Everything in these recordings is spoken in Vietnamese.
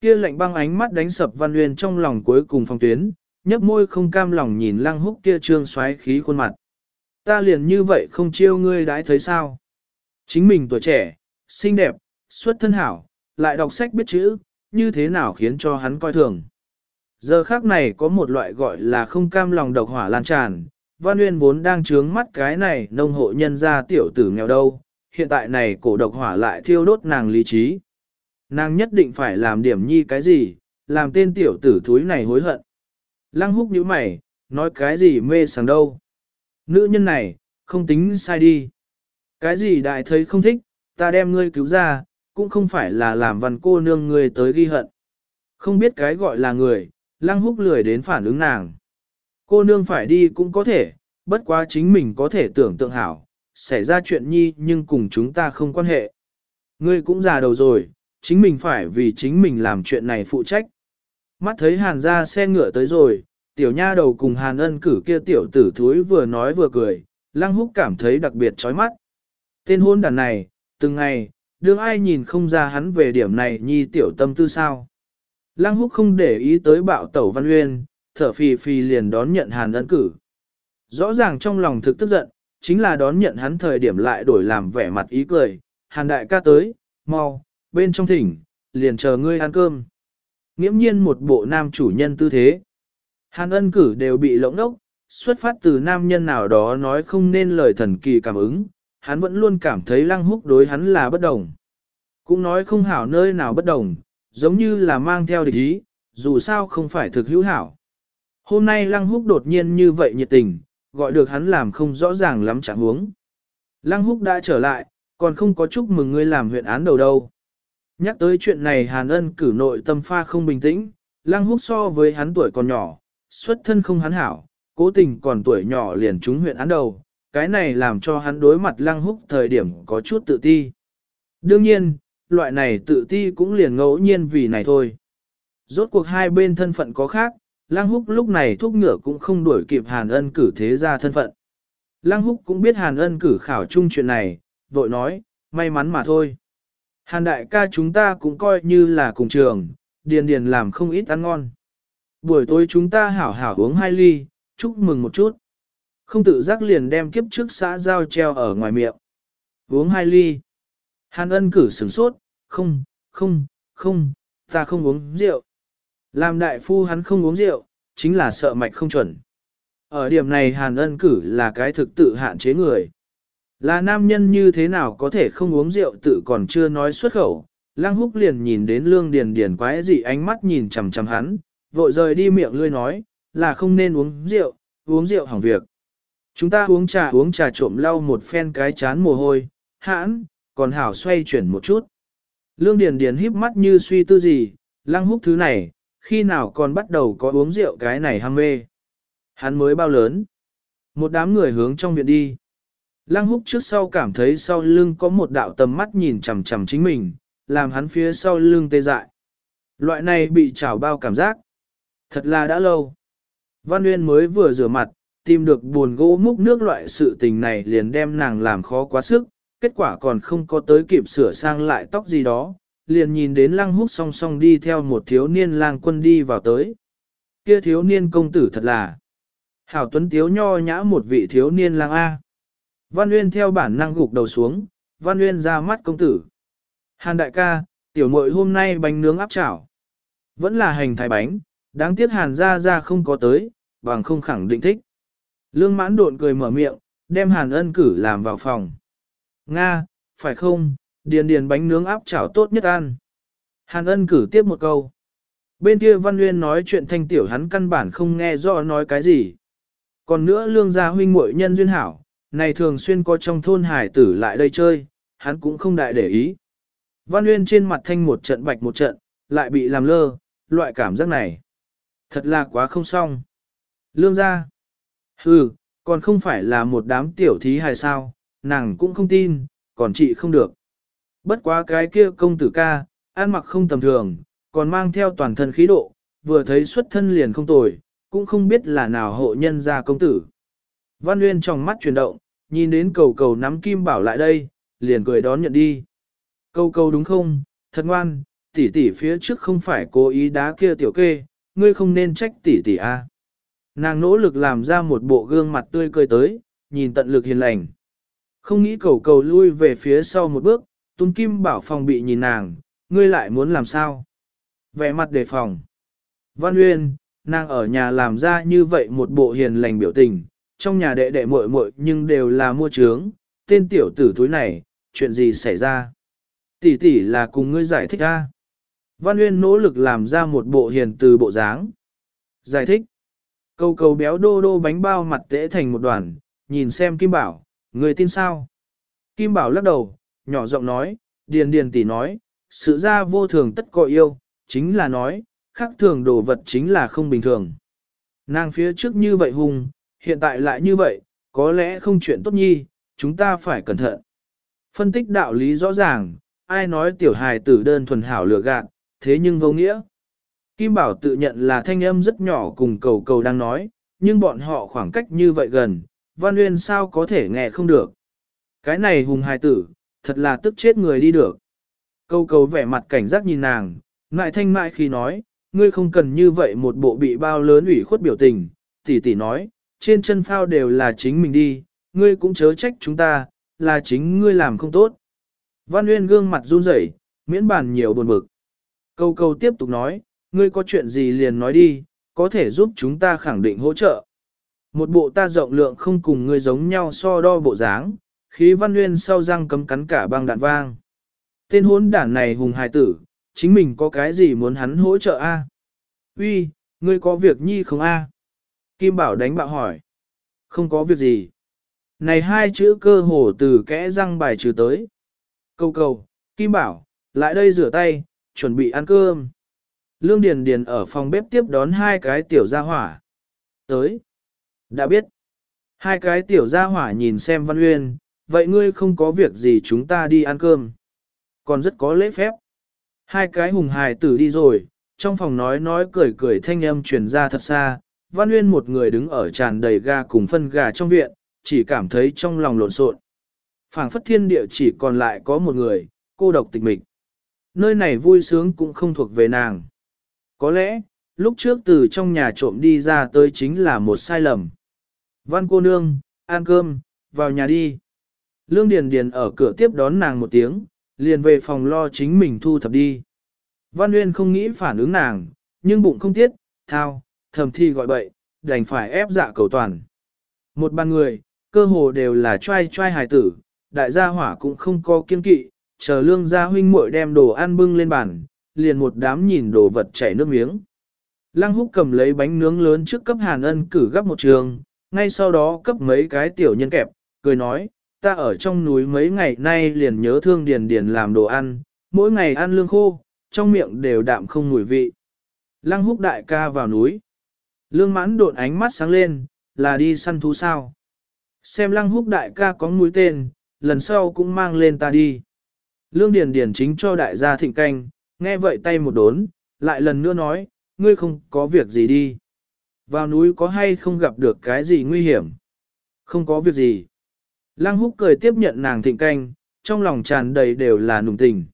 Kia lạnh băng ánh mắt đánh sập Văn Nguyên trong lòng cuối cùng phong tuyến, nhấp môi không cam lòng nhìn lăng húc kia trương xoáy khí khuôn mặt. Ta liền như vậy không chiêu ngươi đãi thấy sao. Chính mình tuổi trẻ, xinh đẹp, xuất thân hảo, lại đọc sách biết chữ, như thế nào khiến cho hắn coi thường. Giờ khác này có một loại gọi là không cam lòng độc hỏa lan tràn, Văn Nguyên vốn đang trướng mắt cái này nông hộ nhân gia tiểu tử nghèo đâu, hiện tại này cổ độc hỏa lại thiêu đốt nàng lý trí. Nàng nhất định phải làm điểm nhi cái gì, làm tên tiểu tử thúi này hối hận. Lăng húc nhíu mày, nói cái gì mê sảng đâu. Nữ nhân này, không tính sai đi. Cái gì đại thấy không thích, ta đem ngươi cứu ra, cũng không phải là làm văn cô nương ngươi tới ghi hận. Không biết cái gọi là người, lăng húc lười đến phản ứng nàng. Cô nương phải đi cũng có thể, bất quá chính mình có thể tưởng tượng hảo, xảy ra chuyện nhi nhưng cùng chúng ta không quan hệ. Ngươi cũng già đầu rồi, chính mình phải vì chính mình làm chuyện này phụ trách. Mắt thấy hàn ra xe ngựa tới rồi, tiểu nha đầu cùng hàn ân cử kia tiểu tử thúi vừa nói vừa cười, lăng húc cảm thấy đặc biệt chói mắt. Tên hôn đàn này, từng ngày, đương ai nhìn không ra hắn về điểm này nhi tiểu tâm tư sao. Lăng húc không để ý tới bạo tẩu văn uyên, thở phì phì liền đón nhận hàn ân cử. Rõ ràng trong lòng thực tức giận, chính là đón nhận hắn thời điểm lại đổi làm vẻ mặt ý cười, hàn đại ca tới, mau, bên trong thỉnh, liền chờ ngươi ăn cơm. Nghiễm nhiên một bộ nam chủ nhân tư thế. Hàn ân cử đều bị lỗng đốc, xuất phát từ nam nhân nào đó nói không nên lời thần kỳ cảm ứng, hắn vẫn luôn cảm thấy lăng húc đối hắn là bất đồng. Cũng nói không hảo nơi nào bất đồng, giống như là mang theo địch ý, dù sao không phải thực hữu hảo. Hôm nay lăng húc đột nhiên như vậy nhiệt tình, gọi được hắn làm không rõ ràng lắm chẳng huống. Lăng húc đã trở lại, còn không có chúc mừng ngươi làm huyện án đầu đâu. Nhắc tới chuyện này Hàn Ân cử nội tâm pha không bình tĩnh, Lăng Húc so với hắn tuổi còn nhỏ, xuất thân không hắn hảo, cố tình còn tuổi nhỏ liền trúng huyện án đầu, cái này làm cho hắn đối mặt Lăng Húc thời điểm có chút tự ti. Đương nhiên, loại này tự ti cũng liền ngẫu nhiên vì này thôi. Rốt cuộc hai bên thân phận có khác, Lăng Húc lúc này thúc ngựa cũng không đuổi kịp Hàn Ân cử thế ra thân phận. Lăng Húc cũng biết Hàn Ân cử khảo chung chuyện này, vội nói, may mắn mà thôi. Hàn đại ca chúng ta cũng coi như là cùng trường, điền điền làm không ít ăn ngon. Buổi tối chúng ta hảo hảo uống hai ly, chúc mừng một chút. Không tự giác liền đem kiếp trước xã giao treo ở ngoài miệng. Uống hai ly. Hàn ân cử sửng sốt, không, không, không, ta không uống rượu. Làm đại phu hắn không uống rượu, chính là sợ mạch không chuẩn. Ở điểm này hàn ân cử là cái thực tự hạn chế người. Là nam nhân như thế nào có thể không uống rượu tự còn chưa nói xuất khẩu, Lăng Húc liền nhìn đến Lương Điền Điền quái dị ánh mắt nhìn chằm chằm hắn, vội rời đi miệng lươi nói, là không nên uống rượu, uống rượu hỏng việc. Chúng ta uống trà uống trà trộm lau một phen cái chán mồ hôi, hãn, còn hảo xoay chuyển một chút. Lương Điền Điền híp mắt như suy tư gì, Lăng Húc thứ này, khi nào còn bắt đầu có uống rượu cái này ham mê. Hắn mới bao lớn. Một đám người hướng trong viện đi. Lăng húc trước sau cảm thấy sau lưng có một đạo tầm mắt nhìn chằm chằm chính mình, làm hắn phía sau lưng tê dại. Loại này bị trào bao cảm giác. Thật là đã lâu. Văn Nguyên mới vừa rửa mặt, tìm được buồn gỗ múc nước loại sự tình này liền đem nàng làm khó quá sức, kết quả còn không có tới kịp sửa sang lại tóc gì đó, liền nhìn đến lăng húc song song đi theo một thiếu niên lang quân đi vào tới. Kia thiếu niên công tử thật là hảo tuấn tiếu nho nhã một vị thiếu niên lang A. Văn Uyên theo bản năng gục đầu xuống, Văn Uyên ra mắt công tử. Hàn đại ca, tiểu muội hôm nay bánh nướng áp chảo. Vẫn là hành thái bánh, đáng tiếc hàn ra ra không có tới, bằng không khẳng định thích. Lương mãn độn cười mở miệng, đem hàn ân cử làm vào phòng. Nga, phải không, điền điền bánh nướng áp chảo tốt nhất ăn. Hàn ân cử tiếp một câu. Bên kia Văn Uyên nói chuyện thanh tiểu hắn căn bản không nghe rõ nói cái gì. Còn nữa lương gia huynh muội nhân duyên hảo, này thường xuyên có trong thôn hải tử lại đây chơi, hắn cũng không đại để ý. Văn Nguyên trên mặt thanh một trận bạch một trận, lại bị làm lơ, loại cảm giác này. Thật là quá không xong. Lương ra. Hừ, còn không phải là một đám tiểu thí hay sao, nàng cũng không tin, còn chị không được. Bất quá cái kia công tử ca, ăn mặc không tầm thường, còn mang theo toàn thân khí độ, vừa thấy xuất thân liền không tồi, cũng không biết là nào hộ nhân gia công tử. Văn Nguyên trong mắt chuyển động, nhìn đến cầu cầu nắm kim bảo lại đây, liền cười đón nhận đi. Cầu cầu đúng không, thật ngoan, tỷ tỷ phía trước không phải cố ý đá kia tiểu kê, ngươi không nên trách tỷ tỷ a. Nàng nỗ lực làm ra một bộ gương mặt tươi cười tới, nhìn tận lực hiền lành. Không nghĩ cầu cầu lui về phía sau một bước, Tôn Kim bảo phòng bị nhìn nàng, ngươi lại muốn làm sao? Vẻ mặt đề phòng. Văn Uyên, nàng ở nhà làm ra như vậy một bộ hiền lành biểu tình, trong nhà đệ đệ muội muội nhưng đều là mua trướng, tên tiểu tử túi này, chuyện gì xảy ra? Tỷ tỷ là cùng ngươi giải thích a. Văn Uyên nỗ lực làm ra một bộ hiền từ bộ dáng. Giải thích. Câu cầu béo đô đô bánh bao mặt tễ thành một đoàn, nhìn xem Kim Bảo, người tin sao? Kim Bảo lắc đầu, nhỏ giọng nói, điền điền tỷ nói, sự ra vô thường tất có yêu, chính là nói, khác thường đồ vật chính là không bình thường. Nàng phía trước như vậy hùng, hiện tại lại như vậy, có lẽ không chuyện tốt nhi, chúng ta phải cẩn thận. Phân tích đạo lý rõ ràng, ai nói tiểu hài tử đơn thuần hảo lừa gạt, thế nhưng vô nghĩa. Kim Bảo tự nhận là thanh âm rất nhỏ cùng cầu cầu đang nói, nhưng bọn họ khoảng cách như vậy gần, Văn Nguyên sao có thể nghe không được. Cái này hùng hài tử, thật là tức chết người đi được. Cầu cầu vẻ mặt cảnh giác nhìn nàng, ngại thanh mại khi nói, ngươi không cần như vậy một bộ bị bao lớn ủy khuất biểu tình, tỷ tỷ nói, trên chân phao đều là chính mình đi, ngươi cũng chớ trách chúng ta, là chính ngươi làm không tốt. Văn Nguyên gương mặt run rẩy, miễn bàn nhiều buồn bực. Câu câu tiếp tục nói, ngươi có chuyện gì liền nói đi, có thể giúp chúng ta khẳng định hỗ trợ. Một bộ ta rộng lượng không cùng ngươi giống nhau so đo bộ dáng, khí văn nguyên sau răng cấm cắn cả băng đạn vang. Tên hốn đản này hùng hài tử, chính mình có cái gì muốn hắn hỗ trợ a? Uy, ngươi có việc nhi không a? Kim Bảo đánh bạo hỏi. Không có việc gì. Này hai chữ cơ hồ từ kẽ răng bài trừ tới. Câu cầu, Kim Bảo, lại đây rửa tay, chuẩn bị ăn cơm. Lương Điền Điền ở phòng bếp tiếp đón hai cái tiểu gia hỏa. Tới. Đã biết. Hai cái tiểu gia hỏa nhìn xem Văn Uyên, vậy ngươi không có việc gì chúng ta đi ăn cơm. Còn rất có lễ phép. Hai cái hùng hài tử đi rồi, trong phòng nói nói cười cười thanh âm truyền ra thật xa. Văn Uyên một người đứng ở tràn đầy gà cùng phân gà trong viện, chỉ cảm thấy trong lòng lộn xộn. phảng phất thiên địa chỉ còn lại có một người, cô độc tịch mịch. Nơi này vui sướng cũng không thuộc về nàng. Có lẽ, lúc trước từ trong nhà trộm đi ra tới chính là một sai lầm. Văn cô nương, ăn cơm, vào nhà đi. Lương Điền Điền ở cửa tiếp đón nàng một tiếng, liền về phòng lo chính mình thu thập đi. Văn Uyên không nghĩ phản ứng nàng, nhưng bụng không tiết, thao, thầm thi gọi bậy, đành phải ép dạ cầu toàn. Một bàn người, cơ hồ đều là trai trai hài tử, đại gia hỏa cũng không có kiên kỵ, chờ lương gia huynh muội đem đồ ăn bưng lên bàn, liền một đám nhìn đồ vật chảy nước miếng. Lăng húc cầm lấy bánh nướng lớn trước cấp hàn ân cử gấp một trường, ngay sau đó cấp mấy cái tiểu nhân kẹp, cười nói, ta ở trong núi mấy ngày nay liền nhớ thương điền điền làm đồ ăn, mỗi ngày ăn lương khô, trong miệng đều đạm không mùi vị. Lăng húc đại ca vào núi. Lương mãn đột ánh mắt sáng lên, là đi săn thú sao. Xem lăng húc đại ca có mũi tên, lần sau cũng mang lên ta đi. Lương Điền Điền chính cho đại gia thịnh canh, nghe vậy tay một đốn, lại lần nữa nói, ngươi không có việc gì đi. Vào núi có hay không gặp được cái gì nguy hiểm? Không có việc gì. Lăng húc cười tiếp nhận nàng thịnh canh, trong lòng tràn đầy đều là nùng tình.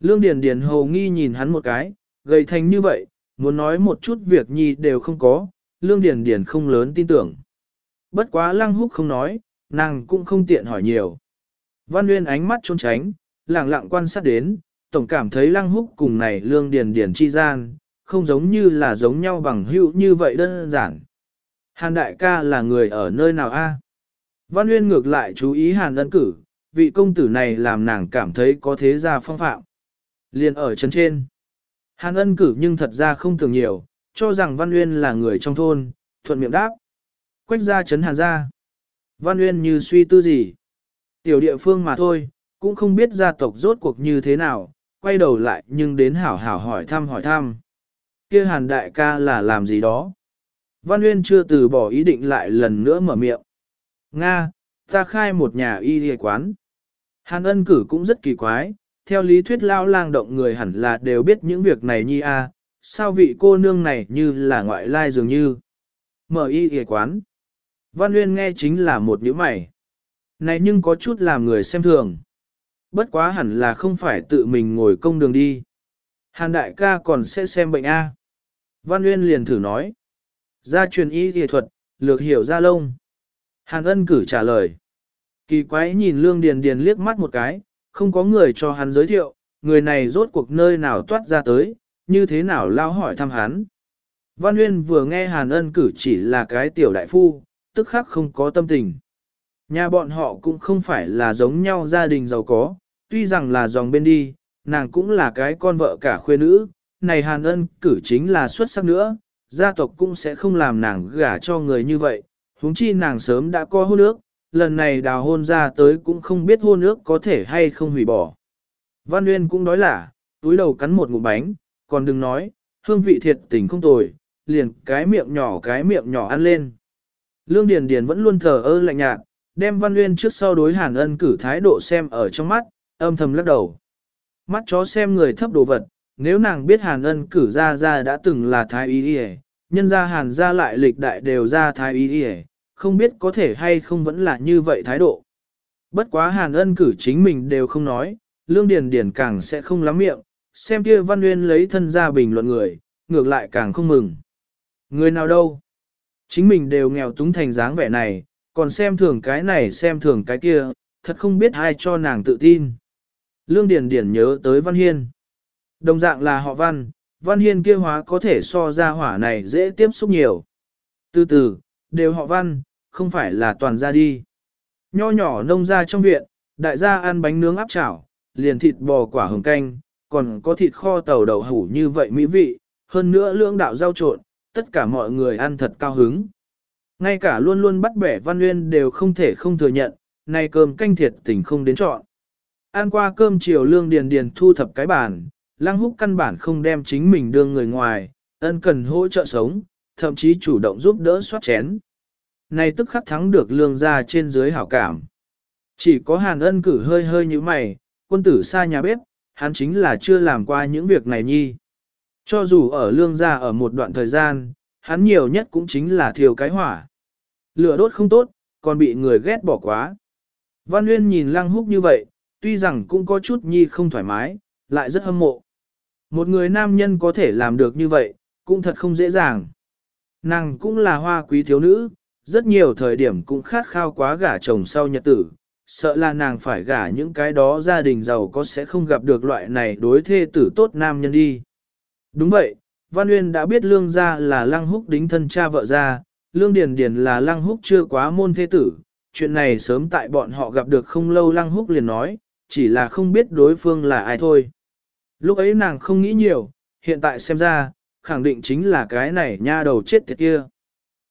Lương Điền Điền hồ nghi nhìn hắn một cái, gầy thành như vậy, muốn nói một chút việc nhi đều không có, Lương Điền Điền không lớn tin tưởng. Bất quá Lăng Húc không nói, nàng cũng không tiện hỏi nhiều. Văn Nguyên ánh mắt trốn tránh, lặng lặng quan sát đến, tổng cảm thấy Lăng Húc cùng này Lương Điền Điền chi gian, không giống như là giống nhau bằng hữu như vậy đơn giản. Hàn đại ca là người ở nơi nào a? Văn Nguyên ngược lại chú ý Hàn ân cử, vị công tử này làm nàng cảm thấy có thế gia phong phạm. Liên ở chân trên. Hàn ân cử nhưng thật ra không thường nhiều, cho rằng Văn Uyên là người trong thôn, thuận miệng đáp. Quách ra chấn hàn ra. Văn Uyên như suy tư gì. Tiểu địa phương mà thôi, cũng không biết gia tộc rốt cuộc như thế nào, quay đầu lại nhưng đến hảo hảo hỏi thăm hỏi thăm. kia hàn đại ca là làm gì đó? Văn Uyên chưa từ bỏ ý định lại lần nữa mở miệng. Nga, ta khai một nhà y y quán. Hàn ân cử cũng rất kỳ quái, theo lý thuyết lao lang động người hẳn là đều biết những việc này nhi a, sao vị cô nương này như là ngoại lai dường như. Mở y y quán. Văn Uyên nghe chính là một nhíu mày. Này nhưng có chút làm người xem thường. Bất quá hẳn là không phải tự mình ngồi công đường đi. Hàn đại ca còn sẽ xem bệnh A. Văn Uyên liền thử nói. Gia truyền y y thuật, lược hiểu ra lông. Hàn ân cử trả lời. Kỳ quái nhìn Lương Điền Điền liếc mắt một cái, không có người cho hắn giới thiệu, người này rốt cuộc nơi nào toát ra tới, như thế nào lao hỏi thăm hắn. Văn Nguyên vừa nghe Hàn ân cử chỉ là cái tiểu đại phu, tức khắc không có tâm tình. Nhà bọn họ cũng không phải là giống nhau gia đình giàu có, tuy rằng là dòng bên đi, nàng cũng là cái con vợ cả khuê nữ, này Hàn ân cử chính là xuất sắc nữa, gia tộc cũng sẽ không làm nàng gả cho người như vậy, huống chi nàng sớm đã có hôn ước, lần này đào hôn ra tới cũng không biết hôn ước có thể hay không hủy bỏ. Văn Nguyên cũng nói là, túi đầu cắn một ngụm bánh, còn đừng nói, hương vị thiệt tình không tồi, liền cái miệng nhỏ cái miệng nhỏ ăn lên. Lương Điền Điền vẫn luôn thờ ơ lạnh nhạt, đem Văn Nguyên trước sau đối Hàn Ân cử thái độ xem ở trong mắt, âm thầm lắc đầu. Mắt chó xem người thấp đồ vật, nếu nàng biết Hàn Ân cử ra ra đã từng là thái y y, nhân ra Hàn ra lại lịch đại đều ra thái y y, không biết có thể hay không vẫn là như vậy thái độ. Bất quá Hàn Ân cử chính mình đều không nói, Lương Điền Điền càng sẽ không lắm miệng, xem kia Văn Nguyên lấy thân ra bình luận người, ngược lại càng không mừng. Người nào đâu? Chính mình đều nghèo túng thành dáng vẻ này, còn xem thường cái này xem thường cái kia, thật không biết ai cho nàng tự tin. Lương Điền Điền nhớ tới Văn Hiên. Đồng dạng là họ Văn, Văn Hiên kia hóa có thể so ra hỏa này dễ tiếp xúc nhiều. Từ từ, đều họ Văn, không phải là toàn ra đi. Nho nhỏ nông ra trong viện, đại gia ăn bánh nướng áp chảo, liền thịt bò quả hồng canh, còn có thịt kho tàu đậu hủ như vậy mỹ vị, hơn nữa lưỡng đạo rau trộn, tất cả mọi người ăn thật cao hứng. Ngay cả luôn luôn bắt bẻ Văn Nguyên đều không thể không thừa nhận, này cơm canh thiệt tình không đến chọn. Ăn qua cơm chiều lương điền điền thu thập cái bàn, lăng húc căn bản không đem chính mình đưa người ngoài, ân cần hỗ trợ sống, thậm chí chủ động giúp đỡ soát chén. Này tức khắc thắng được lương gia trên dưới hảo cảm. Chỉ có hàn ân cử hơi hơi như mày, quân tử xa nhà bếp, hắn chính là chưa làm qua những việc này nhi. Cho dù ở lương gia ở một đoạn thời gian, hắn nhiều nhất cũng chính là thiêu cái hỏa. Lửa đốt không tốt, còn bị người ghét bỏ quá. Văn Nguyên nhìn lăng húc như vậy, tuy rằng cũng có chút nhi không thoải mái, lại rất hâm mộ. Một người nam nhân có thể làm được như vậy, cũng thật không dễ dàng. Nàng cũng là hoa quý thiếu nữ, rất nhiều thời điểm cũng khát khao quá gả chồng sau nhật tử, sợ là nàng phải gả những cái đó gia đình giàu có sẽ không gặp được loại này đối thê tử tốt nam nhân đi. Đúng vậy, Văn Uyên đã biết Lương gia là Lăng Húc đính thân cha vợ gia, Lương Điền Điền là Lăng Húc chưa quá môn thế tử, chuyện này sớm tại bọn họ gặp được không lâu Lăng Húc liền nói, chỉ là không biết đối phương là ai thôi. Lúc ấy nàng không nghĩ nhiều, hiện tại xem ra, khẳng định chính là cái này nha đầu chết tiệt kia.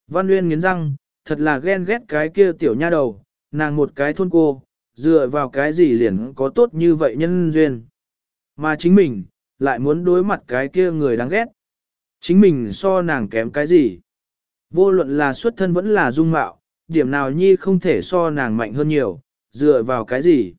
Văn Uyên nghiến răng, thật là ghen ghét cái kia tiểu nha đầu, nàng một cái thôn cô, dựa vào cái gì liền có tốt như vậy nhân duyên. Mà chính mình, lại muốn đối mặt cái kia người đáng ghét. Chính mình so nàng kém cái gì? Vô luận là xuất thân vẫn là dung mạo, điểm nào nhi không thể so nàng mạnh hơn nhiều, dựa vào cái gì?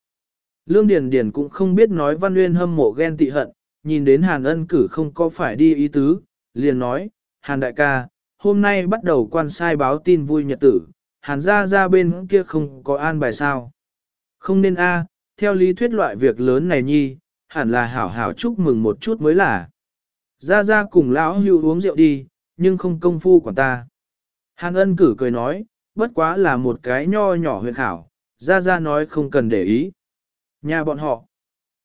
Lương Điền Điền cũng không biết nói Văn Nguyên hâm mộ ghen tị hận, nhìn đến Hàn ân cử không có phải đi ý tứ, liền nói, Hàn đại ca, hôm nay bắt đầu quan sai báo tin vui nhật tử, Hàn gia gia bên kia không có an bài sao. Không nên a, à, theo lý thuyết loại việc lớn này nhi, hẳn là hảo hảo chúc mừng một chút mới là. Gia gia cùng lão hưu uống rượu đi, nhưng không công phu của ta. Hàn ân cử cười nói, bất quá là một cái nho nhỏ huyền khảo, Gia Gia nói không cần để ý. Nhà bọn họ,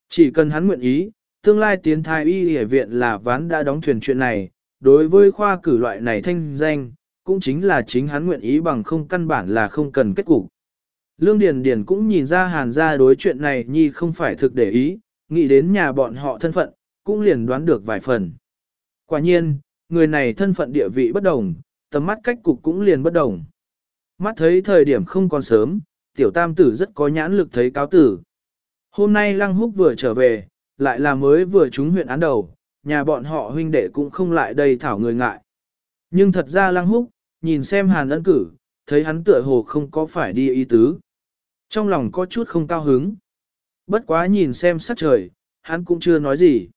chỉ cần hắn nguyện ý, tương lai tiến thái y hệ viện là ván đã đóng thuyền chuyện này, đối với khoa cử loại này thanh danh, cũng chính là chính hắn nguyện ý bằng không căn bản là không cần kết cục. Lương Điền Điền cũng nhìn ra hàn gia đối chuyện này nhi không phải thực để ý, nghĩ đến nhà bọn họ thân phận, cũng liền đoán được vài phần. Quả nhiên, người này thân phận địa vị bất đồng, tầm mắt cách cục cũng liền bất đồng. Mắt thấy thời điểm không còn sớm, tiểu tam tử rất có nhãn lực thấy cáo tử. Hôm nay Lăng Húc vừa trở về, lại là mới vừa trúng huyện án đầu, nhà bọn họ huynh đệ cũng không lại đây thảo người ngại. Nhưng thật ra Lăng Húc, nhìn xem Hàn ân cử, thấy hắn tựa hồ không có phải đi ý tứ. Trong lòng có chút không cao hứng. Bất quá nhìn xem sắc trời, hắn cũng chưa nói gì.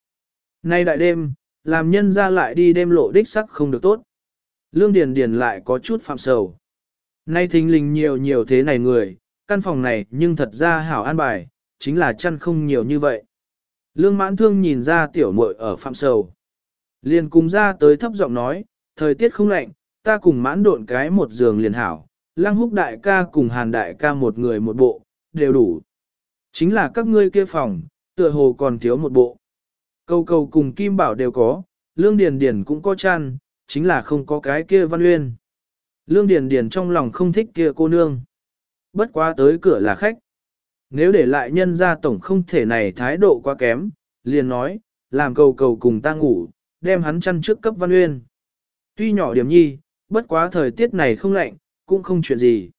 Nay đại đêm, làm nhân ra lại đi đêm lộ đích sắc không được tốt. Lương Điền Điền lại có chút phạm sầu. Nay thính linh nhiều nhiều thế này người, căn phòng này nhưng thật ra hảo an bài, chính là chăn không nhiều như vậy. Lương mãn thương nhìn ra tiểu muội ở phạm sầu. Liền cùng ra tới thấp giọng nói, thời tiết không lạnh, ta cùng mãn độn cái một giường liền hảo, lăng húc đại ca cùng hàn đại ca một người một bộ, đều đủ. Chính là các ngươi kia phòng, tựa hồ còn thiếu một bộ. Câu cầu cùng Kim Bảo đều có, Lương Điền Điền cũng có chăn, chính là không có cái kia Văn Uyên. Lương Điền Điền trong lòng không thích kia cô nương. Bất quá tới cửa là khách. Nếu để lại nhân gia tổng không thể này thái độ quá kém, liền nói, làm cầu cầu cùng ta ngủ, đem hắn chăn trước cấp Văn Uyên. Tuy nhỏ điểm nhi, bất quá thời tiết này không lạnh, cũng không chuyện gì.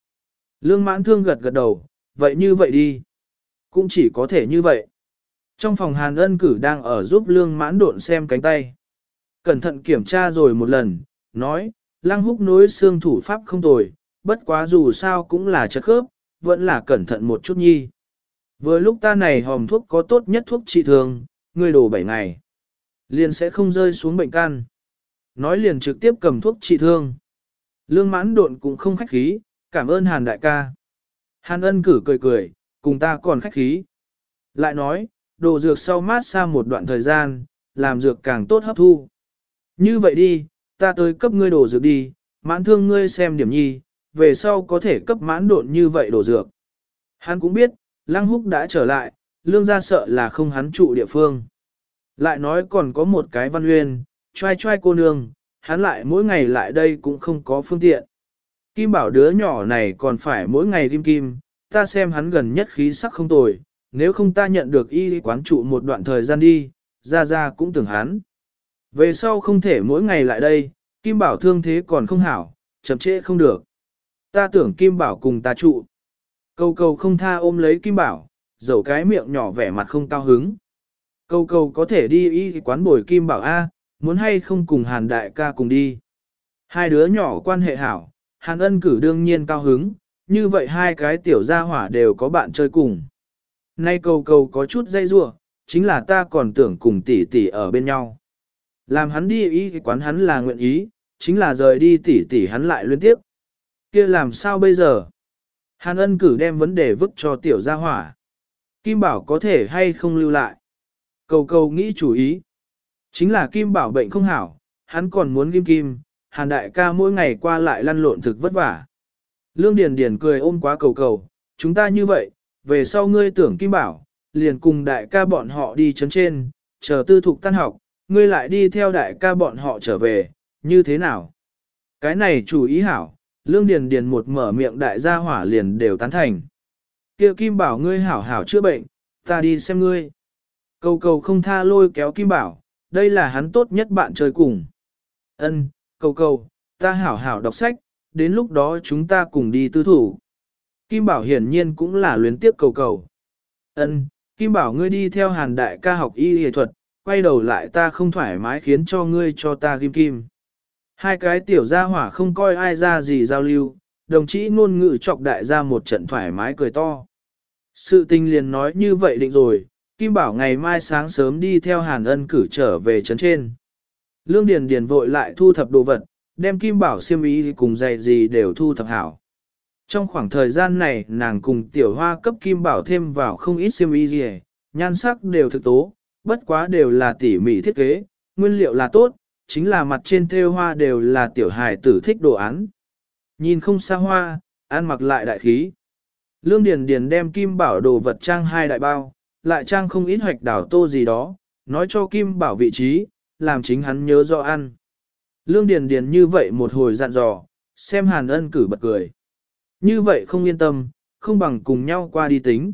Lương mãn thương gật gật đầu, vậy như vậy đi. Cũng chỉ có thể như vậy. Trong phòng hàn ân cử đang ở giúp lương mãn độn xem cánh tay. Cẩn thận kiểm tra rồi một lần, nói, lăng húc nối xương thủ pháp không tồi, bất quá dù sao cũng là chất khớp, vẫn là cẩn thận một chút nhi. Vừa lúc ta này hòm thuốc có tốt nhất thuốc trị thương, ngươi đổ 7 ngày. Liền sẽ không rơi xuống bệnh can. Nói liền trực tiếp cầm thuốc trị thương. Lương mãn độn cũng không khách khí, cảm ơn hàn đại ca. Hàn ân cử cười cười, cùng ta còn khách khí. Lại nói, đồ dược sau mát xa một đoạn thời gian, làm dược càng tốt hấp thu. Như vậy đi, ta tới cấp ngươi đồ dược đi, mãn thương ngươi xem điểm nhi, về sau có thể cấp mãn độn như vậy đồ dược. Hắn cũng biết, Lăng Húc đã trở lại, lương gia sợ là không hắn trụ địa phương. Lại nói còn có một cái văn uyên, trai trai cô nương, hắn lại mỗi ngày lại đây cũng không có phương tiện. Kim bảo đứa nhỏ này còn phải mỗi ngày kim kim, ta xem hắn gần nhất khí sắc không tồi, nếu không ta nhận được y quán trụ một đoạn thời gian đi, ra ra cũng tưởng hắn. Về sau không thể mỗi ngày lại đây, Kim Bảo thương thế còn không hảo, chậm trễ không được. Ta tưởng Kim Bảo cùng ta trụ. Câu cầu không tha ôm lấy Kim Bảo, dẫu cái miệng nhỏ vẻ mặt không cao hứng. Câu cầu có thể đi y quán bồi Kim Bảo A, muốn hay không cùng Hàn Đại ca cùng đi. Hai đứa nhỏ quan hệ hảo, Hàn ân cử đương nhiên cao hứng, như vậy hai cái tiểu gia hỏa đều có bạn chơi cùng. Nay cầu cầu có chút dây rua, chính là ta còn tưởng cùng tỷ tỷ ở bên nhau. Làm hắn đi ý quán hắn là nguyện ý, chính là rời đi tỷ tỷ hắn lại liên tiếp. kia làm sao bây giờ? Hàn ân cử đem vấn đề vứt cho tiểu gia hỏa. Kim bảo có thể hay không lưu lại. Cầu cầu nghĩ chủ ý. Chính là Kim bảo bệnh không hảo, hắn còn muốn kim kim, hàn đại ca mỗi ngày qua lại lăn lộn thực vất vả. Lương Điền Điền cười ôm quá cầu cầu, chúng ta như vậy, về sau ngươi tưởng Kim bảo, liền cùng đại ca bọn họ đi chấn trên, chờ tư thục tan học, ngươi lại đi theo đại ca bọn họ trở về, như thế nào? Cái này chủ ý hảo, lương điền điền một mở miệng đại gia hỏa liền đều tán thành. Kia Kim Bảo ngươi hảo hảo chữa bệnh, ta đi xem ngươi. Cầu cầu không tha lôi kéo Kim Bảo, đây là hắn tốt nhất bạn chơi cùng. Ân, cầu cầu, ta hảo hảo đọc sách, đến lúc đó chúng ta cùng đi tư thủ. Kim Bảo hiển nhiên cũng là luyến tiếp cầu cầu. Ân, Kim Bảo ngươi đi theo hàn đại ca học y y thuật, quay đầu lại ta không thoải mái khiến cho ngươi cho ta kim kim. Hai cái tiểu gia hỏa không coi ai ra gì giao lưu, đồng chí ngôn ngữ chọc đại gia một trận thoải mái cười to. Sự tình liền nói như vậy định rồi, Kim Bảo ngày mai sáng sớm đi theo Hàn Ân cử trở về trấn trên. Lương Điền Điền vội lại thu thập đồ vật, đem Kim Bảo xiêm y cùng giày gì đều thu thập hảo. Trong khoảng thời gian này nàng cùng tiểu hoa cấp Kim Bảo thêm vào không ít xiêm y gì, nhan sắc đều thực tố, bất quá đều là tỉ mỉ thiết kế, nguyên liệu là tốt, chính là mặt trên thêu hoa đều là tiểu hài tử thích đồ án. Nhìn không xa hoa, ăn mặc lại đại khí. Lương Điền Điền đem Kim Bảo đồ vật trang hai đại bao, lại trang không ít hoạch đảo tô gì đó, nói cho Kim Bảo vị trí, làm chính hắn nhớ rõ ăn. Lương Điền Điền như vậy một hồi dặn dò, xem Hàn Ân cử bật cười. Như vậy không yên tâm, không bằng cùng nhau qua đi tính.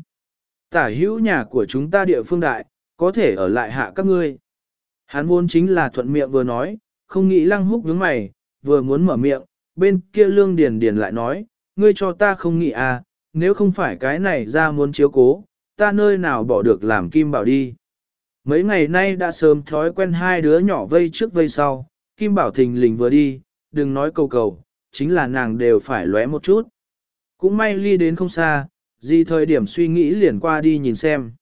Tả hữu nhà của chúng ta địa phương đại, có thể ở lại hạ các ngươi. Hắn vốn chính là thuận miệng vừa nói, không nghĩ lăng húc nhướng mày, vừa muốn mở miệng, bên kia lương điền điền lại nói, ngươi cho ta không nghĩ à, nếu không phải cái này ra muốn chiếu cố, ta nơi nào bỏ được làm kim bảo đi. Mấy ngày nay đã sớm thói quen hai đứa nhỏ vây trước vây sau, kim bảo thình lình vừa đi, đừng nói cầu cầu, chính là nàng đều phải lóe một chút. Cũng may ly đến không xa, gì thời điểm suy nghĩ liền qua đi nhìn xem.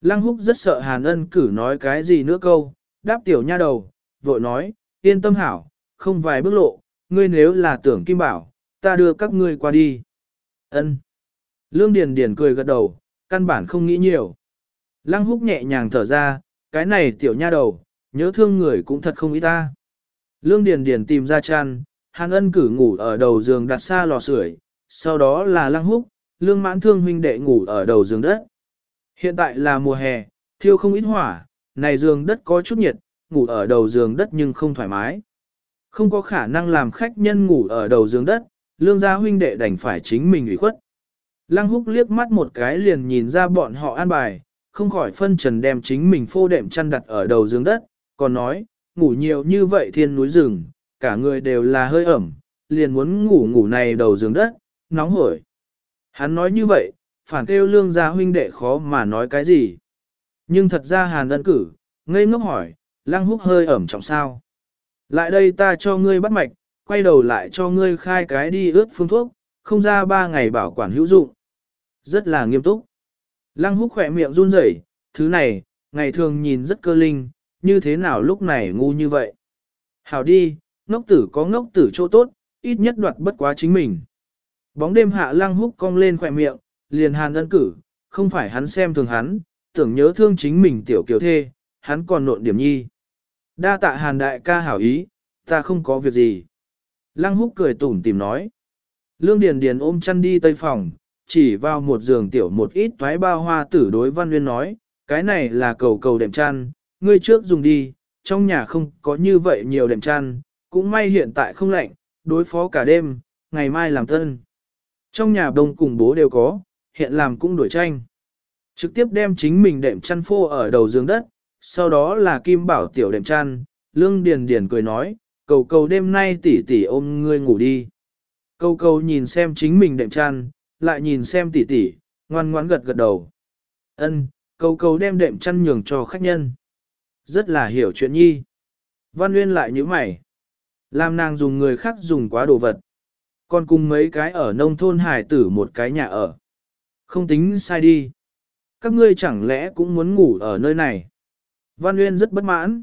Lăng húc rất sợ Hàn ân cử nói cái gì nữa câu, đáp tiểu nha đầu, vội nói, yên tâm hảo, không vài bước lộ, ngươi nếu là tưởng kim bảo, ta đưa các ngươi qua đi. Ân. Lương Điền Điền cười gật đầu, căn bản không nghĩ nhiều. Lăng húc nhẹ nhàng thở ra, cái này tiểu nha đầu, nhớ thương người cũng thật không ý ta. Lương Điền Điền tìm ra chăn, Hàn Ân cử ngủ ở đầu giường đặt xa lò sưởi, sau đó là Lăng Húc, Lương Mãn Thương huynh đệ ngủ ở đầu giường đất. Hiện tại là mùa hè, thiêu không ít hỏa, này giường đất có chút nhiệt, ngủ ở đầu giường đất nhưng không thoải mái. Không có khả năng làm khách nhân ngủ ở đầu giường đất, Lương gia huynh đệ đành phải chính mình ủy khuất. Lăng Húc liếc mắt một cái liền nhìn ra bọn họ an bài, không khỏi phân trần đem chính mình phô đệm chăn đặt ở đầu giường đất, còn nói, ngủ nhiều như vậy thiên núi rừng, cả người đều là hơi ẩm, liền muốn ngủ ngủ này đầu giường đất, nóng hổi. Hắn nói như vậy, phản kêu lương gia huynh đệ khó mà nói cái gì. Nhưng thật ra hàn ân cử, ngây ngốc hỏi, lăng húc hơi ẩm trọng sao. Lại đây ta cho ngươi bắt mạch, quay đầu lại cho ngươi khai cái đi ướt phương thuốc, không ra ba ngày bảo quản hữu dụng. Rất là nghiêm túc. Lăng húc khỏe miệng run rẩy, thứ này, ngày thường nhìn rất cơ linh, như thế nào lúc này ngu như vậy. Hảo đi, ngốc tử có ngốc tử chỗ tốt, ít nhất đoạt bất quá chính mình. Bóng đêm hạ lăng húc cong lên khỏe miệng, liền hàn ân cử, không phải hắn xem thường hắn, tưởng nhớ thương chính mình tiểu kiều thê, hắn còn nộn điểm nhi. Đa tạ hàn đại ca hảo ý, ta không có việc gì. Lăng húc cười tủm tìm nói. Lương Điền Điền ôm chăn đi tây phòng, chỉ vào một giường tiểu một ít toái bao hoa tử đối văn nguyên nói, cái này là cầu cầu đệm chăn, ngươi trước dùng đi, trong nhà không có như vậy nhiều đệm chăn, cũng may hiện tại không lạnh, đối phó cả đêm, ngày mai làm thân Trong nhà đông cùng bố đều có, hiện làm cũng đổi tranh. Trực tiếp đem chính mình đệm chăn phô ở đầu giường đất, sau đó là Kim Bảo tiểu đệm chăn, Lương Điền Điền cười nói, cầu cầu đêm nay tỷ tỷ ôm ngươi ngủ đi. Cầu cầu nhìn xem chính mình đệm chăn, lại nhìn xem tỷ tỷ, ngoan ngoãn gật gật đầu. Ân, cầu cầu đem đệm chăn nhường cho khách nhân. Rất là hiểu chuyện nhi. Văn Nguyên lại như mày. Làm nàng dùng người khác dùng quá đồ vật. Còn cùng mấy cái ở nông thôn hải tử một cái nhà ở. Không tính sai đi. Các ngươi chẳng lẽ cũng muốn ngủ ở nơi này. Văn Nguyên rất bất mãn.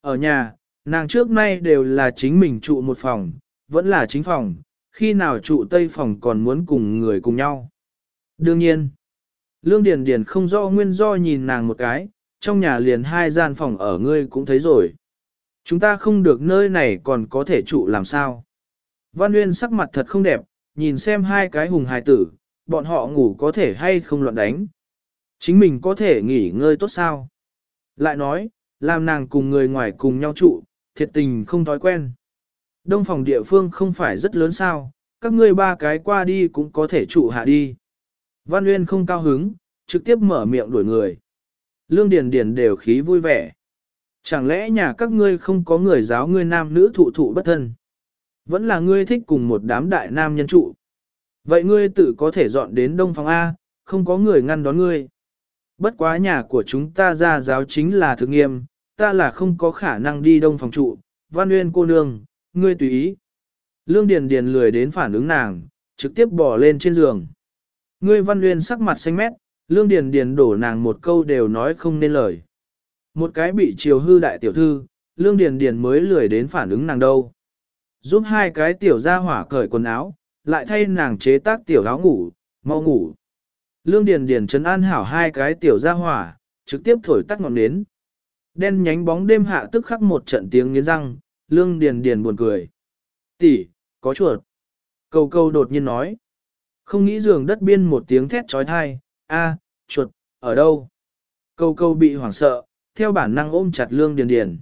Ở nhà, nàng trước nay đều là chính mình trụ một phòng, vẫn là chính phòng, khi nào trụ tây phòng còn muốn cùng người cùng nhau. Đương nhiên, Lương Điền Điền không rõ nguyên do nhìn nàng một cái, trong nhà liền hai gian phòng ở ngươi cũng thấy rồi. Chúng ta không được nơi này còn có thể trụ làm sao. Văn Nguyên sắc mặt thật không đẹp, nhìn xem hai cái hùng hài tử, bọn họ ngủ có thể hay không loạn đánh. Chính mình có thể nghỉ ngơi tốt sao. Lại nói, làm nàng cùng người ngoài cùng nhau trụ, thiệt tình không thói quen. Đông phòng địa phương không phải rất lớn sao, các ngươi ba cái qua đi cũng có thể trụ hạ đi. Văn Nguyên không cao hứng, trực tiếp mở miệng đuổi người. Lương Điền Điền đều khí vui vẻ. Chẳng lẽ nhà các ngươi không có người giáo ngươi nam nữ thụ thụ bất thân? Vẫn là ngươi thích cùng một đám đại nam nhân trụ. Vậy ngươi tự có thể dọn đến đông phòng A, không có người ngăn đón ngươi. Bất quá nhà của chúng ta ra giáo chính là thực nghiêm, ta là không có khả năng đi đông phòng trụ. Văn Nguyên cô nương, ngươi tùy ý. Lương Điền Điền lười đến phản ứng nàng, trực tiếp bỏ lên trên giường. Ngươi Văn Nguyên sắc mặt xanh mét, Lương Điền Điền đổ nàng một câu đều nói không nên lời. Một cái bị chiều hư đại tiểu thư, Lương Điền Điền mới lười đến phản ứng nàng đâu. Giúp hai cái tiểu gia hỏa cởi quần áo, lại thay nàng chế tác tiểu áo ngủ, mau ngủ. Lương Điền Điền chấn an hảo hai cái tiểu gia hỏa, trực tiếp thổi tắt ngọn nến. Đen nhánh bóng đêm hạ tức khắc một trận tiếng nghiến răng, Lương Điền Điền buồn cười. Tỷ, có chuột. Cầu cầu đột nhiên nói. Không nghĩ giường đất biên một tiếng thét chói tai. a, chuột, ở đâu? Cầu cầu bị hoảng sợ, theo bản năng ôm chặt Lương Điền Điền.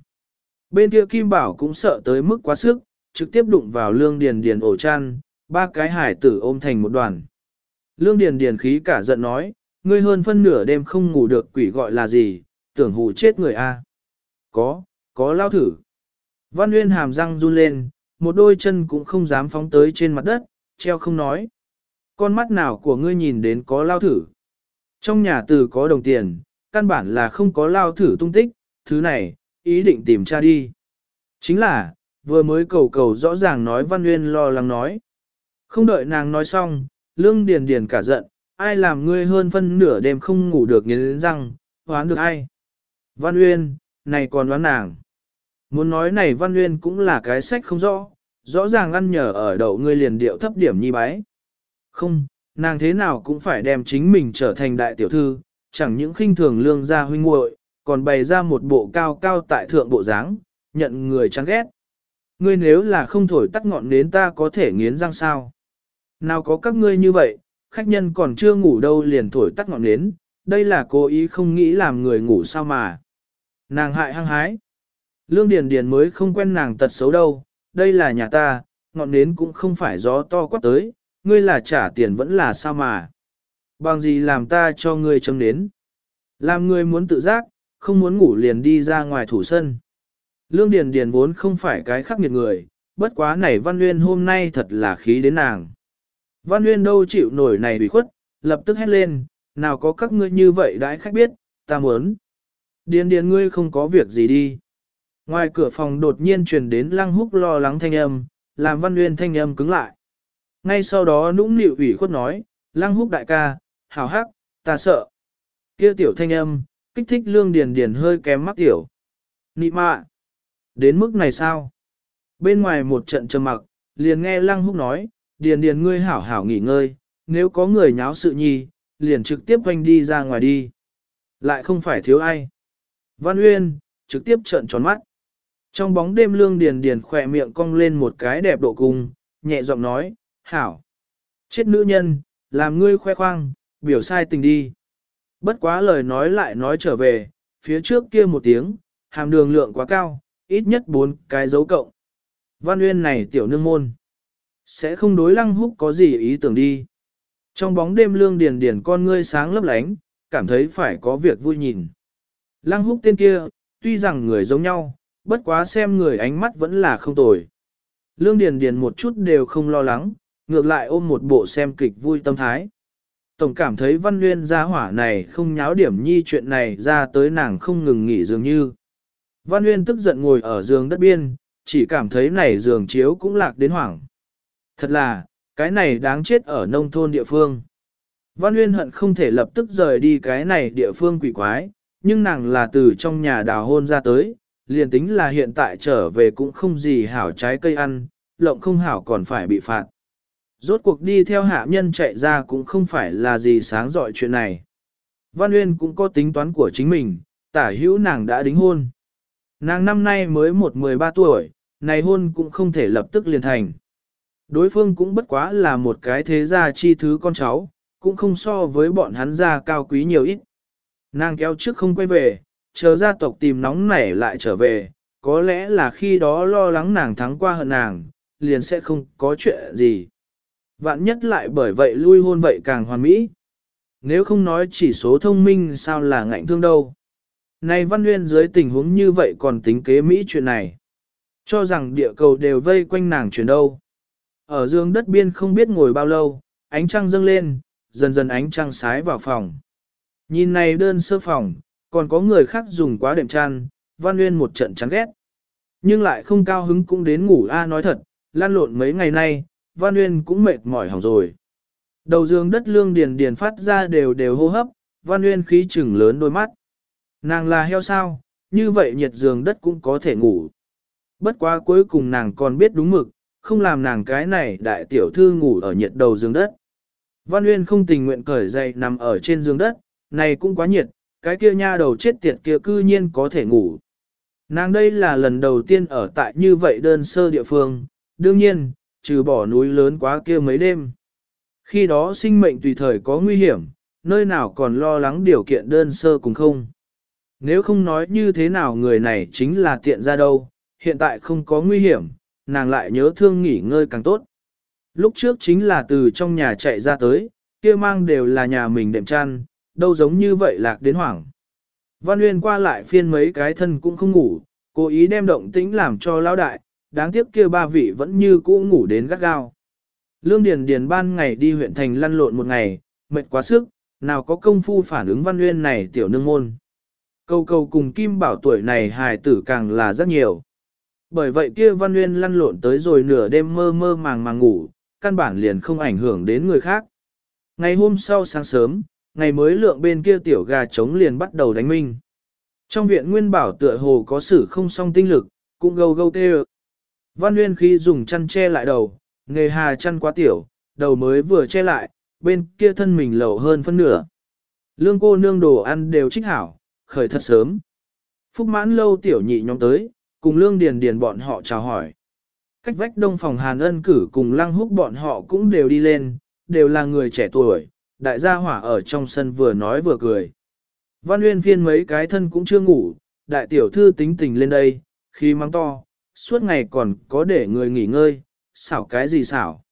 Bên kia Kim Bảo cũng sợ tới mức quá sức, trực tiếp đụng vào Lương Điền Điền ổ chăn, ba cái hải tử ôm thành một đoàn. Lương Điền Điền khí cả giận nói, ngươi hơn phân nửa đêm không ngủ được quỷ gọi là gì, tưởng hù chết người a. Có, có lao thử. Văn Nguyên hàm răng run lên, một đôi chân cũng không dám phóng tới trên mặt đất, treo không nói. Con mắt nào của ngươi nhìn đến có lao thử. Trong nhà từ có đồng tiền, căn bản là không có lao thử tung tích, thứ này, ý định tìm tra đi. Chính là, vừa mới cầu cầu rõ ràng nói Văn Nguyên lo lắng nói. Không đợi nàng nói xong, Lương Điền Điền cả giận, ai làm ngươi hơn phân nửa đêm không ngủ được nghiến răng, hoán được ai. Văn Uyên, này còn đoán nàng. Muốn nói này Văn Uyên cũng là cái sách không rõ, rõ ràng ăn nhờ ở đậu ngươi liền điệu thấp điểm nhi bái. Không, nàng thế nào cũng phải đem chính mình trở thành đại tiểu thư, chẳng những khinh thường lương gia huynh muội, còn bày ra một bộ cao cao tại thượng bộ dáng, nhận người chán ghét. Ngươi nếu là không thổi tắt ngọn nến ta có thể nghiến răng sao? Nào có các ngươi như vậy, khách nhân còn chưa ngủ đâu liền thổi tắt ngọn nến, đây là cố ý không nghĩ làm người ngủ sao mà. Nàng hại hăng hái. Lương Điền Điền mới không quen nàng tật xấu đâu, đây là nhà ta, ngọn nến cũng không phải gió to quát tới, ngươi là trả tiền vẫn là sao mà. Bằng gì làm ta cho ngươi châm nến. Làm ngươi muốn tự giác, không muốn ngủ liền đi ra ngoài thủ sân. Lương Điền Điền vốn không phải cái khắc nghiệt người, bất quá này Văn Nguyên hôm nay thật là khí đến nàng. Văn Nguyên đâu chịu nổi này bị khuất, lập tức hét lên, nào có các ngươi như vậy đãi khách biết, ta muốn. Điền Điền ngươi không có việc gì đi. Ngoài cửa phòng đột nhiên truyền đến lăng húc lo lắng thanh âm, làm Văn Nguyên thanh âm cứng lại. Ngay sau đó nũng nịu ủy khuất nói, lăng húc đại ca, hào hắc, ta sợ. Kia tiểu thanh âm, kích thích lương điền điền hơi kém mắc tiểu. Nị mạ, đến mức này sao? Bên ngoài một trận trầm mặc, liền nghe lăng húc nói, điền điền ngươi hảo hảo nghỉ ngơi, nếu có người nháo sự nhi, liền trực tiếp hoanh đi ra ngoài đi. Lại không phải thiếu ai. Văn Uyên, trực tiếp trợn tròn mắt. Trong bóng đêm lương điền điền khỏe miệng cong lên một cái đẹp độ cùng nhẹ giọng nói, hảo. Chết nữ nhân, làm ngươi khoe khoang, biểu sai tình đi. Bất quá lời nói lại nói trở về, phía trước kia một tiếng, hàm đường lượng quá cao, ít nhất bốn cái dấu cộng. Văn Uyên này tiểu nương môn, sẽ không đối lăng húc có gì ý tưởng đi. Trong bóng đêm lương điền điền con ngươi sáng lấp lánh, cảm thấy phải có việc vui nhìn. Lăng húc tên kia, tuy rằng người giống nhau, bất quá xem người ánh mắt vẫn là không tồi. Lương điền điền một chút đều không lo lắng, ngược lại ôm một bộ xem kịch vui tâm thái. Tổng cảm thấy văn nguyên gia hỏa này không nháo điểm nhi chuyện này ra tới nàng không ngừng nghỉ dường như. Văn nguyên tức giận ngồi ở giường đất biên, chỉ cảm thấy này giường chiếu cũng lạc đến hoảng. Thật là, cái này đáng chết ở nông thôn địa phương. Văn Nguyên hận không thể lập tức rời đi cái này địa phương quỷ quái, nhưng nàng là từ trong nhà đào hôn ra tới, liền tính là hiện tại trở về cũng không gì hảo trái cây ăn, lộng không hảo còn phải bị phạt. Rốt cuộc đi theo hạ nhân chạy ra cũng không phải là gì sáng dọi chuyện này. Văn Uyên cũng có tính toán của chính mình, tả hữu nàng đã đính hôn. Nàng năm nay mới một mười ba tuổi, này hôn cũng không thể lập tức liền thành. Đối phương cũng bất quá là một cái thế gia chi thứ con cháu, cũng không so với bọn hắn gia cao quý nhiều ít. Nàng kéo trước không quay về, chờ gia tộc tìm nóng nảy lại trở về, có lẽ là khi đó lo lắng nàng thắng qua hận nàng, liền sẽ không có chuyện gì. Vạn nhất lại bởi vậy lui hôn vậy càng hoàn mỹ. Nếu không nói chỉ số thông minh sao là ngạnh thương đâu. Này Văn Nguyên dưới tình huống như vậy còn tính kế Mỹ chuyện này. Cho rằng địa cầu đều vây quanh nàng chuyển đâu. Ở dương đất biên không biết ngồi bao lâu, ánh trăng dâng lên, dần dần ánh trăng sái vào phòng. Nhìn này đơn sơ phòng, còn có người khác dùng quá đệm chăn, Văn Nguyên một trận chán ghét. Nhưng lại không cao hứng cũng đến ngủ a nói thật, lan lộn mấy ngày nay, Văn Nguyên cũng mệt mỏi hỏng rồi. Đầu giường đất lương điền điền phát ra đều đều hô hấp, Văn Nguyên khí chừng lớn đôi mắt. Nàng là heo sao, như vậy nhiệt giường đất cũng có thể ngủ. Bất quá cuối cùng nàng còn biết đúng mực, không làm nàng cái này đại tiểu thư ngủ ở nhiệt đầu giường đất. Văn Uyên không tình nguyện cởi dậy nằm ở trên giường đất, này cũng quá nhiệt, cái kia nha đầu chết tiệt kia cư nhiên có thể ngủ. Nàng đây là lần đầu tiên ở tại như vậy đơn sơ địa phương, đương nhiên, trừ bỏ núi lớn quá kia mấy đêm. Khi đó sinh mệnh tùy thời có nguy hiểm, nơi nào còn lo lắng điều kiện đơn sơ cùng không. Nếu không nói như thế nào người này chính là tiện ra đâu, hiện tại không có nguy hiểm, nàng lại nhớ thương nghỉ ngơi càng tốt. Lúc trước chính là từ trong nhà chạy ra tới, kia mang đều là nhà mình đệm chăn, đâu giống như vậy lạc đến hoảng. Văn Nguyên qua lại phiên mấy cái thân cũng không ngủ, cố ý đem động tĩnh làm cho lão đại, đáng tiếc kia ba vị vẫn như cũ ngủ đến gắt gao. Lương Điền Điền ban ngày đi huyện thành lăn lộn một ngày, mệt quá sức, nào có công phu phản ứng Văn Nguyên này tiểu nương môn. Câu câu cùng Kim Bảo tuổi này hài tử càng là rất nhiều. Bởi vậy kia Văn Nguyên lăn lộn tới rồi nửa đêm mơ mơ màng màng ngủ, căn bản liền không ảnh hưởng đến người khác. Ngày hôm sau sáng sớm, ngày mới lượng bên kia tiểu gà trống liền bắt đầu đánh minh. Trong viện Nguyên Bảo tựa hồ có sử không song tinh lực, cũng gâu gâu tê Văn Nguyên khi dùng chăn che lại đầu, nghề hà chăn quá tiểu, đầu mới vừa che lại, bên kia thân mình lẩu hơn phân nửa. Lương cô nương đồ ăn đều trích hảo, khởi thật sớm. Phúc mãn lâu tiểu nhị nhóm tới, cùng lương điền điền bọn họ chào hỏi. Cách vách đông phòng Hàn ân cử cùng lăng húc bọn họ cũng đều đi lên, đều là người trẻ tuổi, đại gia hỏa ở trong sân vừa nói vừa cười. Văn Uyên phiên mấy cái thân cũng chưa ngủ, đại tiểu thư tính tình lên đây, khi mắng to, suốt ngày còn có để người nghỉ ngơi, xảo cái gì xảo.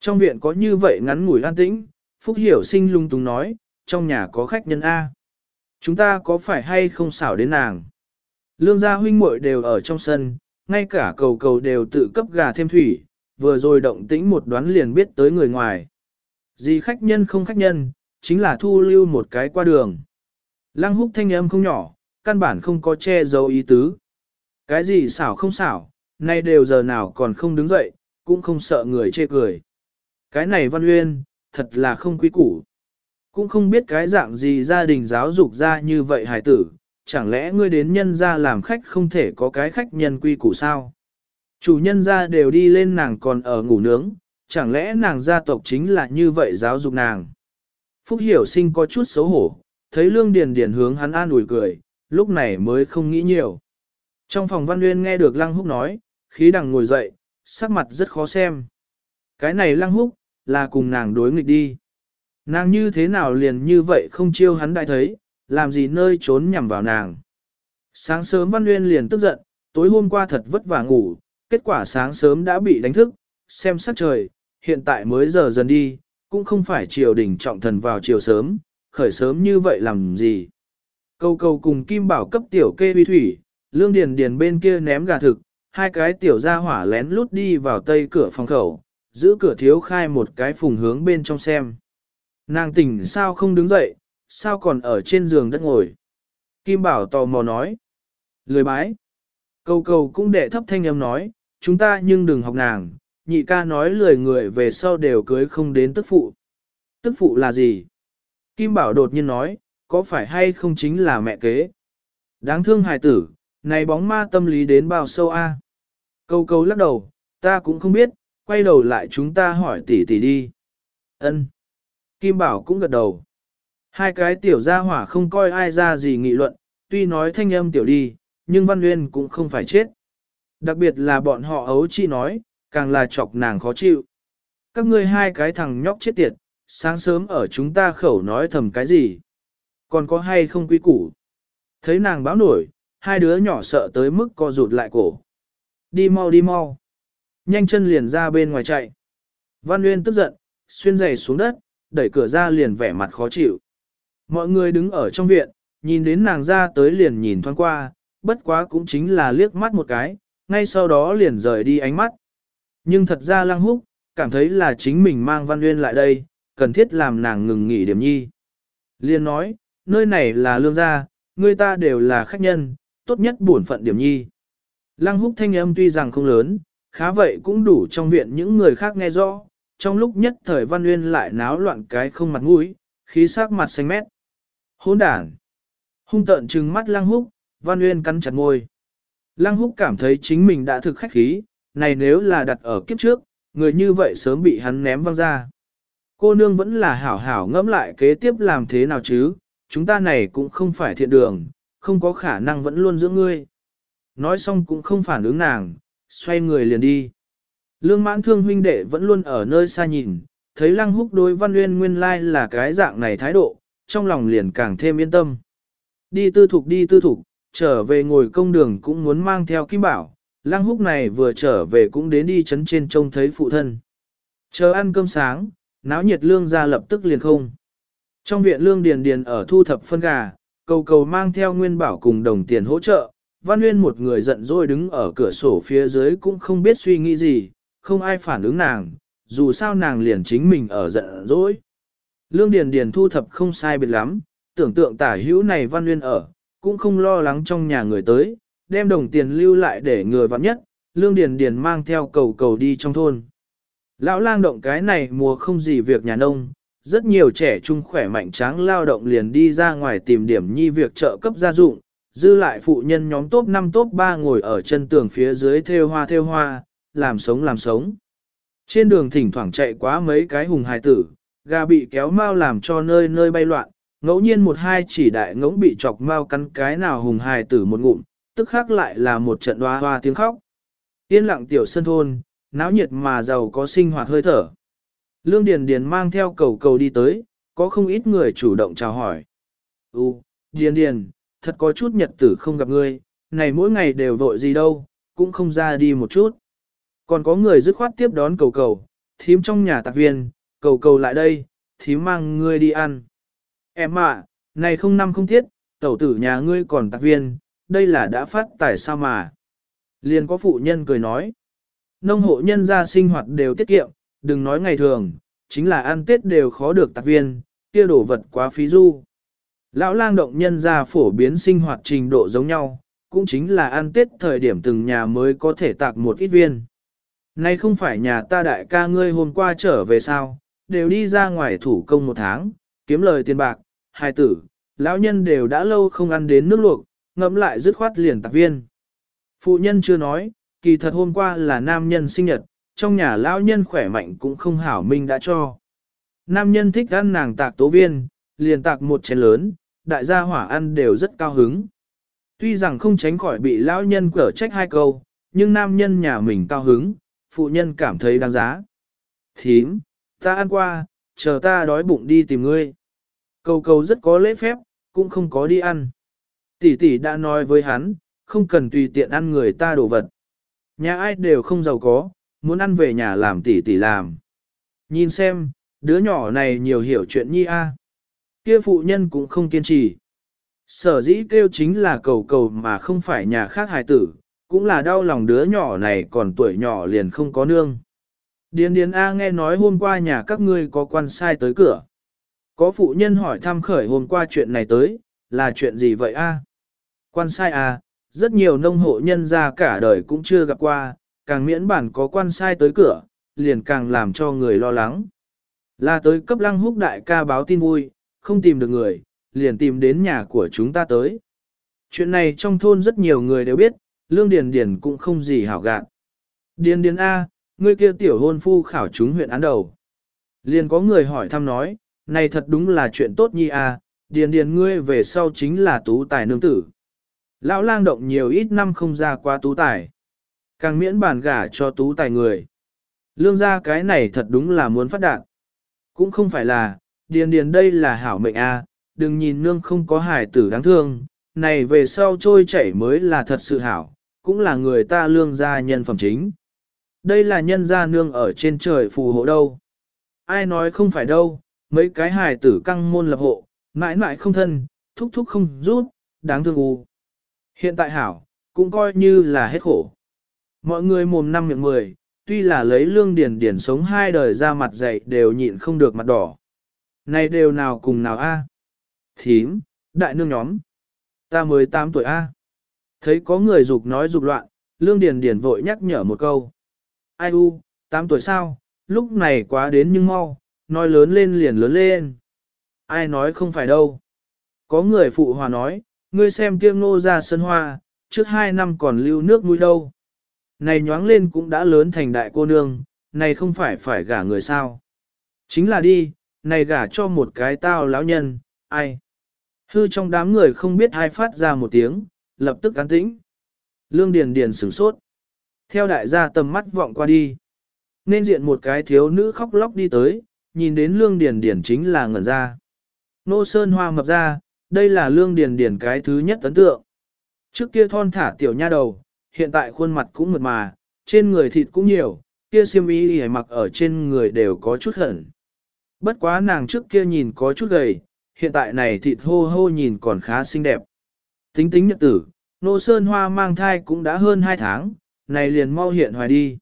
Trong viện có như vậy ngắn ngủi an tĩnh, Phúc Hiểu sinh lung tung nói, trong nhà có khách nhân A. Chúng ta có phải hay không xảo đến nàng? Lương gia huynh muội đều ở trong sân, ngay cả cầu cầu đều tự cấp gà thêm thủy, vừa rồi động tĩnh một đoán liền biết tới người ngoài. Gì khách nhân không khách nhân, chính là thu lưu một cái qua đường. Lăng húc thanh âm không nhỏ, căn bản không có che giấu ý tứ. Cái gì xảo không xảo, nay đều giờ nào còn không đứng dậy, cũng không sợ người chê cười. Cái này văn uyên, thật là không quý củ. Cũng không biết cái dạng gì gia đình giáo dục ra như vậy hài tử, chẳng lẽ ngươi đến nhân gia làm khách không thể có cái khách nhân quy củ sao? Chủ nhân gia đều đi lên nàng còn ở ngủ nướng, chẳng lẽ nàng gia tộc chính là như vậy giáo dục nàng? Phúc Hiểu sinh có chút xấu hổ, thấy Lương Điền Điền hướng hắn an ủi cười, lúc này mới không nghĩ nhiều. Trong phòng Văn Nguyên nghe được Lăng Húc nói, khí đằng ngồi dậy, sắc mặt rất khó xem. Cái này Lăng Húc, là cùng nàng đối nghịch đi. Nàng như thế nào liền như vậy không chiêu hắn đại thấy, làm gì nơi trốn nhằm vào nàng. Sáng sớm Văn Nguyên liền tức giận, tối hôm qua thật vất vả ngủ, kết quả sáng sớm đã bị đánh thức, xem sắc trời, hiện tại mới giờ dần đi, cũng không phải triều đình trọng thần vào chiều sớm, khởi sớm như vậy làm gì. Câu câu cùng Kim Bảo cấp tiểu kê uy thủy, lương điền điền bên kia ném gà thực, hai cái tiểu gia hỏa lén lút đi vào tây cửa phòng khẩu, giữ cửa thiếu khai một cái phùng hướng bên trong xem. Nàng tỉnh sao không đứng dậy, sao còn ở trên giường đất ngồi. Kim Bảo tò mò nói. Lười bái. Cầu cầu cũng đệ thấp thanh âm nói, chúng ta nhưng đừng học nàng, nhị ca nói lười người về sau đều cưới không đến tức phụ. Tức phụ là gì? Kim Bảo đột nhiên nói, có phải hay không chính là mẹ kế? Đáng thương hài tử, này bóng ma tâm lý đến bao sâu a? Câu câu lắc đầu, ta cũng không biết, quay đầu lại chúng ta hỏi tỷ tỷ đi. Ân. Kim Bảo cũng gật đầu. Hai cái tiểu gia hỏa không coi ai ra gì nghị luận, tuy nói thanh âm tiểu đi, nhưng Văn Nguyên cũng không phải chết. Đặc biệt là bọn họ ấu chi nói, càng là chọc nàng khó chịu. Các ngươi hai cái thằng nhóc chết tiệt, sáng sớm ở chúng ta khẩu nói thầm cái gì. Còn có hay không quý củ. Thấy nàng báo nổi, hai đứa nhỏ sợ tới mức co rụt lại cổ. Đi mau đi mau. Nhanh chân liền ra bên ngoài chạy. Văn Nguyên tức giận, xuyên giày xuống đất, đẩy cửa ra liền vẻ mặt khó chịu. Mọi người đứng ở trong viện, nhìn đến nàng ra tới liền nhìn thoáng qua, bất quá cũng chính là liếc mắt một cái, ngay sau đó liền rời đi ánh mắt. Nhưng thật ra lăng húc, cảm thấy là chính mình mang Văn Nguyên lại đây, cần thiết làm nàng ngừng nghỉ điểm nhi. Liên nói, nơi này là lương gia, người ta đều là khách nhân, tốt nhất bổn phận điểm nhi. Lăng húc thanh âm tuy rằng không lớn, khá vậy cũng đủ trong viện những người khác nghe rõ, trong lúc nhất thời Văn Nguyên lại náo loạn cái không mặt mũi, khí sắc mặt xanh mét. Hỗn đản. Hung tợn trừng mắt Lăng Húc, Văn uyên cắn chặt môi. Lăng Húc cảm thấy chính mình đã thực khách khí, này nếu là đặt ở kiếp trước, người như vậy sớm bị hắn ném văng ra. Cô nương vẫn là hảo hảo ngẫm lại kế tiếp làm thế nào chứ, chúng ta này cũng không phải thiện đường, không có khả năng vẫn luôn giữ ngươi. Nói xong cũng không phản ứng nàng, xoay người liền đi. Lương mãn thương huynh đệ vẫn luôn ở nơi xa nhìn, thấy lăng húc đối văn uyên nguyên lai là cái dạng này thái độ, trong lòng liền càng thêm yên tâm. Đi tư thục đi tư thục, trở về ngồi công đường cũng muốn mang theo kim bảo, lăng húc này vừa trở về cũng đến đi chấn trên trông thấy phụ thân. Chờ ăn cơm sáng, náo nhiệt lương ra lập tức liền không. Trong viện lương điền điền ở thu thập phân gà, cầu cầu mang theo nguyên bảo cùng đồng tiền hỗ trợ, văn nguyên một người giận dỗi đứng ở cửa sổ phía dưới cũng không biết suy nghĩ gì, không ai phản ứng nàng, dù sao nàng liền chính mình ở giận dỗi. Lương Điền Điền thu thập không sai biệt lắm, tưởng tượng tả hữu này văn nguyên ở, cũng không lo lắng trong nhà người tới, đem đồng tiền lưu lại để người vặn nhất, Lương Điền Điền mang theo cầu cầu đi trong thôn. Lão lang động cái này mùa không gì việc nhà nông, rất nhiều trẻ trung khỏe mạnh tráng lao động liền đi ra ngoài tìm điểm nhi việc trợ cấp gia dụng, dư lại phụ nhân nhóm top 5 top 3 ngồi ở chân tường phía dưới theo hoa theo hoa, làm sống làm sống. Trên đường thỉnh thoảng chạy quá mấy cái hùng hài tử, gà bị kéo mau làm cho nơi nơi bay loạn, ngẫu nhiên một hai chỉ đại ngỗng bị chọc mau cắn cái nào hùng hài tử một ngụm, tức khác lại là một trận hoa hoa tiếng khóc. Yên lặng tiểu sân thôn, náo nhiệt mà giàu có sinh hoạt hơi thở. Lương Điền Điền mang theo cầu cầu đi tới, có không ít người chủ động chào hỏi. Ừ, Điền Điền, thật có chút nhật tử không gặp ngươi, này mỗi ngày đều vội gì đâu, cũng không ra đi một chút. Còn có người dứt khoát tiếp đón cầu cầu, thím trong nhà tạc viên, cầu cầu lại đây, thí mang ngươi đi ăn. Em ạ, này không năm không thiết, tẩu tử nhà ngươi còn tạc viên, đây là đã phát tài sao mà. Liền có phụ nhân cười nói, nông hộ nhân gia sinh hoạt đều tiết kiệm, đừng nói ngày thường, chính là ăn tết đều khó được tạc viên, kia đổ vật quá phí du. Lão lang động nhân gia phổ biến sinh hoạt trình độ giống nhau, cũng chính là ăn tết thời điểm từng nhà mới có thể tạc một ít viên. Nay không phải nhà ta đại ca ngươi hôm qua trở về sao, đều đi ra ngoài thủ công một tháng, kiếm lời tiền bạc, hai tử, lão nhân đều đã lâu không ăn đến nước luộc, ngẫm lại dứt khoát liền tạc viên. Phụ nhân chưa nói, kỳ thật hôm qua là nam nhân sinh nhật, trong nhà lão nhân khỏe mạnh cũng không hảo minh đã cho. Nam nhân thích ăn nàng tạc tố viên, liền tạc một chén lớn, đại gia hỏa ăn đều rất cao hứng. Tuy rằng không tránh khỏi bị lão nhân cở trách hai câu, nhưng nam nhân nhà mình cao hứng, phụ nhân cảm thấy đáng giá. Thím, ta ăn qua, chờ ta đói bụng đi tìm ngươi. Cầu cầu rất có lễ phép, cũng không có đi ăn. Tỷ tỷ đã nói với hắn, không cần tùy tiện ăn người ta đồ vật. Nhà ai đều không giàu có, muốn ăn về nhà làm tỷ tỷ làm. Nhìn xem, đứa nhỏ này nhiều hiểu chuyện nhi a. Kia phụ nhân cũng không kiên trì. Sở dĩ kêu chính là cầu cầu mà không phải nhà khác hài tử, cũng là đau lòng đứa nhỏ này còn tuổi nhỏ liền không có nương. Điền Điền A nghe nói hôm qua nhà các ngươi có quan sai tới cửa. Có phụ nhân hỏi thăm khởi hôm qua chuyện này tới, là chuyện gì vậy A? Quan sai A, rất nhiều nông hộ nhân ra cả đời cũng chưa gặp qua, càng miễn bản có quan sai tới cửa, liền càng làm cho người lo lắng. Là tới cấp lăng húc đại ca báo tin vui, không tìm được người, liền tìm đến nhà của chúng ta tới. Chuyện này trong thôn rất nhiều người đều biết, Lương Điền Điền cũng không gì hảo gạn. Điền Điền A, ngươi kia tiểu hôn phu khảo chúng huyện án đầu. Liền có người hỏi thăm nói, này thật đúng là chuyện tốt nhi à? Điền Điền ngươi về sau chính là tú tài nương tử. Lão lang động nhiều ít năm không ra qua tú tài. Càng miễn bàn gả cho tú tài người. Lương gia cái này thật đúng là muốn phát đạt. Cũng không phải là, Điền Điền đây là hảo mệnh A, đừng nhìn nương không có hài tử đáng thương, này về sau trôi chảy mới là thật sự hảo, cũng là người ta lương gia nhân phẩm chính. Đây là nhân gia nương ở trên trời phù hộ đâu. Ai nói không phải đâu, mấy cái hài tử căng môn lập hộ, mãi mãi không thân, thúc thúc không rút, đáng thương u. Hiện tại hảo, cũng coi như là hết khổ. Mọi người mồm năm miệng mười, tuy là lấy lương điển điển sống hai đời ra mặt dậy đều nhịn không được mặt đỏ. Này đều nào cùng nào a? Thím, đại nương nhóm. Ta mới 8 tuổi a. Thấy có người dục nói dục loạn, lương điền điền vội nhắc nhở một câu. Ai u, 8 tuổi sao, lúc này quá đến nhưng mau, nói lớn lên liền lớn lên. Ai nói không phải đâu. Có người phụ hòa nói, ngươi xem kia ngô ra sân hoa, trước hai năm còn lưu nước mũi đâu. Này nhoáng lên cũng đã lớn thành đại cô nương, này không phải phải gả người sao. Chính là đi, này gả cho một cái tao lão nhân, ai. Hư trong đám người không biết ai phát ra một tiếng, lập tức cán tĩnh. Lương Điền Điền sửng sốt. Theo đại gia tầm mắt vọng qua đi. Nên diện một cái thiếu nữ khóc lóc đi tới, nhìn đến Lương Điền Điền chính là ngẩn ra. Nô Sơn Hoa mập ra, đây là Lương Điền Điền cái thứ nhất ấn tượng. Trước kia thon thả tiểu nha đầu, hiện tại khuôn mặt cũng mượt mà, trên người thịt cũng nhiều, kia xiêm y hề mặc ở trên người đều có chút hẩn. Bất quá nàng trước kia nhìn có chút gầy, hiện tại này thịt hô hô nhìn còn khá xinh đẹp. Tính tính nhật tử, Nô Sơn Hoa mang thai cũng đã hơn 2 tháng, này liền mau hiện hoài đi.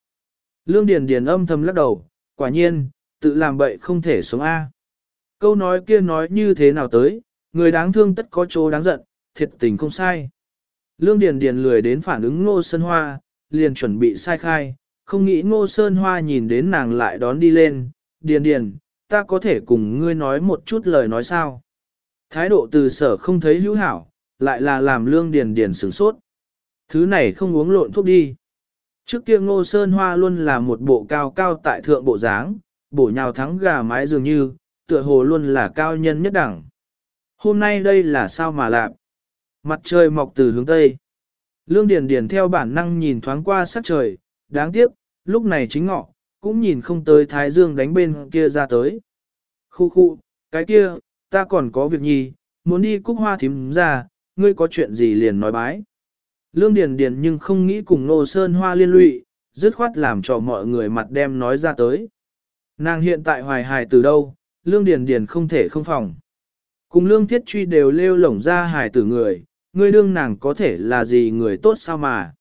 Lương Điền Điền âm thầm lắc đầu, quả nhiên, tự làm bậy không thể sống A. Câu nói kia nói như thế nào tới, người đáng thương tất có chỗ đáng giận, thiệt tình không sai. Lương Điền Điền lười đến phản ứng Ngô Sơn Hoa, liền chuẩn bị sai khai, không nghĩ Ngô Sơn Hoa nhìn đến nàng lại đón đi lên, Điền Điền, ta có thể cùng ngươi nói một chút lời nói sao. Thái độ từ sở không thấy hữu hảo, lại là làm lương điền điền sửng sốt. Thứ này không uống lộn thuốc đi. Trước kia ngô sơn hoa luôn là một bộ cao cao tại thượng bộ dáng, bổ nhào thắng gà mái dường như, tựa hồ luôn là cao nhân nhất đẳng. Hôm nay đây là sao mà lạ? Mặt trời mọc từ hướng Tây. Lương Điền Điền theo bản năng nhìn thoáng qua sắc trời, đáng tiếc, lúc này chính ngọ, cũng nhìn không tới Thái Dương đánh bên kia ra tới. Khu khu, cái kia, ta còn có việc nhì, muốn đi cúc hoa thím ra, ngươi có chuyện gì liền nói bái. Lương Điền Điền nhưng không nghĩ cùng Nô Sơn Hoa liên lụy, dứt khoát làm cho mọi người mặt đem nói ra tới. Nàng hiện tại hoài hài từ đâu, Lương Điền Điền không thể không phòng. Cùng Lương Thiết Truy đều lêu lổng ra hài tử người, ngươi đương nàng có thể là gì người tốt sao mà.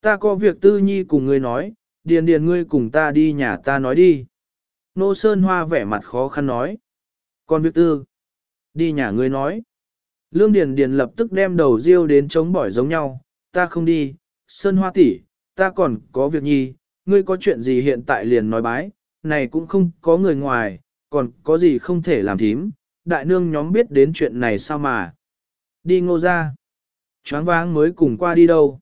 Ta có việc tư nhi cùng ngươi nói, Điền Điền ngươi cùng ta đi nhà ta nói đi. Nô Sơn Hoa vẻ mặt khó khăn nói. Còn việc tư, đi nhà ngươi nói. Lương Điền Điền lập tức đem đầu riêu đến chống bỏi giống nhau, ta không đi, Sơn Hoa tỷ, ta còn có việc nhi, ngươi có chuyện gì hiện tại liền nói bái, này cũng không có người ngoài, còn có gì không thể làm thím, đại nương nhóm biết đến chuyện này sao mà. Đi ngô ra. Choáng váng mới cùng qua đi đâu.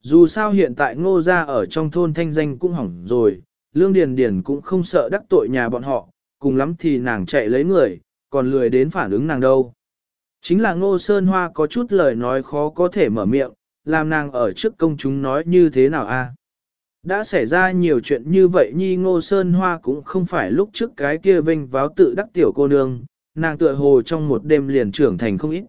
Dù sao hiện tại ngô ra ở trong thôn thanh danh cũng hỏng rồi, lương điền điền cũng không sợ đắc tội nhà bọn họ, cùng lắm thì nàng chạy lấy người, còn lười đến phản ứng nàng đâu. Chính là ngô sơn hoa có chút lời nói khó có thể mở miệng, làm nàng ở trước công chúng nói như thế nào a? Đã xảy ra nhiều chuyện như vậy nhi ngô sơn hoa cũng không phải lúc trước cái kia vinh váo tự đắc tiểu cô nương, nàng tựa hồ trong một đêm liền trưởng thành không ít.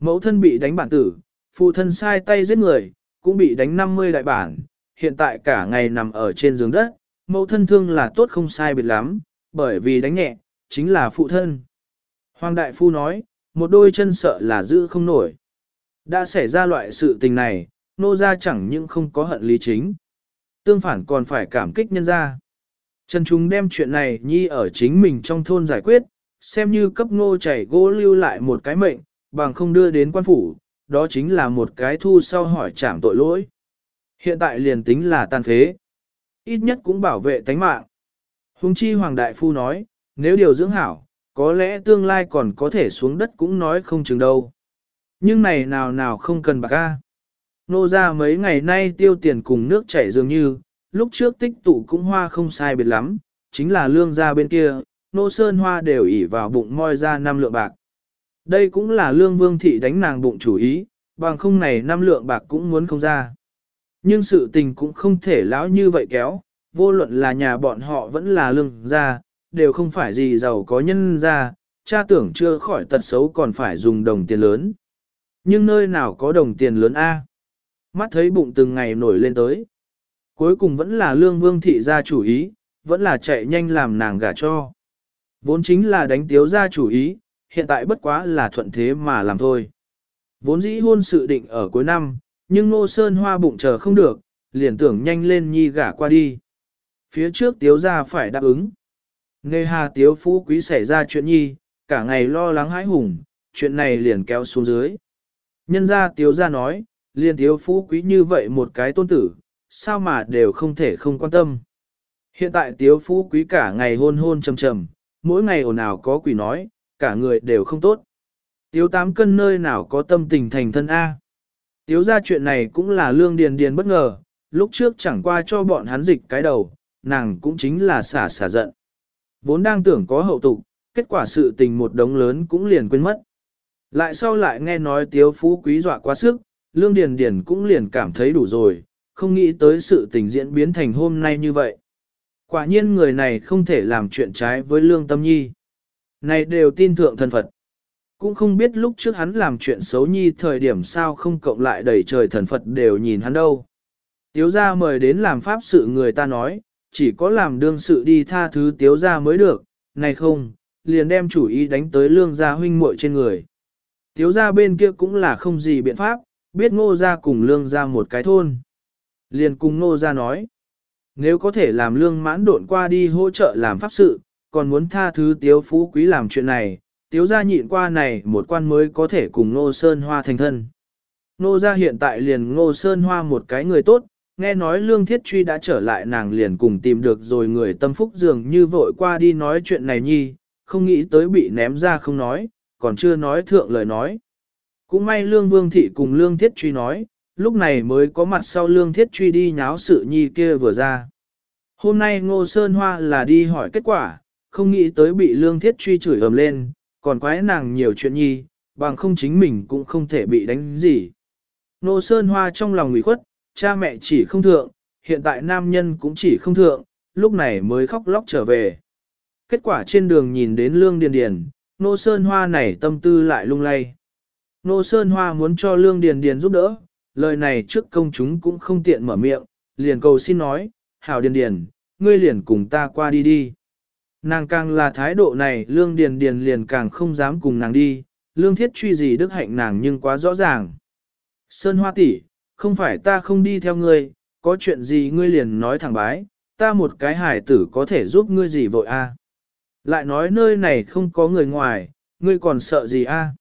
Mẫu thân bị đánh bản tử, phụ thân sai tay giết người, cũng bị đánh 50 đại bản, hiện tại cả ngày nằm ở trên giường đất, mẫu thân thương là tốt không sai biệt lắm, bởi vì đánh nhẹ, chính là phụ thân. Hoàng đại phu nói, một đôi chân sợ là giữ không nổi. Đã xảy ra loại sự tình này, nô gia chẳng những không có hận lý chính. Tương phản còn phải cảm kích nhân gia. Trần Trung đem chuyện này nhi ở chính mình trong thôn giải quyết, xem như cấp ngô chảy gỗ lưu lại một cái mệnh, bằng không đưa đến quan phủ, đó chính là một cái thu sau hỏi trảm tội lỗi. Hiện tại liền tính là tan phế. Ít nhất cũng bảo vệ tánh mạng. Hùng chi Hoàng Đại Phu nói, nếu điều dưỡng hảo, có lẽ tương lai còn có thể xuống đất cũng nói không chừng đâu. Nhưng này nào nào không cần bạc ca. Nô ra mấy ngày nay tiêu tiền cùng nước chảy dường như, lúc trước tích tụ cũng hoa không sai biệt lắm, chính là lương ra bên kia, nô sơn hoa đều ỉ vào bụng moi ra năm lượng bạc. Đây cũng là lương vương thị đánh nàng bụng chủ ý, bằng không này năm lượng bạc cũng muốn không ra. Nhưng sự tình cũng không thể lão như vậy kéo, vô luận là nhà bọn họ vẫn là lương ra, đều không phải gì giàu có nhân ra, cha tưởng chưa khỏi tật xấu còn phải dùng đồng tiền lớn. Nhưng nơi nào có đồng tiền lớn A? Mắt thấy bụng từng ngày nổi lên tới. Cuối cùng vẫn là lương vương thị ra chủ ý, vẫn là chạy nhanh làm nàng gả cho. Vốn chính là đánh tiếu ra chủ ý, hiện tại bất quá là thuận thế mà làm thôi. Vốn dĩ hôn sự định ở cuối năm, nhưng Nô Sơn Hoa bụng chờ không được, liền tưởng nhanh lên nhi gả qua đi. Phía trước tiếu ra phải đáp ứng. Nghe hà tiếu phú quý xảy ra chuyện nhi, cả ngày lo lắng hãi hùng, chuyện này liền kéo xuống dưới. Nhân ra tiếu ra nói, liền thiếu phú quý như vậy một cái tôn tử, sao mà đều không thể không quan tâm. Hiện tại tiếu phú quý cả ngày hôn hôn trầm trầm, mỗi ngày ồn ào có quỷ nói, cả người đều không tốt. Tiếu tám cân nơi nào có tâm tình thành thân A. Tiếu ra chuyện này cũng là lương điền điền bất ngờ, lúc trước chẳng qua cho bọn hắn dịch cái đầu, nàng cũng chính là xả xả giận. Vốn đang tưởng có hậu tục, kết quả sự tình một đống lớn cũng liền quên mất. Lại sau lại nghe nói tiếu phú quý dọa quá sức, lương điền điền cũng liền cảm thấy đủ rồi, không nghĩ tới sự tình diễn biến thành hôm nay như vậy. Quả nhiên người này không thể làm chuyện trái với lương tâm nhi. Này đều tin thượng thần Phật. Cũng không biết lúc trước hắn làm chuyện xấu nhi thời điểm sao không cộng lại đầy trời thần Phật đều nhìn hắn đâu. Tiếu gia mời đến làm pháp sự người ta nói, chỉ có làm đương sự đi tha thứ tiếu gia mới được, này không, liền đem chủ ý đánh tới lương gia huynh muội trên người. Tiếu gia bên kia cũng là không gì biện pháp, biết ngô gia cùng lương gia một cái thôn. Liền cùng ngô gia nói, nếu có thể làm lương mãn độn qua đi hỗ trợ làm pháp sự, còn muốn tha thứ tiếu phú quý làm chuyện này, tiếu gia nhịn qua này một quan mới có thể cùng Ngô Sơn Hoa thành thân. Ngô gia hiện tại liền Ngô Sơn Hoa một cái người tốt, nghe nói Lương Thiết Truy đã trở lại nàng liền cùng tìm được rồi người tâm phúc dường như vội qua đi nói chuyện này nhi, không nghĩ tới bị ném ra không nói, còn chưa nói thượng lời nói. Cũng may Lương Vương Thị cùng Lương Thiết Truy nói, lúc này mới có mặt sau Lương Thiết Truy đi nháo sự nhi kia vừa ra. Hôm nay Ngô Sơn Hoa là đi hỏi kết quả, không nghĩ tới bị Lương Thiết Truy chửi ầm lên, còn quái nàng nhiều chuyện nhi, bằng không chính mình cũng không thể bị đánh gì. ngô Sơn Hoa trong lòng ủy khuất, cha mẹ chỉ không thượng, hiện tại nam nhân cũng chỉ không thượng, lúc này mới khóc lóc trở về. Kết quả trên đường nhìn đến Lương Điền Điền, Nô Sơn Hoa này tâm tư lại lung lay. Nô Sơn Hoa muốn cho Lương Điền Điền giúp đỡ, lời này trước công chúng cũng không tiện mở miệng, liền cầu xin nói, Hảo Điền Điền, ngươi liền cùng ta qua đi đi. Nàng càng là thái độ này Lương Điền Điền liền càng không dám cùng nàng đi, Lương Thiết truy gì đức hạnh nàng nhưng quá rõ ràng. Sơn Hoa tỷ, không phải ta không đi theo ngươi, có chuyện gì ngươi liền nói thẳng bái, ta một cái hải tử có thể giúp ngươi gì vội a? Lại nói nơi này không có người ngoài, ngươi còn sợ gì a?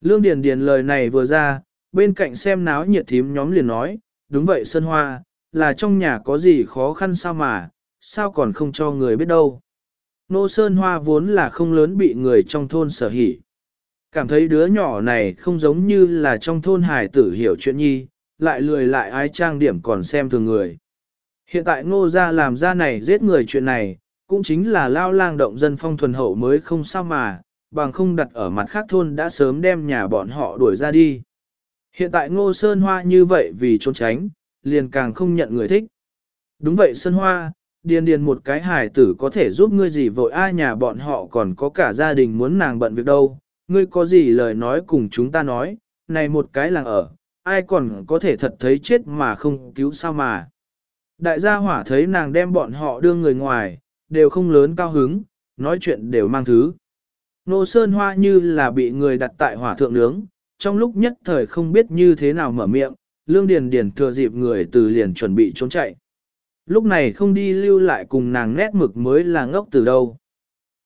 Lương Điền Điền lời này vừa ra, bên cạnh xem náo nhiệt thím nhóm liền nói, đúng vậy Sơn Hoa, là trong nhà có gì khó khăn sao mà, sao còn không cho người biết đâu. Nô Sơn Hoa vốn là không lớn bị người trong thôn sở hỉ. Cảm thấy đứa nhỏ này không giống như là trong thôn hải tử hiểu chuyện nhi, lại lười lại ái trang điểm còn xem thường người. Hiện tại ngô gia làm ra này giết người chuyện này, cũng chính là lao lang động dân phong thuần hậu mới không sao mà, bằng không đặt ở mặt khác thôn đã sớm đem nhà bọn họ đuổi ra đi. Hiện tại ngô sơn hoa như vậy vì trốn tránh, liền càng không nhận người thích. Đúng vậy sơn hoa, điền điền một cái hài tử có thể giúp ngươi gì vội ai nhà bọn họ còn có cả gia đình muốn nàng bận việc đâu, ngươi có gì lời nói cùng chúng ta nói, này một cái làng ở, ai còn có thể thật thấy chết mà không cứu sao mà. Đại gia hỏa thấy nàng đem bọn họ đưa người ngoài, đều không lớn cao hứng, nói chuyện đều mang thứ. Nô Sơn Hoa như là bị người đặt tại hỏa thượng nướng, trong lúc nhất thời không biết như thế nào mở miệng, Lương Điền Điền thừa dịp người từ liền chuẩn bị trốn chạy. Lúc này không đi lưu lại cùng nàng nét mực mới là ngốc từ đâu.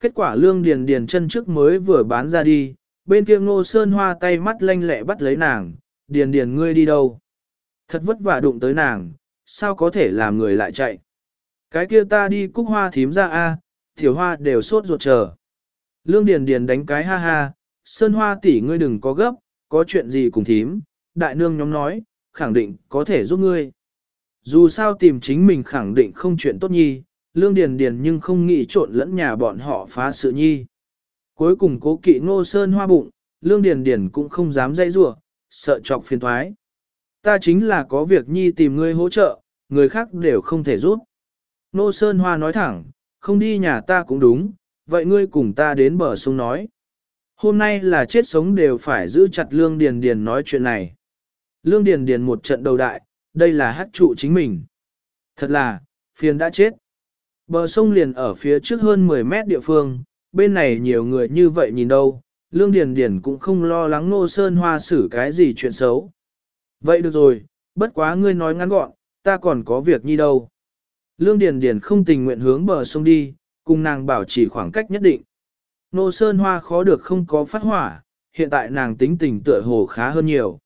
Kết quả Lương Điền Điền chân trước mới vừa bán ra đi, bên kia Ngô Sơn Hoa tay mắt lanh lẹ bắt lấy nàng, Điền Điền ngươi đi đâu? Thật vất vả đụng tới nàng, sao có thể làm người lại chạy? Cái kia ta đi cúc hoa thím ra a, tiểu hoa đều sốt ruột chờ. Lương Điền Điền đánh cái ha ha, Sơn Hoa tỷ ngươi đừng có gấp, có chuyện gì cùng thím, đại nương nhóm nói, khẳng định có thể giúp ngươi. Dù sao tìm chính mình khẳng định không chuyện tốt nhi, Lương Điền Điền nhưng không nghĩ trộn lẫn nhà bọn họ phá sự nhi. Cuối cùng cố kỵ ngô sơn hoa bụng, Lương Điền Điền cũng không dám dây rủa, sợ chọc phiền toái. Ta chính là có việc nhi tìm ngươi hỗ trợ, người khác đều không thể giúp. Nô Sơn Hoa nói thẳng, không đi nhà ta cũng đúng, vậy ngươi cùng ta đến bờ sông nói. Hôm nay là chết sống đều phải giữ chặt Lương Điền Điền nói chuyện này. Lương Điền Điền một trận đầu đại, đây là hát trụ chính mình. Thật là, phiền đã chết. Bờ sông liền ở phía trước hơn 10 mét địa phương, bên này nhiều người như vậy nhìn đâu, Lương Điền Điền cũng không lo lắng Nô Sơn Hoa xử cái gì chuyện xấu. Vậy được rồi, bất quá ngươi nói ngắn gọn, ta còn có việc nhi đâu. Lương Điền Điền không tình nguyện hướng bờ sông đi, cùng nàng bảo trì khoảng cách nhất định. Nô Sơn Hoa khó được không có phát hỏa, hiện tại nàng tính tình tựa hồ khá hơn nhiều.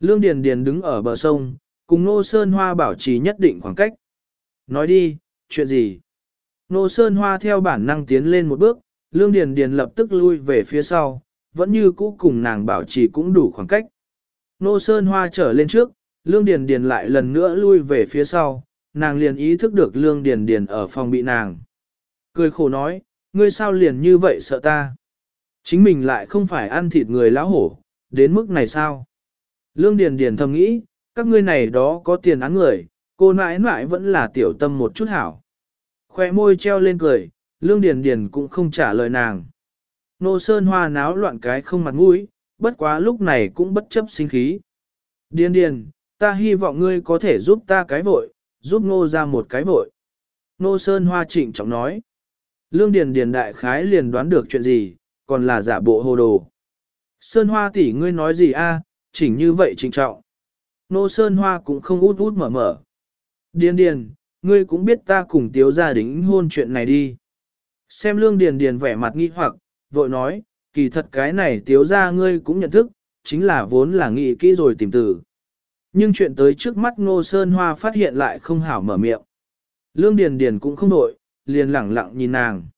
Lương Điền Điền đứng ở bờ sông, cùng Nô Sơn Hoa bảo trì nhất định khoảng cách. Nói đi, chuyện gì? Nô Sơn Hoa theo bản năng tiến lên một bước, Lương Điền Điền lập tức lui về phía sau, vẫn như cũ cùng nàng bảo trì cũng đủ khoảng cách. Nô Sơn Hoa trở lên trước, Lương Điền Điền lại lần nữa lui về phía sau, nàng liền ý thức được Lương Điền Điền ở phòng bị nàng. Cười khổ nói, ngươi sao liền như vậy sợ ta? Chính mình lại không phải ăn thịt người lão hổ, đến mức này sao? Lương Điền Điền thầm nghĩ, các ngươi này đó có tiền án người, cô nãi nãi vẫn là tiểu tâm một chút hảo. Khoe môi treo lên cười, Lương Điền Điền cũng không trả lời nàng. Nô Sơn Hoa náo loạn cái không mặt mũi, bất quá lúc này cũng bất chấp sinh khí. Điền Điền, ta hy vọng ngươi có thể giúp ta cái vội, giúp ngô ra một cái vội. Ngô Sơn Hoa trịnh trọng nói. Lương Điền Điền đại khái liền đoán được chuyện gì, còn là giả bộ hồ đồ. Sơn Hoa tỷ ngươi nói gì a? chỉnh như vậy trịnh trọng. Ngô Sơn Hoa cũng không út út mở mở. Điền Điền, ngươi cũng biết ta cùng tiếu gia đính hôn chuyện này đi. Xem Lương Điền Điền vẻ mặt nghi hoặc, vội nói, kỳ thật cái này tiếu gia ngươi cũng nhận thức, chính là vốn là nghĩ kỹ rồi tìm từ. Nhưng chuyện tới trước mắt Ngô Sơn Hoa phát hiện lại không hảo mở miệng. Lương Điền Điền cũng không đổi, liền lẳng lặng nhìn nàng.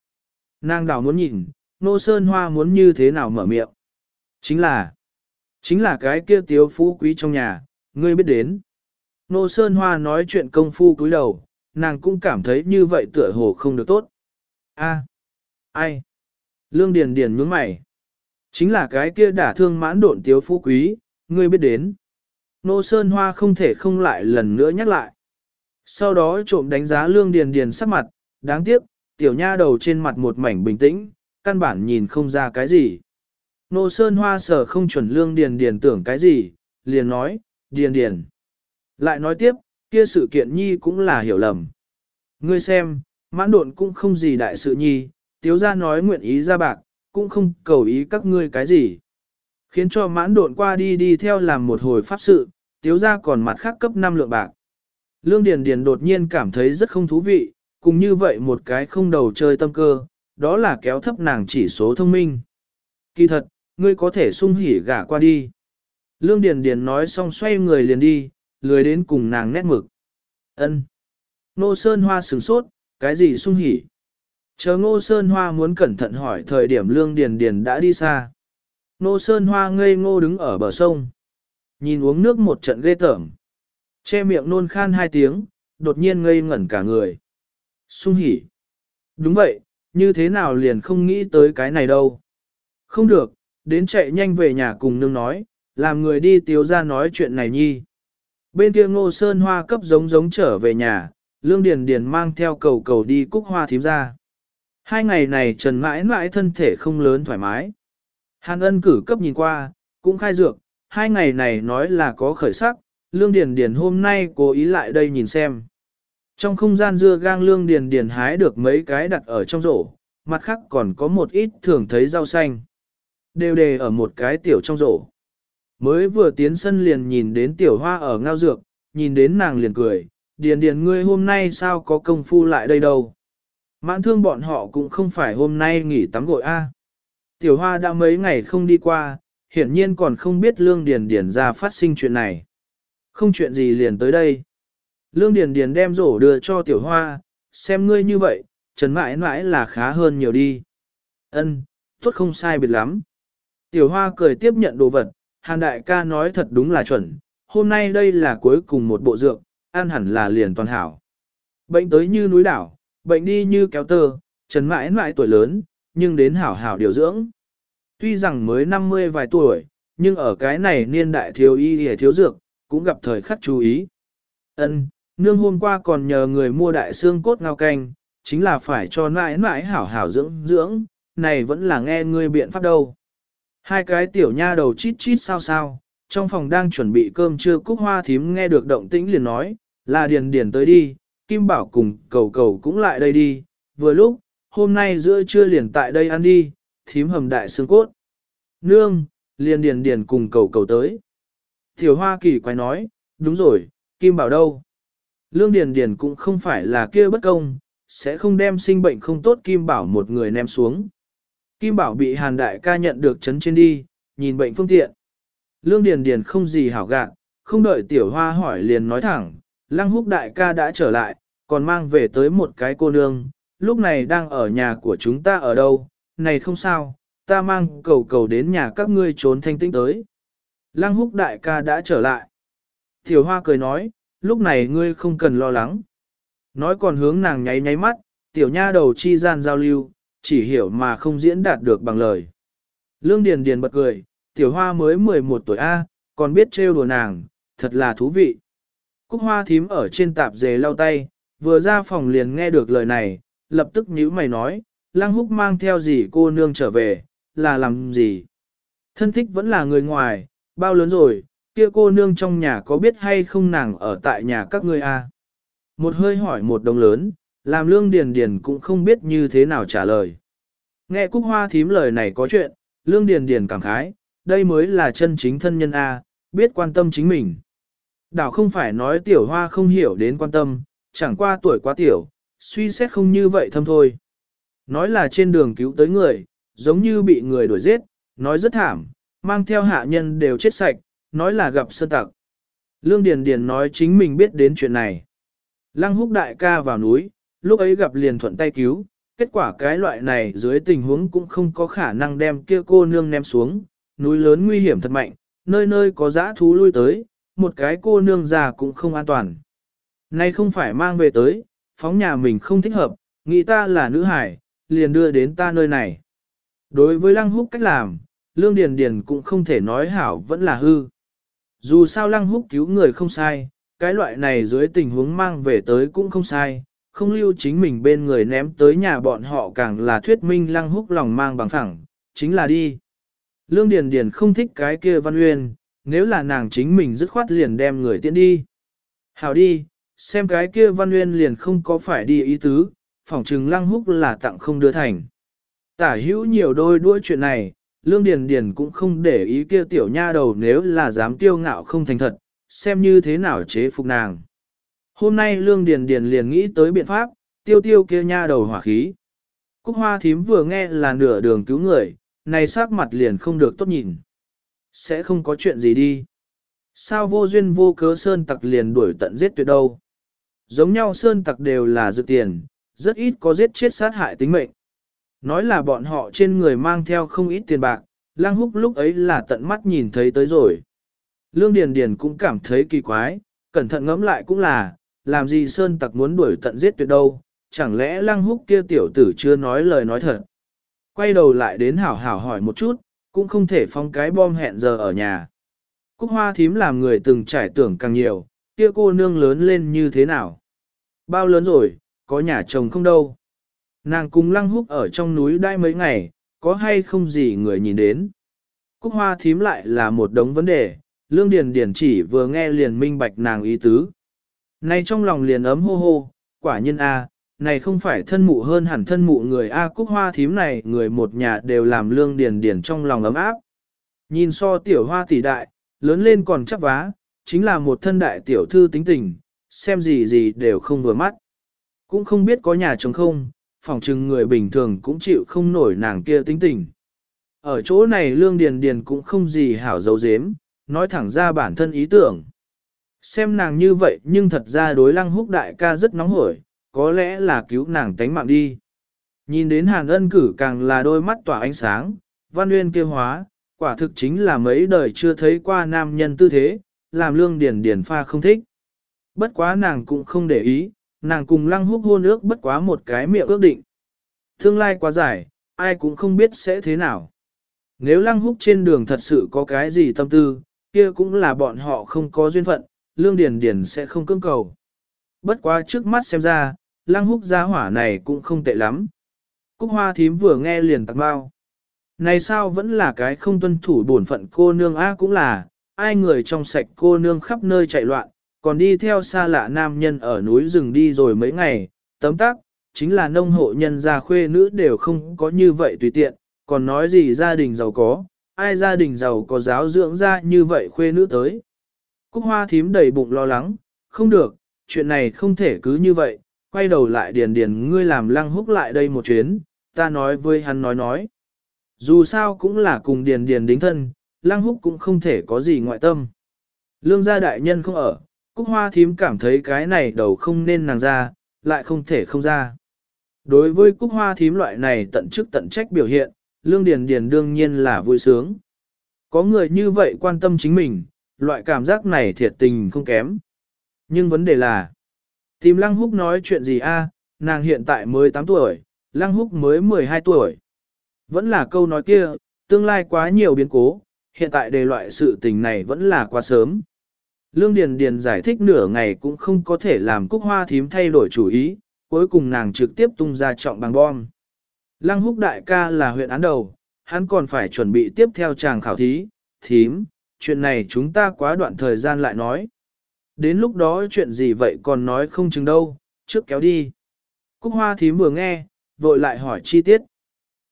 Nàng đảo muốn nhìn, Ngô Sơn Hoa muốn như thế nào mở miệng. Chính là, chính là cái kia tiếu phú quý trong nhà, ngươi biết đến. Ngô Sơn Hoa nói chuyện công phu cúi đầu, nàng cũng cảm thấy như vậy tựa hồ không được tốt. A, ai? Lương Điền Điền nhướng mày. Chính là cái kia đả thương mãn độn tiếu phú quý, ngươi biết đến. Nô Sơn Hoa không thể không lại lần nữa nhắc lại. Sau đó trộm đánh giá lương điền điền sắc mặt, đáng tiếc, tiểu nha đầu trên mặt một mảnh bình tĩnh, căn bản nhìn không ra cái gì. Nô Sơn Hoa sở không chuẩn lương điền điền tưởng cái gì, liền nói, điền điền. Lại nói tiếp, kia sự kiện nhi cũng là hiểu lầm. Ngươi xem, mãn độn cũng không gì đại sự nhi, tiếu gia nói nguyện ý ra bạc, cũng không cầu ý các ngươi cái gì. Khiến cho mãn độn qua đi đi theo làm một hồi pháp sự, tiếu ra còn mặt khác cấp 5 lượng bạc. Lương Điền Điền đột nhiên cảm thấy rất không thú vị, cùng như vậy một cái không đầu chơi tâm cơ, đó là kéo thấp nàng chỉ số thông minh. Kỳ thật, ngươi có thể sung hỉ gả qua đi. Lương Điền Điền nói xong xoay người liền đi, lười đến cùng nàng nét mực. Ân. Nô Sơn Hoa sửng sốt, cái gì sung hỉ? Chờ Ngô Sơn Hoa muốn cẩn thận hỏi thời điểm Lương Điền Điền đã đi xa. Nô Sơn Hoa ngây ngô đứng ở bờ sông. Nhìn uống nước một trận ghê tởm. Che miệng nôn khan hai tiếng, đột nhiên ngây ngẩn cả người. Sung hỉ. Đúng vậy, như thế nào liền không nghĩ tới cái này đâu. Không được, đến chạy nhanh về nhà cùng nương nói, làm người đi tiếu ra nói chuyện này nhi. Bên kia ngô sơn hoa cấp giống giống trở về nhà, lương điền điền mang theo cầu cầu đi cúc hoa thím ra. Hai ngày này trần mãi mãi thân thể không lớn thoải mái. Hàn ân cử cấp nhìn qua, cũng khai dược, hai ngày này nói là có khởi sắc, lương điền điền hôm nay cố ý lại đây nhìn xem. Trong không gian dưa gang lương điền điền hái được mấy cái đặt ở trong rổ, mặt khác còn có một ít thường thấy rau xanh. Đều đề ở một cái tiểu trong rổ. Mới vừa tiến sân liền nhìn đến tiểu hoa ở ngao dược, nhìn đến nàng liền cười, điền điền ngươi hôm nay sao có công phu lại đây đâu. Mãn thương bọn họ cũng không phải hôm nay nghỉ tắm gội a. Tiểu hoa đã mấy ngày không đi qua, hiển nhiên còn không biết lương điền điền ra phát sinh chuyện này. Không chuyện gì liền tới đây. Lương điền điền đem rổ đưa cho tiểu hoa, xem ngươi như vậy, trần mãi mãi là khá hơn nhiều đi. Ân, tốt không sai biệt lắm. Tiểu hoa cười tiếp nhận đồ vật, hàn đại ca nói thật đúng là chuẩn, hôm nay đây là cuối cùng một bộ dược, an hẳn là liền toàn hảo. Bệnh tới như núi đảo, bệnh đi như kéo tơ, trần mãi mãi tuổi lớn, nhưng đến hảo hảo điều dưỡng. Tuy rằng mới 50 vài tuổi, nhưng ở cái này niên đại thiếu y hề thiếu dược, cũng gặp thời khắc chú ý. Ân, nương hôm qua còn nhờ người mua đại xương cốt ngao canh, chính là phải cho nãi nãi hảo hảo dưỡng dưỡng, này vẫn là nghe ngươi biện pháp đâu. Hai cái tiểu nha đầu chít chít sao sao, trong phòng đang chuẩn bị cơm trưa cúc hoa thím nghe được động tĩnh liền nói, là điền điền tới đi, Kim Bảo cùng cầu cầu cũng lại đây đi, vừa lúc, hôm nay giữa trưa liền tại đây ăn đi, thím hầm đại xương cốt. Nương, liền điền điền cùng cầu cầu tới. Tiểu Hoa kỳ quái nói, đúng rồi, Kim Bảo đâu? Lương Điền Điền cũng không phải là kia bất công, sẽ không đem sinh bệnh không tốt Kim Bảo một người ném xuống. Kim Bảo bị Hàn Đại ca nhận được chấn trên đi, nhìn bệnh phương tiện. Lương Điền Điền không gì hảo gạn, không đợi Tiểu Hoa hỏi liền nói thẳng, Lăng Húc Đại ca đã trở lại, còn mang về tới một cái cô nương, lúc này đang ở nhà của chúng ta ở đâu, này không sao, ta mang cầu cầu đến nhà các ngươi trốn thanh tĩnh tới. Lăng Húc Đại ca đã trở lại. Tiểu Hoa cười nói, lúc này ngươi không cần lo lắng. Nói còn hướng nàng nháy nháy mắt, tiểu nha đầu chi gian giao lưu, chỉ hiểu mà không diễn đạt được bằng lời. Lương Điền Điền bật cười, tiểu hoa mới 11 tuổi A, còn biết trêu đùa nàng, thật là thú vị. Cúc hoa thím ở trên tạp dề lau tay, vừa ra phòng liền nghe được lời này, lập tức nhíu mày nói, Lăng Húc mang theo gì cô nương trở về, là làm gì? Thân thích vẫn là người ngoài, bao lớn rồi, kia cô nương trong nhà có biết hay không nàng ở tại nhà các ngươi a? Một hơi hỏi một đồng lớn, làm lương điền điền cũng không biết như thế nào trả lời. Nghe cúc hoa thím lời này có chuyện, lương điền điền cảm khái, đây mới là chân chính thân nhân A, biết quan tâm chính mình. Đảo không phải nói tiểu hoa không hiểu đến quan tâm, chẳng qua tuổi quá tiểu, suy xét không như vậy thâm thôi. Nói là trên đường cứu tới người, giống như bị người đuổi giết, nói rất thảm, mang theo hạ nhân đều chết sạch, nói là gặp sơn tặc. Lương Điền Điền nói chính mình biết đến chuyện này. Lăng húc đại ca vào núi, lúc ấy gặp liền thuận tay cứu, kết quả cái loại này dưới tình huống cũng không có khả năng đem kia cô nương ném xuống, núi lớn nguy hiểm thật mạnh, nơi nơi có dã thú lui tới, một cái cô nương già cũng không an toàn. Nay không phải mang về tới, phóng nhà mình không thích hợp, nghĩ ta là nữ hải, liền đưa đến ta nơi này. Đối với lăng húc cách làm, Lương Điền Điền cũng không thể nói hảo vẫn là hư. Dù sao lăng húc cứu người không sai, cái loại này dưới tình huống mang về tới cũng không sai, không lưu chính mình bên người ném tới nhà bọn họ càng là thuyết minh lăng húc lòng mang bằng phẳng, chính là đi. Lương Điền Điền không thích cái kia Văn Uyên, nếu là nàng chính mình dứt khoát liền đem người tiễn đi. Hảo đi, xem cái kia Văn Uyên liền không có phải đi ý tứ, phỏng chừng lăng húc là tặng không đưa thành. Tả hữu nhiều đôi đuôi chuyện này, Lương Điền Điền cũng không để ý kia tiểu nha đầu nếu là dám tiêu ngạo không thành thật, xem như thế nào chế phục nàng. Hôm nay Lương Điền Điền liền nghĩ tới biện pháp, tiêu tiêu kia nha đầu hỏa khí. Cúc hoa thím vừa nghe là nửa đường cứu người, này sắc mặt liền không được tốt nhìn. Sẽ không có chuyện gì đi. Sao vô duyên vô cớ sơn tặc liền đuổi tận giết tuyệt đâu. Giống nhau sơn tặc đều là dự tiền, rất ít có giết chết sát hại tính mệnh. Nói là bọn họ trên người mang theo không ít tiền bạc, lang húc lúc ấy là tận mắt nhìn thấy tới rồi. Lương Điền Điền cũng cảm thấy kỳ quái, cẩn thận ngẫm lại cũng là, làm gì Sơn Tặc muốn đuổi tận giết tuyệt đâu, chẳng lẽ lăng húc kia tiểu tử chưa nói lời nói thật. Quay đầu lại đến hảo hảo hỏi một chút, cũng không thể phong cái bom hẹn giờ ở nhà. Cúc hoa thím làm người từng trải tưởng càng nhiều, kia cô nương lớn lên như thế nào. Bao lớn rồi, có nhà chồng không đâu. Nàng cùng lăng húc ở trong núi đai mấy ngày, có hay không gì người nhìn đến. Cúc hoa thím lại là một đống vấn đề, lương điền điền chỉ vừa nghe liền minh bạch nàng ý tứ. Này trong lòng liền ấm hô hô, quả nhiên a, này không phải thân mụ hơn hẳn thân mụ người a cúc hoa thím này người một nhà đều làm lương điền điền trong lòng ấm áp. Nhìn so tiểu hoa tỷ đại, lớn lên còn chắc vá, chính là một thân đại tiểu thư tính tình, xem gì gì đều không vừa mắt. Cũng không biết có nhà chồng không, phòng chừng người bình thường cũng chịu không nổi nàng kia tính tình. Ở chỗ này lương điền điền cũng không gì hảo dấu dếm, nói thẳng ra bản thân ý tưởng. Xem nàng như vậy nhưng thật ra đối lăng húc đại ca rất nóng hổi, có lẽ là cứu nàng tánh mạng đi. Nhìn đến hàn ân cử càng là đôi mắt tỏa ánh sáng, văn uyên kêu hóa, quả thực chính là mấy đời chưa thấy qua nam nhân tư thế, làm lương điền điền pha không thích. Bất quá nàng cũng không để ý, nàng cùng lăng húc hôn ước bất quá một cái miệng ước định. Tương lai quá dài, ai cũng không biết sẽ thế nào. Nếu lăng húc trên đường thật sự có cái gì tâm tư, kia cũng là bọn họ không có duyên phận, lương điền điền sẽ không cưỡng cầu. Bất quá trước mắt xem ra, lăng húc gia hỏa này cũng không tệ lắm. Cúc hoa thím vừa nghe liền tặng bao. Này sao vẫn là cái không tuân thủ bổn phận cô nương A cũng là, ai người trong sạch cô nương khắp nơi chạy loạn, còn đi theo xa lạ nam nhân ở núi rừng đi rồi mấy ngày, tấm tắc, chính là nông hộ nhân gia khuê nữ đều không có như vậy tùy tiện, còn nói gì gia đình giàu có, ai gia đình giàu có giáo dưỡng ra như vậy khuê nữ tới. Cúc hoa thím đầy bụng lo lắng, không được, chuyện này không thể cứ như vậy, quay đầu lại điền điền ngươi làm lăng húc lại đây một chuyến, ta nói với hắn nói nói. Dù sao cũng là cùng điền điền đính thân, lăng húc cũng không thể có gì ngoại tâm. Lương gia đại nhân không ở, Cúc hoa thím cảm thấy cái này đầu không nên nàng ra, lại không thể không ra. Đối với cúc hoa thím loại này tận chức tận trách biểu hiện, Lương Điền Điền đương nhiên là vui sướng. Có người như vậy quan tâm chính mình, loại cảm giác này thiệt tình không kém. Nhưng vấn đề là, tìm Lăng Húc nói chuyện gì a? nàng hiện tại mới 8 tuổi, Lăng Húc mới 12 tuổi. Vẫn là câu nói kia, tương lai quá nhiều biến cố, hiện tại đề loại sự tình này vẫn là quá sớm. Lương Điền Điền giải thích nửa ngày cũng không có thể làm Cúc Hoa thím thay đổi chủ ý, cuối cùng nàng trực tiếp tung ra trọng bằng bom. Lăng húc đại ca là huyện án đầu, hắn còn phải chuẩn bị tiếp theo chàng khảo thí, thím, chuyện này chúng ta quá đoạn thời gian lại nói. Đến lúc đó chuyện gì vậy còn nói không chừng đâu, trước kéo đi. Cúc hoa thím vừa nghe, vội lại hỏi chi tiết.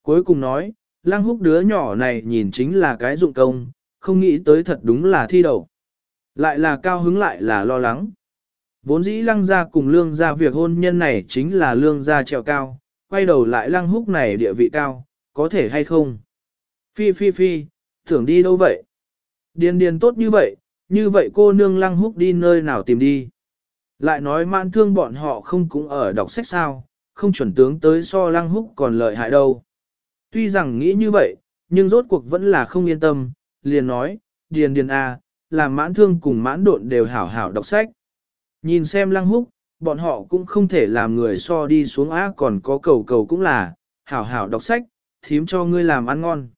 Cuối cùng nói, lăng húc đứa nhỏ này nhìn chính là cái dụng công, không nghĩ tới thật đúng là thi đầu. Lại là cao hứng lại là lo lắng. Vốn dĩ lăng gia cùng lương gia việc hôn nhân này chính là lương gia trèo cao, quay đầu lại lăng húc này địa vị cao, có thể hay không? Phi phi phi, tưởng đi đâu vậy? Điền điền tốt như vậy, như vậy cô nương lăng húc đi nơi nào tìm đi? Lại nói mạn thương bọn họ không cũng ở đọc sách sao, không chuẩn tướng tới so lăng húc còn lợi hại đâu. Tuy rằng nghĩ như vậy, nhưng rốt cuộc vẫn là không yên tâm, liền nói, điền điền à, làm mãn thương cùng mãn độn đều hảo hảo đọc sách. Nhìn xem lăng húc, bọn họ cũng không thể làm người so đi xuống á còn có cầu cầu cũng là, hảo hảo đọc sách, thím cho ngươi làm ăn ngon.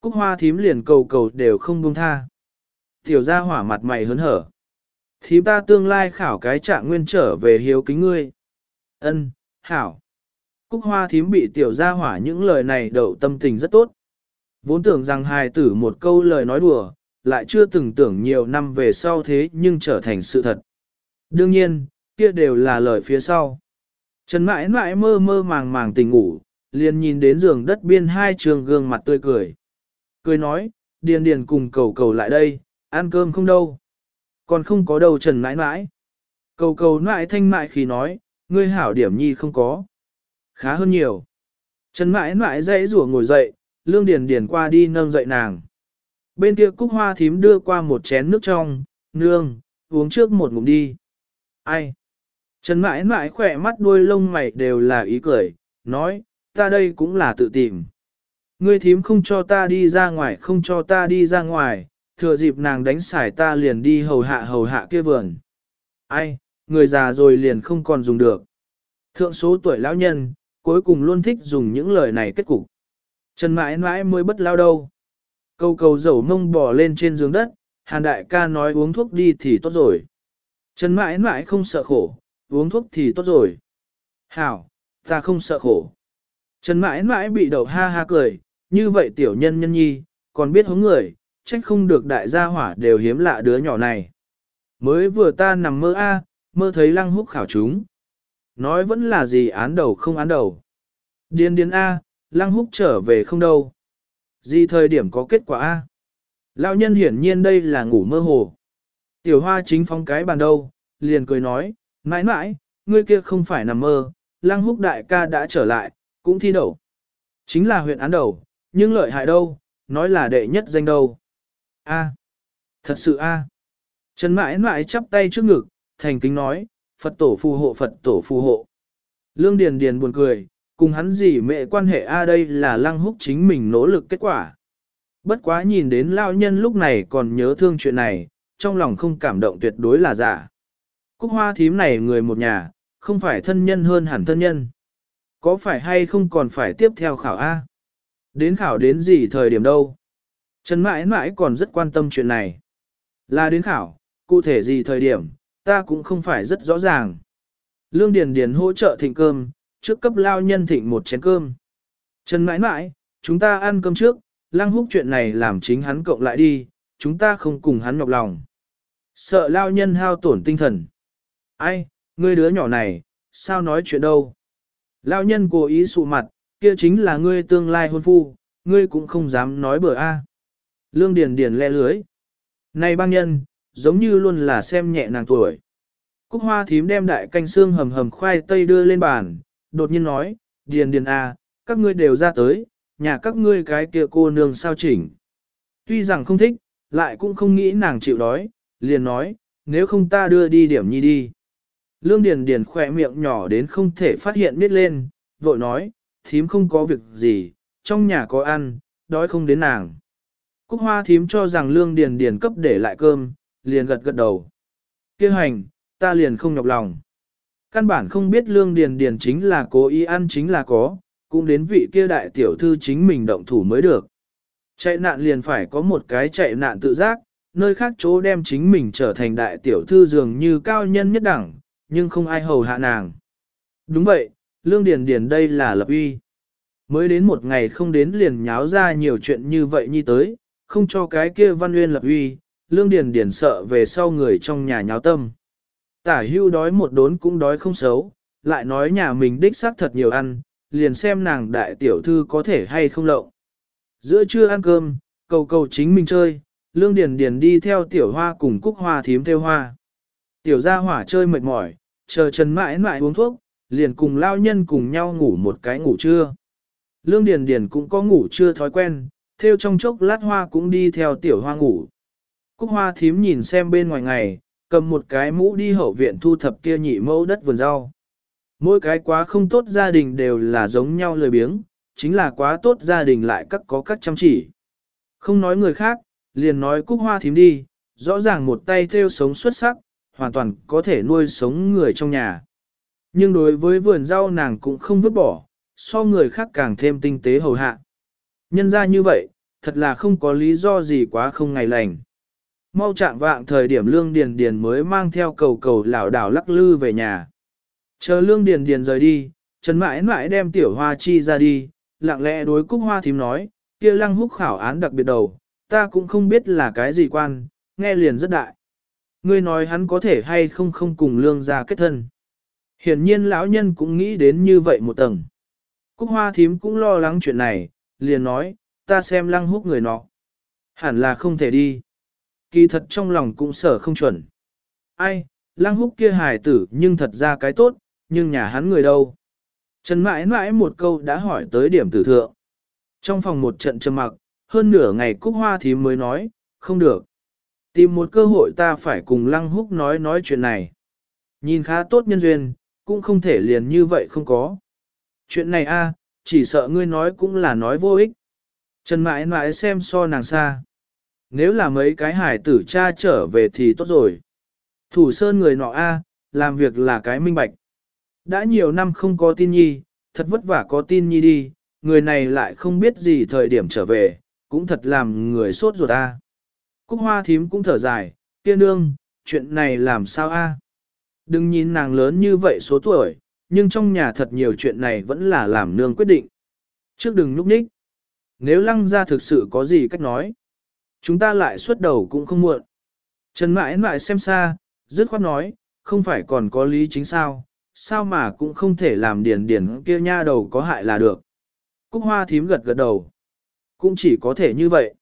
Cúc hoa thím liền cầu cầu đều không buông tha. Tiểu gia hỏa mặt mày hớn hở. Thím ta tương lai khảo cái trạng nguyên trở về hiếu kính ngươi. Ân, hảo. Cúc hoa thím bị tiểu gia hỏa những lời này đậu tâm tình rất tốt. Vốn tưởng rằng hài tử một câu lời nói đùa, lại chưa từng tưởng nhiều năm về sau thế nhưng trở thành sự thật. Đương nhiên, kia đều là lời phía sau. Trần mãi mãi mơ mơ màng màng tỉnh ngủ, liền nhìn đến giường đất biên hai trường gương mặt tươi cười. Cười nói, điền điền cùng cầu cầu lại đây, ăn cơm không đâu. Còn không có đâu trần mãi mãi. Cầu cầu mãi thanh mại khi nói, ngươi hảo điểm nhi không có. Khá hơn nhiều. Trần mãi mãi dãy rủa ngồi dậy, lương điền điền qua đi nâng dậy nàng. Bên kia cúc hoa thím đưa qua một chén nước trong, nương, uống trước một ngụm đi. Ai? Trần mãi mãi khỏe mắt đuôi lông mày đều là ý cười, nói, ta đây cũng là tự tìm. Ngươi thím không cho ta đi ra ngoài không cho ta đi ra ngoài, thừa dịp nàng đánh xài ta liền đi hầu hạ hầu hạ kia vườn. Ai, người già rồi liền không còn dùng được. Thượng số tuổi lão nhân, cuối cùng luôn thích dùng những lời này kết cục. Trần mãi mãi mới bất lao đâu. Câu cầu dầu mông bò lên trên giường đất, hàn đại ca nói uống thuốc đi thì tốt rồi. Trần mãi mãi không sợ khổ, uống thuốc thì tốt rồi. Hảo, ta không sợ khổ. Trần mãi mãi bị đầu ha ha cười, như vậy tiểu nhân nhân nhi, còn biết hống người, trách không được đại gia hỏa đều hiếm lạ đứa nhỏ này. Mới vừa ta nằm mơ a, mơ thấy lăng húc khảo chúng. Nói vẫn là gì án đầu không án đầu. Điên điên a, lăng húc trở về không đâu. Gì thời điểm có kết quả a? Lão nhân hiển nhiên đây là ngủ mơ hồ. Tiểu hoa chính phong cái bàn đâu, liền cười nói, mãi mãi, ngươi kia không phải nằm mơ, lăng húc đại ca đã trở lại, cũng thi đậu. Chính là huyện án đầu, nhưng lợi hại đâu, nói là đệ nhất danh đâu. A, thật sự a. Trần mãi mãi chắp tay trước ngực, thành kính nói, Phật tổ phù hộ Phật tổ phù hộ. Lương Điền Điền buồn cười, cùng hắn gì mẹ quan hệ a đây là lăng húc chính mình nỗ lực kết quả. Bất quá nhìn đến lao nhân lúc này còn nhớ thương chuyện này, trong lòng không cảm động tuyệt đối là giả. Cúc hoa thím này người một nhà, không phải thân nhân hơn hẳn thân nhân. Có phải hay không còn phải tiếp theo khảo A? Đến khảo đến gì thời điểm đâu? Trần mãi mãi còn rất quan tâm chuyện này. Là đến khảo, cụ thể gì thời điểm, ta cũng không phải rất rõ ràng. Lương Điền Điền hỗ trợ thịnh cơm, trước cấp lao nhân thịnh một chén cơm. Trần mãi mãi, chúng ta ăn cơm trước, lăng húc chuyện này làm chính hắn cộng lại đi, chúng ta không cùng hắn nhọc lòng. Sợ lao nhân hao tổn tinh thần. Ai, ngươi đứa nhỏ này, sao nói chuyện đâu? Lao nhân cố ý sụ mặt, kia chính là ngươi tương lai hôn phu, ngươi cũng không dám nói bừa a. Lương Điền Điền le lưới. Này băng nhân, giống như luôn là xem nhẹ nàng tuổi. Cúc hoa thím đem đại canh xương hầm hầm khoai tây đưa lên bàn, đột nhiên nói, Điền Điền à, các ngươi đều ra tới, nhà các ngươi cái kia cô nương sao chỉnh. Tuy rằng không thích, lại cũng không nghĩ nàng chịu đói, liền nói, nếu không ta đưa đi điểm nhi đi. Lương Điền Điền khỏe miệng nhỏ đến không thể phát hiện biết lên, vội nói, thím không có việc gì, trong nhà có ăn, đói không đến nàng. Cúc hoa thím cho rằng Lương Điền Điền cấp để lại cơm, liền gật gật đầu. Kêu hành, ta liền không nhọc lòng. Căn bản không biết Lương Điền Điền chính là cố ý ăn chính là có, cũng đến vị kia đại tiểu thư chính mình động thủ mới được. Chạy nạn liền phải có một cái chạy nạn tự giác, nơi khác chỗ đem chính mình trở thành đại tiểu thư dường như cao nhân nhất đẳng, nhưng không ai hầu hạ nàng. Đúng vậy, Lương Điền Điền đây là lập uy. Mới đến một ngày không đến liền nháo ra nhiều chuyện như vậy như tới, không cho cái kia văn nguyên lập uy, Lương Điền Điền sợ về sau người trong nhà nháo tâm. Tả hưu đói một đốn cũng đói không xấu, lại nói nhà mình đích xác thật nhiều ăn, liền xem nàng đại tiểu thư có thể hay không lậu. Giữa trưa ăn cơm, cầu cầu chính mình chơi, Lương Điền Điền đi theo tiểu hoa cùng cúc hoa thím theo hoa. Tiểu gia hỏa chơi mệt mỏi, chờ Trần mãi mãi uống thuốc, liền cùng lao nhân cùng nhau ngủ một cái ngủ trưa. Lương Điền Điền cũng có ngủ trưa thói quen, theo trong chốc lát hoa cũng đi theo tiểu hoa ngủ. Cúc hoa thím nhìn xem bên ngoài ngày, cầm một cái mũ đi hậu viện thu thập kia nhị mẫu đất vườn rau. Mỗi cái quá không tốt gia đình đều là giống nhau lười biếng, chính là quá tốt gia đình lại các có các chăm chỉ. Không nói người khác, liền nói cúc hoa thím đi, rõ ràng một tay theo sống xuất sắc, hoàn toàn có thể nuôi sống người trong nhà. Nhưng đối với vườn rau nàng cũng không vứt bỏ, so người khác càng thêm tinh tế hầu hạ. Nhân ra như vậy, thật là không có lý do gì quá không ngày lành. Mau chạm vạng thời điểm lương điền điền mới mang theo cầu cầu lảo đảo lắc lư về nhà. Chờ lương điền điền rời đi, Trần mãi mãi đem tiểu hoa chi ra đi, lặng lẽ đối cúc hoa thím nói, kia lăng húc khảo án đặc biệt đầu, ta cũng không biết là cái gì quan, nghe liền rất đại. Ngươi nói hắn có thể hay không không cùng lương gia kết thân. Hiển nhiên lão nhân cũng nghĩ đến như vậy một tầng. Cúc hoa thím cũng lo lắng chuyện này, liền nói, ta xem lăng húc người nọ. Hẳn là không thể đi. Kỳ thật trong lòng cũng sở không chuẩn. Ai, lăng húc kia hài tử nhưng thật ra cái tốt, nhưng nhà hắn người đâu. Trần mãi mãi một câu đã hỏi tới điểm tử thượng. Trong phòng một trận trầm mặc, hơn nửa ngày cúc hoa thì mới nói, không được. Tìm một cơ hội ta phải cùng lăng húc nói nói chuyện này. Nhìn khá tốt nhân duyên, cũng không thể liền như vậy không có. Chuyện này a, chỉ sợ ngươi nói cũng là nói vô ích. Trần mãi mãi xem so nàng xa. Nếu là mấy cái hải tử cha trở về thì tốt rồi. Thủ sơn người nọ a, làm việc là cái minh bạch. Đã nhiều năm không có tin nhi, thật vất vả có tin nhi đi, người này lại không biết gì thời điểm trở về, cũng thật làm người sốt ruột a. Cúc hoa thím cũng thở dài, kia nương, chuyện này làm sao a? Đừng nhìn nàng lớn như vậy số tuổi, nhưng trong nhà thật nhiều chuyện này vẫn là làm nương quyết định. Trước đừng núp ních. Nếu lăng ra thực sự có gì cách nói, chúng ta lại xuất đầu cũng không muộn. Trần mãi mãi xem xa, dứt khoát nói, không phải còn có lý chính sao, sao mà cũng không thể làm điền điền kia nha đầu có hại là được. Cúc hoa thím gật gật đầu. Cũng chỉ có thể như vậy.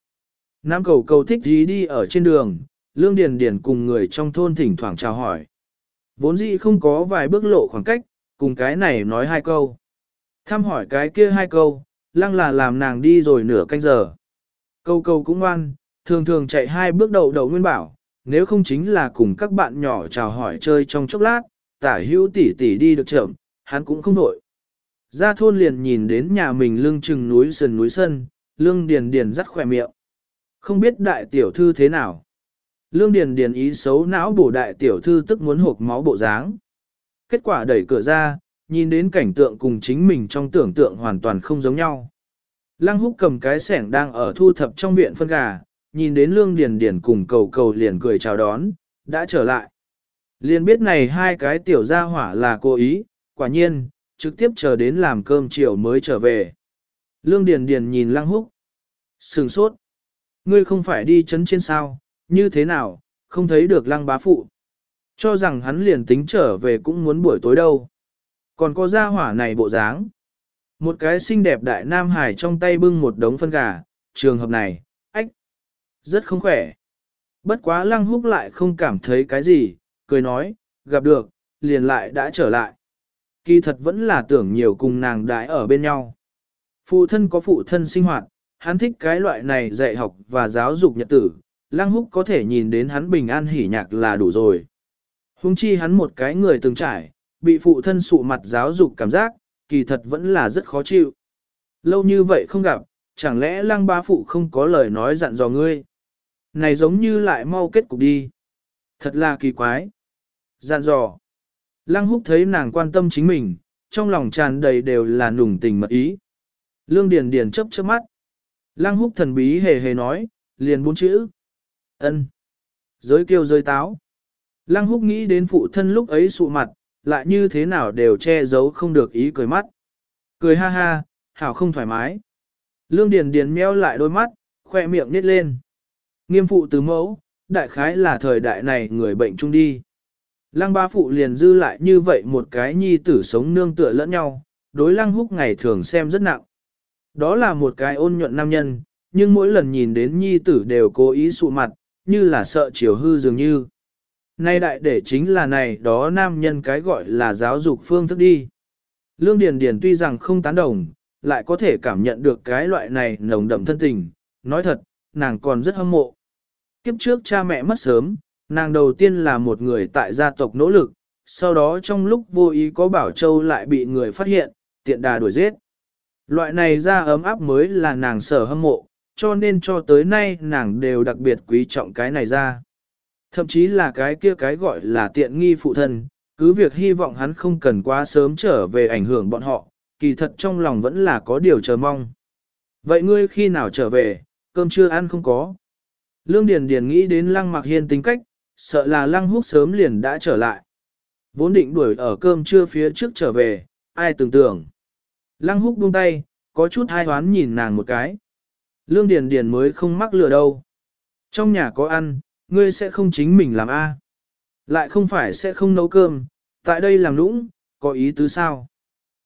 Nam cầu cầu thích gì đi ở trên đường, lương điền điền cùng người trong thôn thỉnh thoảng chào hỏi. Vốn dĩ không có vài bước lộ khoảng cách, cùng cái này nói hai câu. Thăm hỏi cái kia hai câu, lăng là làm nàng đi rồi nửa canh giờ. Câu câu cũng ngoan, thường thường chạy hai bước đầu đầu nguyên bảo, nếu không chính là cùng các bạn nhỏ chào hỏi chơi trong chốc lát, tả hữu tỷ tỷ đi được chậm, hắn cũng không nổi. Ra thôn liền nhìn đến nhà mình lưng chừng núi sườn núi sân, lương điền điền rắt khỏe miệng. Không biết đại tiểu thư thế nào. Lương điền điền ý xấu não bổ đại tiểu thư tức muốn hộp máu bộ dáng. Kết quả đẩy cửa ra, nhìn đến cảnh tượng cùng chính mình trong tưởng tượng hoàn toàn không giống nhau. Lăng húc cầm cái sẻng đang ở thu thập trong viện phân gà, nhìn đến lương điền điền cùng cầu cầu liền cười chào đón, đã trở lại. Liền biết này hai cái tiểu gia hỏa là cố ý, quả nhiên, trực tiếp chờ đến làm cơm chiều mới trở về. Lương Điền Điền nhìn Lăng Húc. Sừng sốt. Ngươi không phải đi chấn trên sao, như thế nào, không thấy được Lăng bá phụ. Cho rằng hắn liền tính trở về cũng muốn buổi tối đâu. Còn có gia hỏa này bộ dáng. Một cái xinh đẹp đại nam hải trong tay bưng một đống phân gà, trường hợp này, rất không khỏe. Bất quá Lăng Húc lại không cảm thấy cái gì, cười nói, gặp được, liền lại đã trở lại. Kỳ thật vẫn là tưởng nhiều cùng nàng đãi ở bên nhau. Phụ thân có phụ thân sinh hoạt, hắn thích cái loại này dạy học và giáo dục nhật tử, Lăng Húc có thể nhìn đến hắn bình an hỉ nhạc là đủ rồi. Hùng chi hắn một cái người từng trải, bị phụ thân sụ mặt giáo dục cảm giác, kỳ thật vẫn là rất khó chịu. Lâu như vậy không gặp, chẳng lẽ lăng ba phụ không có lời nói dặn dò ngươi? Này giống như lại mau kết cục đi. Thật là kỳ quái. Dặn dò. Lăng húc thấy nàng quan tâm chính mình, trong lòng tràn đầy đều là nùng tình mật ý. Lương Điền Điền chớp chớp mắt. Lăng húc thần bí hề hề nói, liền bốn chữ. ân. Giới kiêu rơi táo. Lăng húc nghĩ đến phụ thân lúc ấy sụ mặt, lại như thế nào đều che giấu không được ý cười mắt. Cười ha ha, hảo không thoải mái. Lương Điền Điền meo lại đôi mắt, khoe miệng nít lên. Nghiêm phụ tứ mẫu, đại khái là thời đại này người bệnh chung đi. Lăng ba phụ liền dư lại như vậy một cái nhi tử sống nương tựa lẫn nhau, đối lăng húc ngày thường xem rất nặng. Đó là một cái ôn nhuận nam nhân, nhưng mỗi lần nhìn đến nhi tử đều cố ý sụ mặt, như là sợ chiều hư dường như. Nay đại để chính là này đó nam nhân cái gọi là giáo dục phương thức đi. Lương Điền Điền tuy rằng không tán đồng, lại có thể cảm nhận được cái loại này nồng đậm thân tình, nói thật, nàng còn rất hâm mộ. Kiếp trước cha mẹ mất sớm, nàng đầu tiên là một người tại gia tộc nỗ lực, sau đó trong lúc vô ý có Bảo Châu lại bị người phát hiện, tiện đà đuổi giết. Loại này ra ấm áp mới là nàng sở hâm mộ, cho nên cho tới nay nàng đều đặc biệt quý trọng cái này ra. Thậm chí là cái kia cái gọi là tiện nghi phụ thân, cứ việc hy vọng hắn không cần quá sớm trở về ảnh hưởng bọn họ, kỳ thật trong lòng vẫn là có điều chờ mong. Vậy ngươi khi nào trở về, cơm chưa ăn không có. Lương Điền Điền nghĩ đến Lăng Mặc Hiên tính cách, sợ là Lăng Húc sớm liền đã trở lại. Vốn định đuổi ở cơm trưa phía trước trở về, ai tưởng tưởng. Lăng Húc buông tay, có chút hai hoán nhìn nàng một cái. Lương Điền Điền mới không mắc lừa đâu. Trong nhà có ăn, ngươi sẽ không chính mình làm a? Lại không phải sẽ không nấu cơm, tại đây làm nũng, có ý tứ sao?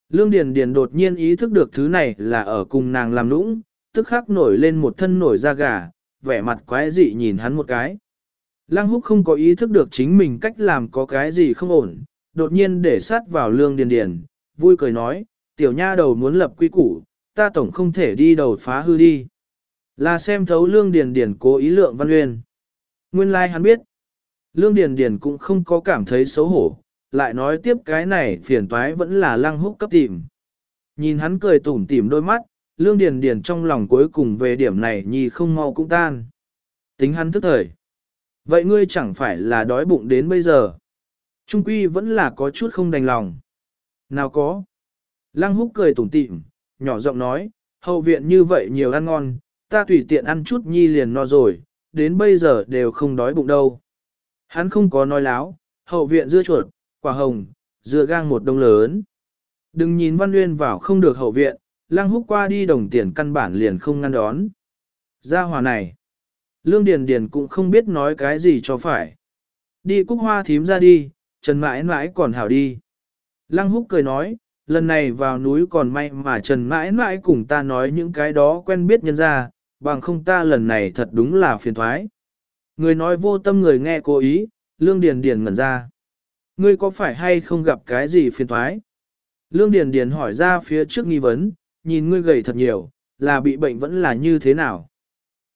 Lương Điền Điền đột nhiên ý thức được thứ này là ở cùng nàng làm nũng, tức khắc nổi lên một thân nổi da gà, vẻ mặt quái dị nhìn hắn một cái. Lăng húc không có ý thức được chính mình cách làm có cái gì không ổn, đột nhiên để sát vào lương điền điền, vui cười nói, tiểu nha đầu muốn lập quy củ, ta tổng không thể đi đầu phá hư đi. Là xem thấu lương điền điền cố ý lượng văn nguyên. Nguyên lai like hắn biết, lương điền điền cũng không có cảm thấy xấu hổ, lại nói tiếp cái này phiền toái vẫn là lăng húc cấp tìm. Nhìn hắn cười tủm tỉm đôi mắt, lương điền điền trong lòng cuối cùng về điểm này nhi không mau cũng tan. Tính hắn thức thời. Vậy ngươi chẳng phải là đói bụng đến bây giờ. Trung quy vẫn là có chút không đành lòng. Nào có. Lăng húc cười tủm tỉm, nhỏ giọng nói, hậu viện như vậy nhiều ăn ngon, ta tùy tiện ăn chút nhi liền no rồi, đến bây giờ đều không đói bụng đâu. Hắn không có nói láo, hậu viện dưa chuột, quả hồng, dưa gang một đông lớn. Đừng nhìn Văn Nguyên vào không được hậu viện, Lăng húc qua đi đồng tiền căn bản liền không ngăn đón. Gia hòa này. Lương Điền Điền cũng không biết nói cái gì cho phải. Đi cúc hoa thím ra đi, Trần mãi mãi còn hảo đi. Lăng húc cười nói, lần này vào núi còn may mà Trần mãi mãi cùng ta nói những cái đó quen biết nhân ra, bằng không ta lần này thật đúng là phiền thoái. Người nói vô tâm người nghe cố ý, Lương Điền Điền ngẩn ra. Ngươi có phải hay không gặp cái gì phiền thoái? Lương Điền Điền hỏi ra phía trước nghi vấn, nhìn ngươi gầy thật nhiều, là bị bệnh vẫn là như thế nào.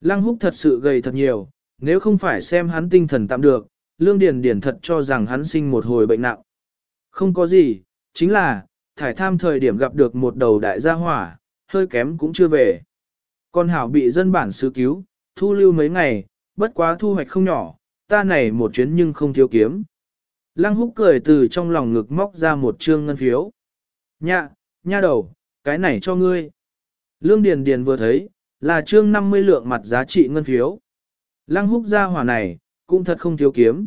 Lăng húc thật sự gầy thật nhiều, nếu không phải xem hắn tinh thần tạm được, lương điền điền thật cho rằng hắn sinh một hồi bệnh nặng. Không có gì, chính là, thải tham thời điểm gặp được một đầu đại gia hỏa, hơi kém cũng chưa về. Con hảo bị dân bản sứ cứu, thu lưu mấy ngày, bất quá thu hoạch không nhỏ, ta này một chuyến nhưng không thiếu kiếm. Lăng húc cười từ trong lòng ngực móc ra một trương ngân phiếu. Nhạ, nha đầu, cái này cho ngươi. Lương Điền Điền vừa thấy, là trương 50 lượng mặt giá trị ngân phiếu. Lăng húc gia hỏa này, cũng thật không thiếu kiếm.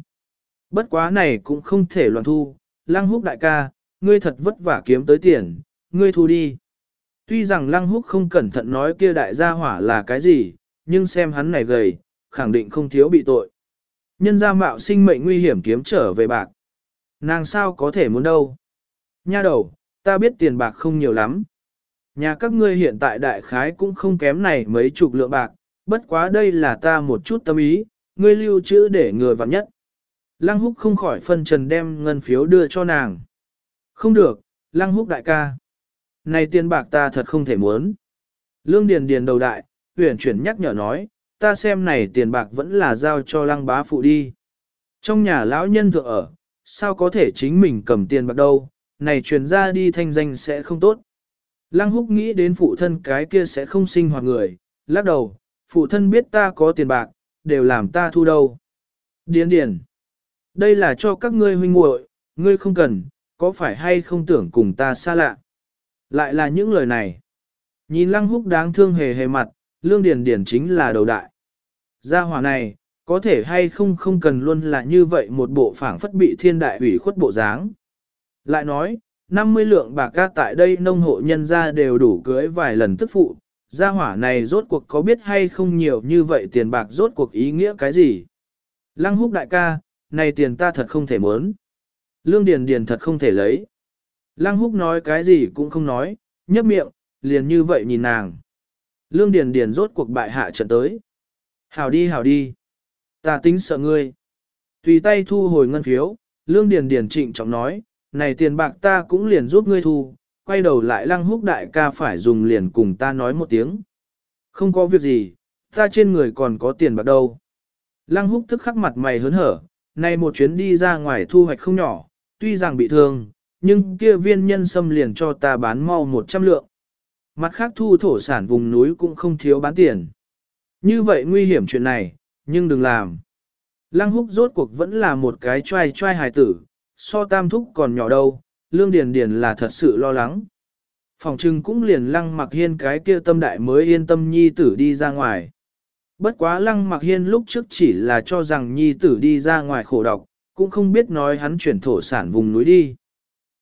Bất quá này cũng không thể loạn thu, lăng húc đại ca, ngươi thật vất vả kiếm tới tiền, ngươi thu đi. Tuy rằng lăng húc không cẩn thận nói kia đại gia hỏa là cái gì, nhưng xem hắn này gầy, khẳng định không thiếu bị tội. Nhân gia mạo sinh mệnh nguy hiểm kiếm trở về bạc. Nàng sao có thể muốn đâu. Nha đầu, ta biết tiền bạc không nhiều lắm. Nhà các ngươi hiện tại đại khái cũng không kém này mấy chục lượng bạc, bất quá đây là ta một chút tâm ý, ngươi lưu trữ để người vặn nhất. Lăng húc không khỏi phân trần đem ngân phiếu đưa cho nàng. Không được, lăng húc đại ca. Này tiền bạc ta thật không thể muốn. Lương Điền Điền đầu đại, huyển chuyển nhắc nhở nói, ta xem này tiền bạc vẫn là giao cho lăng bá phụ đi. Trong nhà lão nhân thượng ở, sao có thể chính mình cầm tiền bạc đâu, này truyền ra đi thanh danh sẽ không tốt. Lăng húc nghĩ đến phụ thân cái kia sẽ không sinh hoạt người, lắc đầu, phụ thân biết ta có tiền bạc, đều làm ta thu đâu. Điền điền. Đây là cho các ngươi huynh muội, ngươi không cần, có phải hay không tưởng cùng ta xa lạ. Lại là những lời này. Nhìn lăng húc đáng thương hề hề mặt, lương điền điền chính là đầu đại. Gia hỏa này, có thể hay không không cần luôn là như vậy một bộ phảng phất bị thiên đại ủy khuất bộ dáng. Lại nói, 50 lượng bạc ca tại đây nông hộ nhân ra đều đủ cưới vài lần tức phụ, gia hỏa này rốt cuộc có biết hay không nhiều như vậy tiền bạc rốt cuộc ý nghĩa cái gì. Lăng húc đại ca, này tiền ta thật không thể muốn. Lương Điền Điền thật không thể lấy. Lăng húc nói cái gì cũng không nói, nhấp miệng, liền như vậy nhìn nàng. Lương Điền Điền rốt cuộc bại hạ trận tới. Hảo đi hảo đi. Ta tính sợ ngươi. Tùy tay thu hồi ngân phiếu, Lương Điền Điền trịnh trọng nói, này tiền bạc ta cũng liền giúp ngươi thu, quay đầu lại lăng húc đại ca phải dùng liền cùng ta nói một tiếng. Không có việc gì, ta trên người còn có tiền bạc đâu. Lăng húc tức khắc mặt mày hớn hở, này một chuyến đi ra ngoài thu hoạch không nhỏ, tuy rằng bị thương, nhưng kia viên nhân sâm liền cho ta bán mau 100 lượng. Mặt khác thu thổ sản vùng núi cũng không thiếu bán tiền. Như vậy nguy hiểm chuyện này, nhưng đừng làm. Lăng húc rốt cuộc vẫn là một cái trai trai hài tử, so tam thúc còn nhỏ đâu, lương điền điền là thật sự lo lắng. Phòng trưng cũng liền lăng mặc hiên cái kia tâm đại mới yên tâm nhi tử đi ra ngoài. Bất quá lăng mặc hiên lúc trước chỉ là cho rằng nhi tử đi ra ngoài khổ độc, cũng không biết nói hắn chuyển thổ sản vùng núi đi.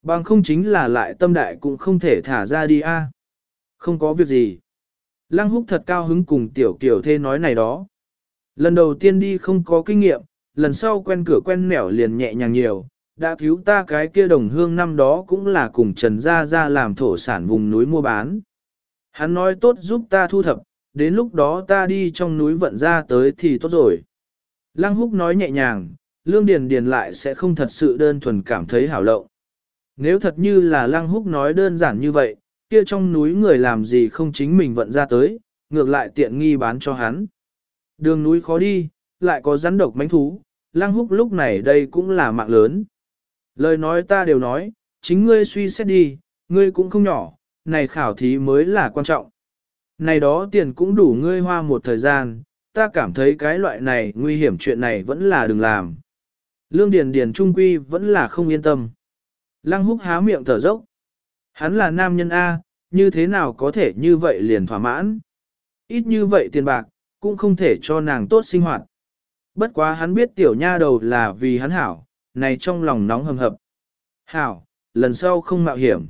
Bằng không chính là lại tâm đại cũng không thể thả ra đi a. Không có việc gì. Lăng húc thật cao hứng cùng tiểu kiểu thê nói này đó. Lần đầu tiên đi không có kinh nghiệm, lần sau quen cửa quen nẻo liền nhẹ nhàng nhiều, đã cứu ta cái kia đồng hương năm đó cũng là cùng Trần Gia Gia làm thổ sản vùng núi mua bán. Hắn nói tốt giúp ta thu thập, đến lúc đó ta đi trong núi vận ra tới thì tốt rồi. Lăng húc nói nhẹ nhàng, lương điền điền lại sẽ không thật sự đơn thuần cảm thấy hảo lộng. Nếu thật như là lăng húc nói đơn giản như vậy, kia trong núi người làm gì không chính mình vận ra tới, ngược lại tiện nghi bán cho hắn. Đường núi khó đi, lại có rắn độc mánh thú, lăng húc lúc này đây cũng là mạng lớn. Lời nói ta đều nói, chính ngươi suy xét đi, ngươi cũng không nhỏ, này khảo thí mới là quan trọng. Này đó tiền cũng đủ ngươi hoa một thời gian, ta cảm thấy cái loại này nguy hiểm chuyện này vẫn là đừng làm. Lương Điền Điền Trung Quy vẫn là không yên tâm. Lăng húc há miệng thở dốc. Hắn là nam nhân A, như thế nào có thể như vậy liền thỏa mãn. Ít như vậy tiền bạc, cũng không thể cho nàng tốt sinh hoạt. Bất quá hắn biết tiểu nha đầu là vì hắn hảo, này trong lòng nóng hầm hập. Hảo, lần sau không mạo hiểm.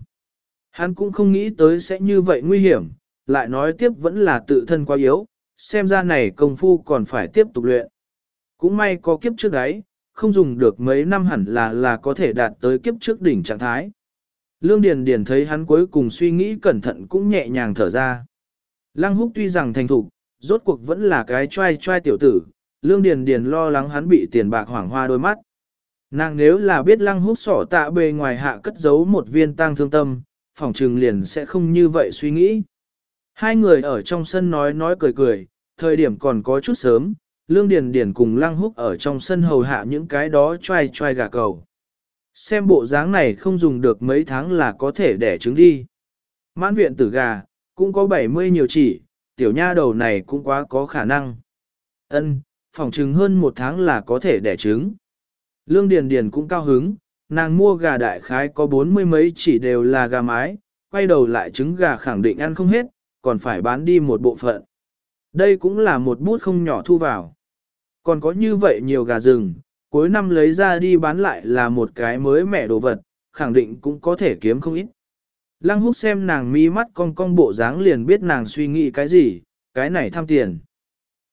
Hắn cũng không nghĩ tới sẽ như vậy nguy hiểm, lại nói tiếp vẫn là tự thân quá yếu, xem ra này công phu còn phải tiếp tục luyện. Cũng may có kiếp trước đấy, không dùng được mấy năm hẳn là là có thể đạt tới kiếp trước đỉnh trạng thái. Lương Điền Điền thấy hắn cuối cùng suy nghĩ cẩn thận cũng nhẹ nhàng thở ra. Lăng Húc tuy rằng thành thục, rốt cuộc vẫn là cái trai trai tiểu tử, Lương Điền Điền lo lắng hắn bị tiền bạc hoảng hoa đôi mắt. Nàng nếu là biết Lăng Húc sỏ tạ bề ngoài hạ cất giấu một viên tang thương tâm, phỏng trừng liền sẽ không như vậy suy nghĩ. Hai người ở trong sân nói nói cười cười, thời điểm còn có chút sớm, Lương Điền Điền cùng Lăng Húc ở trong sân hầu hạ những cái đó trai trai gà cầu. Xem bộ dáng này không dùng được mấy tháng là có thể đẻ trứng đi. Mãn viện tử gà, cũng có 70 nhiều chỉ, tiểu nha đầu này cũng quá có khả năng. Ân, phòng Trừng hơn một tháng là có thể đẻ trứng. Lương Điền Điền cũng cao hứng, nàng mua gà đại khái có bốn mươi mấy chỉ đều là gà mái, quay đầu lại trứng gà khẳng định ăn không hết, còn phải bán đi một bộ phận. Đây cũng là một bút không nhỏ thu vào. Còn có như vậy nhiều gà rừng, cuối năm lấy ra đi bán lại là một cái mới mẻ đồ vật, khẳng định cũng có thể kiếm không ít. Lăng húc xem nàng mi mắt cong cong bộ dáng liền biết nàng suy nghĩ cái gì, cái này tham tiền.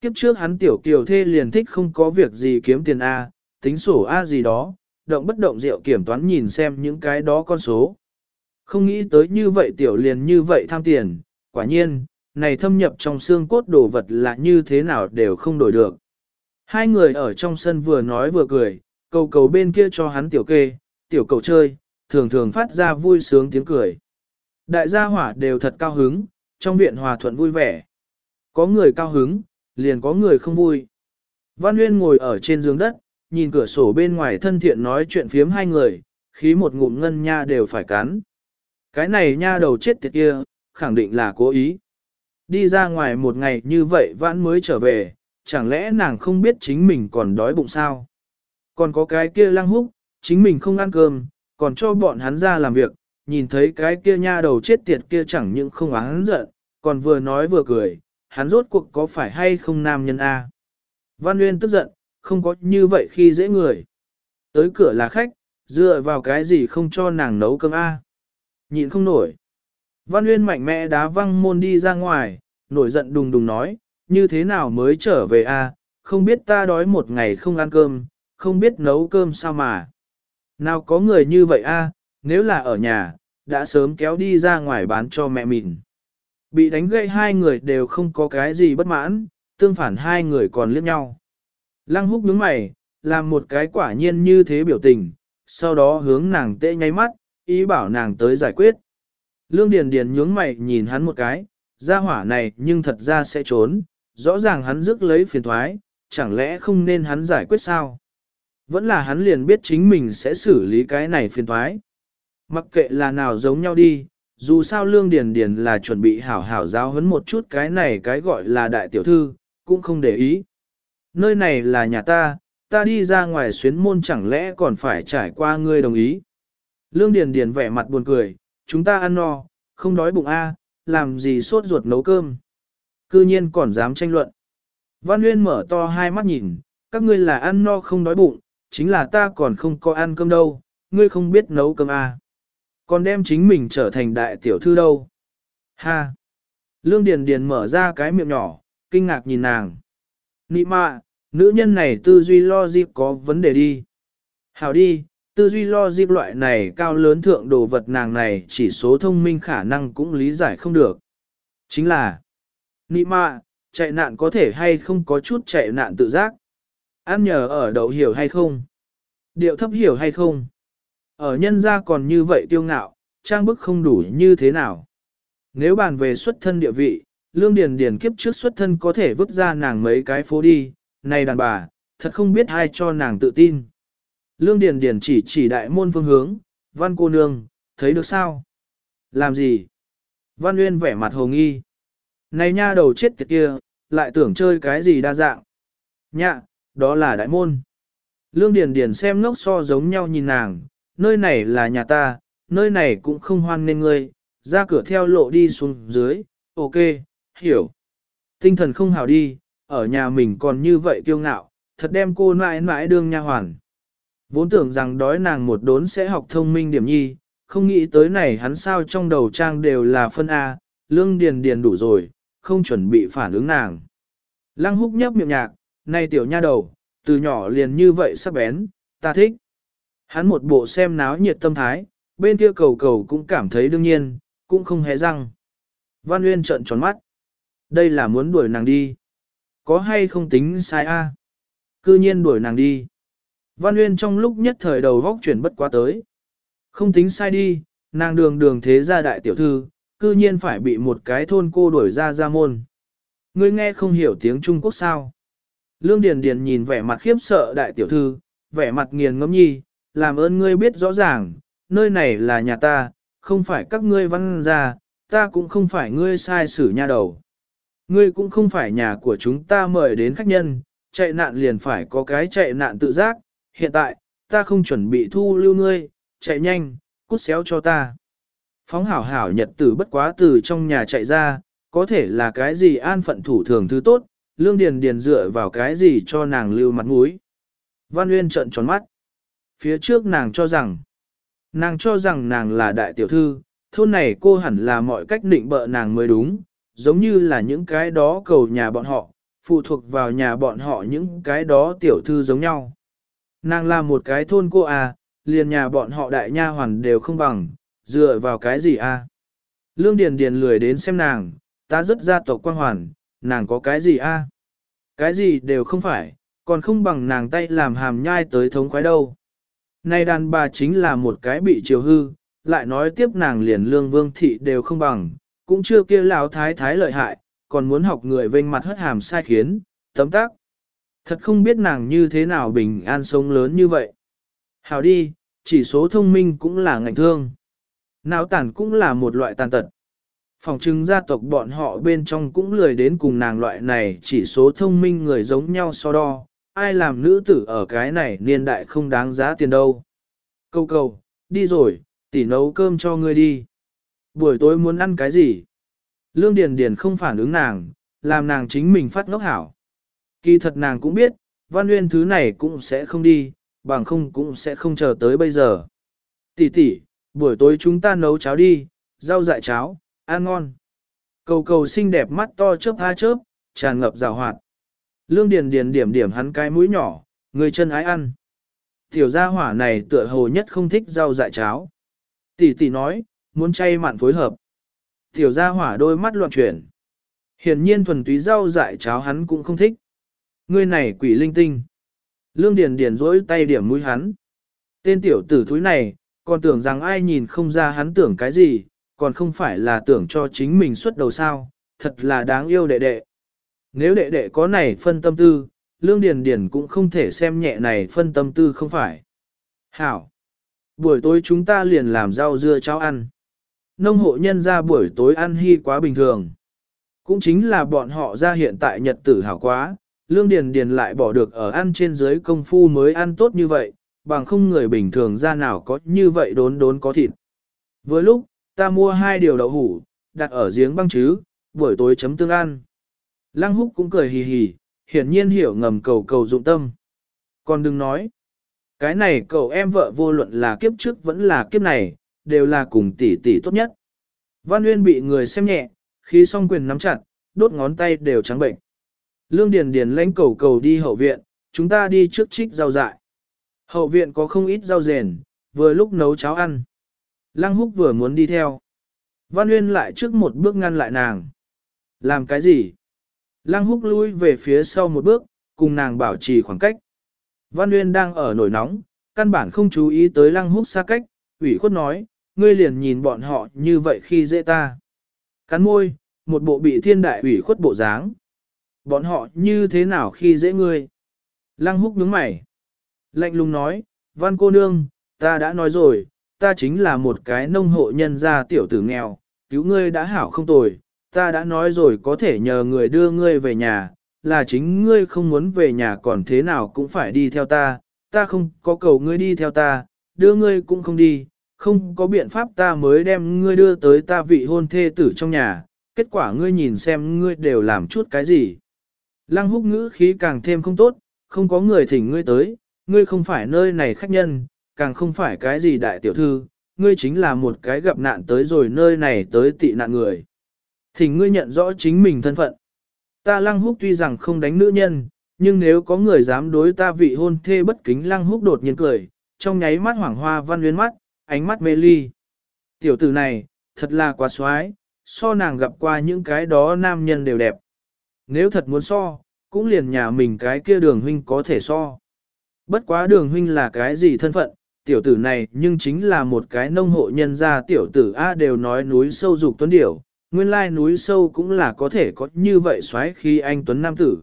Kiếp trước hắn tiểu kiều thê liền thích không có việc gì kiếm tiền A, tính sổ A gì đó, động bất động rượu kiểm toán nhìn xem những cái đó con số. Không nghĩ tới như vậy tiểu liền như vậy tham tiền, quả nhiên, này thâm nhập trong xương cốt đồ vật là như thế nào đều không đổi được. Hai người ở trong sân vừa nói vừa cười, cầu cầu bên kia cho hắn tiểu kê, tiểu cầu chơi, thường thường phát ra vui sướng tiếng cười. Đại gia hỏa đều thật cao hứng, trong viện hòa thuận vui vẻ. Có người cao hứng, liền có người không vui. Văn Nguyên ngồi ở trên giường đất, nhìn cửa sổ bên ngoài thân thiện nói chuyện phiếm hai người, khí một ngụm ngân nha đều phải cắn. Cái này nha đầu chết tiệt kia, khẳng định là cố ý. Đi ra ngoài một ngày như vậy vãn mới trở về, chẳng lẽ nàng không biết chính mình còn đói bụng sao? Còn có cái kia lăng húc, chính mình không ăn cơm, còn cho bọn hắn ra làm việc, nhìn thấy cái kia nha đầu chết tiệt kia chẳng những không hắn giận, còn vừa nói vừa cười, hắn rốt cuộc có phải hay không nam nhân A. Văn Nguyên tức giận, không có như vậy khi dễ người. Tới cửa là khách, dựa vào cái gì không cho nàng nấu cơm A. Nhịn không nổi. Văn uyên mạnh mẽ đá văng môn đi ra ngoài, nổi giận đùng đùng nói, như thế nào mới trở về A, không biết ta đói một ngày không ăn cơm, không biết nấu cơm sao mà. Nào có người như vậy A, nếu là ở nhà, đã sớm kéo đi ra ngoài bán cho mẹ mình. Bị đánh gậy hai người đều không có cái gì bất mãn, tương phản hai người còn liếc nhau. Lăng húc nhướng mày, làm một cái quả nhiên như thế biểu tình, sau đó hướng nàng tệ nháy mắt, ý bảo nàng tới giải quyết. Lương Điền Điền nhướng mày nhìn hắn một cái, gia hỏa này nhưng thật ra sẽ trốn, rõ ràng hắn rước lấy phiền toái, chẳng lẽ không nên hắn giải quyết sao? Vẫn là hắn liền biết chính mình sẽ xử lý cái này phiền toái. Mặc kệ là nào giống nhau đi, dù sao Lương Điền Điền là chuẩn bị hảo hảo giáo huấn một chút cái này cái gọi là đại tiểu thư, cũng không để ý. Nơi này là nhà ta, ta đi ra ngoài xuyến môn chẳng lẽ còn phải trải qua ngươi đồng ý. Lương Điền Điền vẻ mặt buồn cười, chúng ta ăn no, không đói bụng a, làm gì sốt ruột nấu cơm. Cư nhiên còn dám tranh luận. Văn Nguyên mở to hai mắt nhìn, các ngươi là ăn no không đói bụng, chính là ta còn không có ăn cơm đâu, ngươi không biết nấu cơm à. Còn đem chính mình trở thành đại tiểu thư đâu. Ha! Lương Điền Điền mở ra cái miệng nhỏ, kinh ngạc nhìn nàng. Nị mạ, nữ nhân này tư duy lo dịp có vấn đề đi. Hảo đi, tư duy lo dịp loại này cao lớn thượng đồ vật nàng này chỉ số thông minh khả năng cũng lý giải không được. Chính là, nị mạ, chạy nạn có thể hay không có chút chạy nạn tự giác. Ăn nhờ ở đậu hiểu hay không? Điệu thấp hiểu hay không? Ở nhân gia còn như vậy tiêu ngạo, trang bức không đủ như thế nào? Nếu bàn về xuất thân địa vị, lương điền điền kiếp trước xuất thân có thể vứt ra nàng mấy cái phố đi, này đàn bà, thật không biết ai cho nàng tự tin. Lương điền điền chỉ chỉ đại môn phương hướng, văn cô nương, thấy được sao? Làm gì? Văn Nguyên vẻ mặt hồ nghi. Này nha đầu chết tiệt kia, lại tưởng chơi cái gì đa dạng. Nhạ, đó là đại môn. Lương Điền Điền xem ngốc so giống nhau nhìn nàng, nơi này là nhà ta, nơi này cũng không hoan nên ngươi, ra cửa theo lộ đi xuống dưới, ok, hiểu. Tinh thần không hào đi, ở nhà mình còn như vậy kiêu ngạo, thật đem cô mãi mãi đương nha hoàn. Vốn tưởng rằng đói nàng một đốn sẽ học thông minh điểm nhi, không nghĩ tới này hắn sao trong đầu trang đều là phân A, lương điền điền đủ rồi, không chuẩn bị phản ứng nàng. Lăng húc nhấp miệng nhạc, này tiểu nha đầu, từ nhỏ liền như vậy sắc bén, ta thích. Hắn một bộ xem náo nhiệt tâm thái, bên kia cầu cầu cũng cảm thấy đương nhiên, cũng không hề răng. Văn Nguyên trợn tròn mắt. Đây là muốn đuổi nàng đi. Có hay không tính sai a? Cư nhiên đuổi nàng đi. Văn Nguyên trong lúc nhất thời đầu góc chuyển bất quá tới. Không tính sai đi, nàng đường đường thế gia đại tiểu thư, cư nhiên phải bị một cái thôn cô đuổi ra ra môn. Ngươi nghe không hiểu tiếng Trung Quốc sao? Lương Điền Điền nhìn vẻ mặt khiếp sợ đại tiểu thư, vẻ mặt nghiền ngẫm nhi, làm ơn ngươi biết rõ ràng, nơi này là nhà ta, không phải các ngươi văn gia, ta cũng không phải ngươi sai xử nha đầu. Ngươi cũng không phải nhà của chúng ta mời đến khách nhân, chạy nạn liền phải có cái chạy nạn tự giác, hiện tại, ta không chuẩn bị thu lưu ngươi, chạy nhanh, cút xéo cho ta. Phóng hảo hảo nhật tử bất quá từ trong nhà chạy ra, có thể là cái gì an phận thủ thường thứ tốt, lương điền điền dựa vào cái gì cho nàng lưu mặt mũi. Văn Uyên trợn tròn mắt. Phía trước nàng cho rằng, nàng cho rằng nàng là đại tiểu thư, thôn này cô hẳn là mọi cách định bợ nàng mới đúng, giống như là những cái đó cầu nhà bọn họ, phụ thuộc vào nhà bọn họ những cái đó tiểu thư giống nhau. Nàng là một cái thôn cô à, liền nhà bọn họ đại nha hoàn đều không bằng, dựa vào cái gì à? Lương Điền Điền lười đến xem nàng, ta rất gia tộc quan hoàn, nàng có cái gì a? Cái gì đều không phải, còn không bằng nàng tay làm hàm nhai tới thống khoái đâu. Này đàn bà chính là một cái bị chiều hư, lại nói tiếp nàng liền lương vương thị đều không bằng, cũng chưa kia lão thái thái lợi hại, còn muốn học người vênh mặt hất hàm sai khiến, tấm tác. Thật không biết nàng như thế nào bình an sống lớn như vậy. Hào đi, chỉ số thông minh cũng là ngành thương. Não tàn cũng là một loại tàn tật. Phòng trưng gia tộc bọn họ bên trong cũng lười đến cùng nàng loại này chỉ số thông minh người giống nhau so đo, ai làm nữ tử ở cái này niên đại không đáng giá tiền đâu. Câu cầu, đi rồi, tỉ nấu cơm cho ngươi đi. Buổi tối muốn ăn cái gì? Lương Điền Điền không phản ứng nàng, làm nàng chính mình phát ngốc hảo. Kỳ thật nàng cũng biết, văn nguyên thứ này cũng sẽ không đi, bằng không cũng sẽ không chờ tới bây giờ. Tỷ tỷ, buổi tối chúng ta nấu cháo đi, rau dại cháo, ăn ngon. Cầu cầu xinh đẹp mắt to chớp ha chớp, tràn ngập rào hoạt. Lương Điền Điền điểm điểm hắn cái mũi nhỏ, người chân ái ăn. Tiểu gia hỏa này tựa hồ nhất không thích rau dại cháo. Tỷ tỷ nói, muốn chay mặn phối hợp. Tiểu gia hỏa đôi mắt loạn chuyển. Hiển nhiên thuần túy rau dại cháo hắn cũng không thích. Ngươi này quỷ linh tinh. Lương Điền Điền rỗi tay điểm mũi hắn. Tên tiểu tử thúi này, còn tưởng rằng ai nhìn không ra hắn tưởng cái gì, còn không phải là tưởng cho chính mình xuất đầu sao, thật là đáng yêu đệ đệ. Nếu đệ đệ có này phân tâm tư, Lương Điền Điền cũng không thể xem nhẹ này phân tâm tư không phải. Hảo! Buổi tối chúng ta liền làm rau dưa cháo ăn. Nông hộ nhân ra buổi tối ăn hy quá bình thường. Cũng chính là bọn họ ra hiện tại nhật tử hảo quá, Lương Điền Điền lại bỏ được ở ăn trên dưới công phu mới ăn tốt như vậy, bằng không người bình thường ra nào có như vậy đốn đốn có thịt. Với lúc, ta mua hai điều đậu hủ, đặt ở giếng băng chứ, buổi tối chấm tương ăn. Lăng húc cũng cười hì hì, hiển nhiên hiểu ngầm cầu cầu dụng tâm. Còn đừng nói, cái này cậu em vợ vô luận là kiếp trước vẫn là kiếp này, đều là cùng tỷ tỷ tốt nhất. Văn Nguyên bị người xem nhẹ, khí song quyền nắm chặt, đốt ngón tay đều trắng bệnh. Lương Điền Điền lãnh cầu cầu đi hậu viện, chúng ta đi trước trích rau dại. Hậu viện có không ít rau rền, vừa lúc nấu cháo ăn. Lăng húc vừa muốn đi theo. Văn Nguyên lại trước một bước ngăn lại nàng. Làm cái gì? Lăng húc lui về phía sau một bước, cùng nàng bảo trì khoảng cách. Văn Nguyên đang ở nổi nóng, căn bản không chú ý tới lăng húc xa cách, ủy khuất nói, ngươi liền nhìn bọn họ như vậy khi dễ ta. Cắn môi, một bộ bị thiên đại ủy khuất bộ dáng. Bọn họ như thế nào khi dễ ngươi? Lăng húc nhướng mày. Lạnh lùng nói, văn cô nương, ta đã nói rồi, ta chính là một cái nông hộ nhân gia tiểu tử nghèo, cứu ngươi đã hảo không tồi, ta đã nói rồi có thể nhờ người đưa ngươi về nhà, là chính ngươi không muốn về nhà còn thế nào cũng phải đi theo ta, ta không có cầu ngươi đi theo ta, đưa ngươi cũng không đi, không có biện pháp ta mới đem ngươi đưa tới ta vị hôn thê tử trong nhà, kết quả ngươi nhìn xem ngươi đều làm chút cái gì. Lăng húc ngữ khí càng thêm không tốt, không có người thỉnh ngươi tới, ngươi không phải nơi này khách nhân, càng không phải cái gì đại tiểu thư, ngươi chính là một cái gặp nạn tới rồi nơi này tới tị nạn người. Thỉnh ngươi nhận rõ chính mình thân phận. Ta lăng húc tuy rằng không đánh nữ nhân, nhưng nếu có người dám đối ta vị hôn thê bất kính lăng húc đột nhiên cười, trong nháy mắt hoảng hoa văn luyến mắt, ánh mắt mê ly. Tiểu tử này, thật là quá xoái, so nàng gặp qua những cái đó nam nhân đều đẹp. Nếu thật muốn so, cũng liền nhà mình cái kia đường huynh có thể so. Bất quá đường huynh là cái gì thân phận, tiểu tử này nhưng chính là một cái nông hộ nhân gia tiểu tử A đều nói núi sâu dục tuấn điểu, nguyên lai núi sâu cũng là có thể có như vậy xoáy khi anh tuấn nam tử.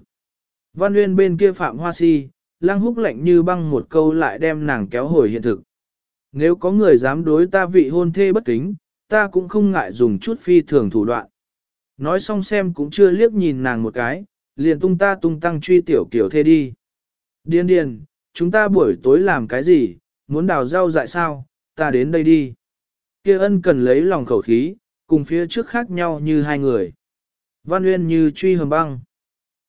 Văn Nguyên bên kia phạm hoa si, lăng húc lạnh như băng một câu lại đem nàng kéo hồi hiện thực. Nếu có người dám đối ta vị hôn thê bất kính, ta cũng không ngại dùng chút phi thường thủ đoạn. Nói xong xem cũng chưa liếc nhìn nàng một cái, liền tung ta tung tăng truy tiểu kiểu thê đi. Điên điên, chúng ta buổi tối làm cái gì, muốn đào rau dại sao, ta đến đây đi. Kia ân cần lấy lòng khẩu khí, cùng phía trước khác nhau như hai người. Văn Uyên như truy hầm băng.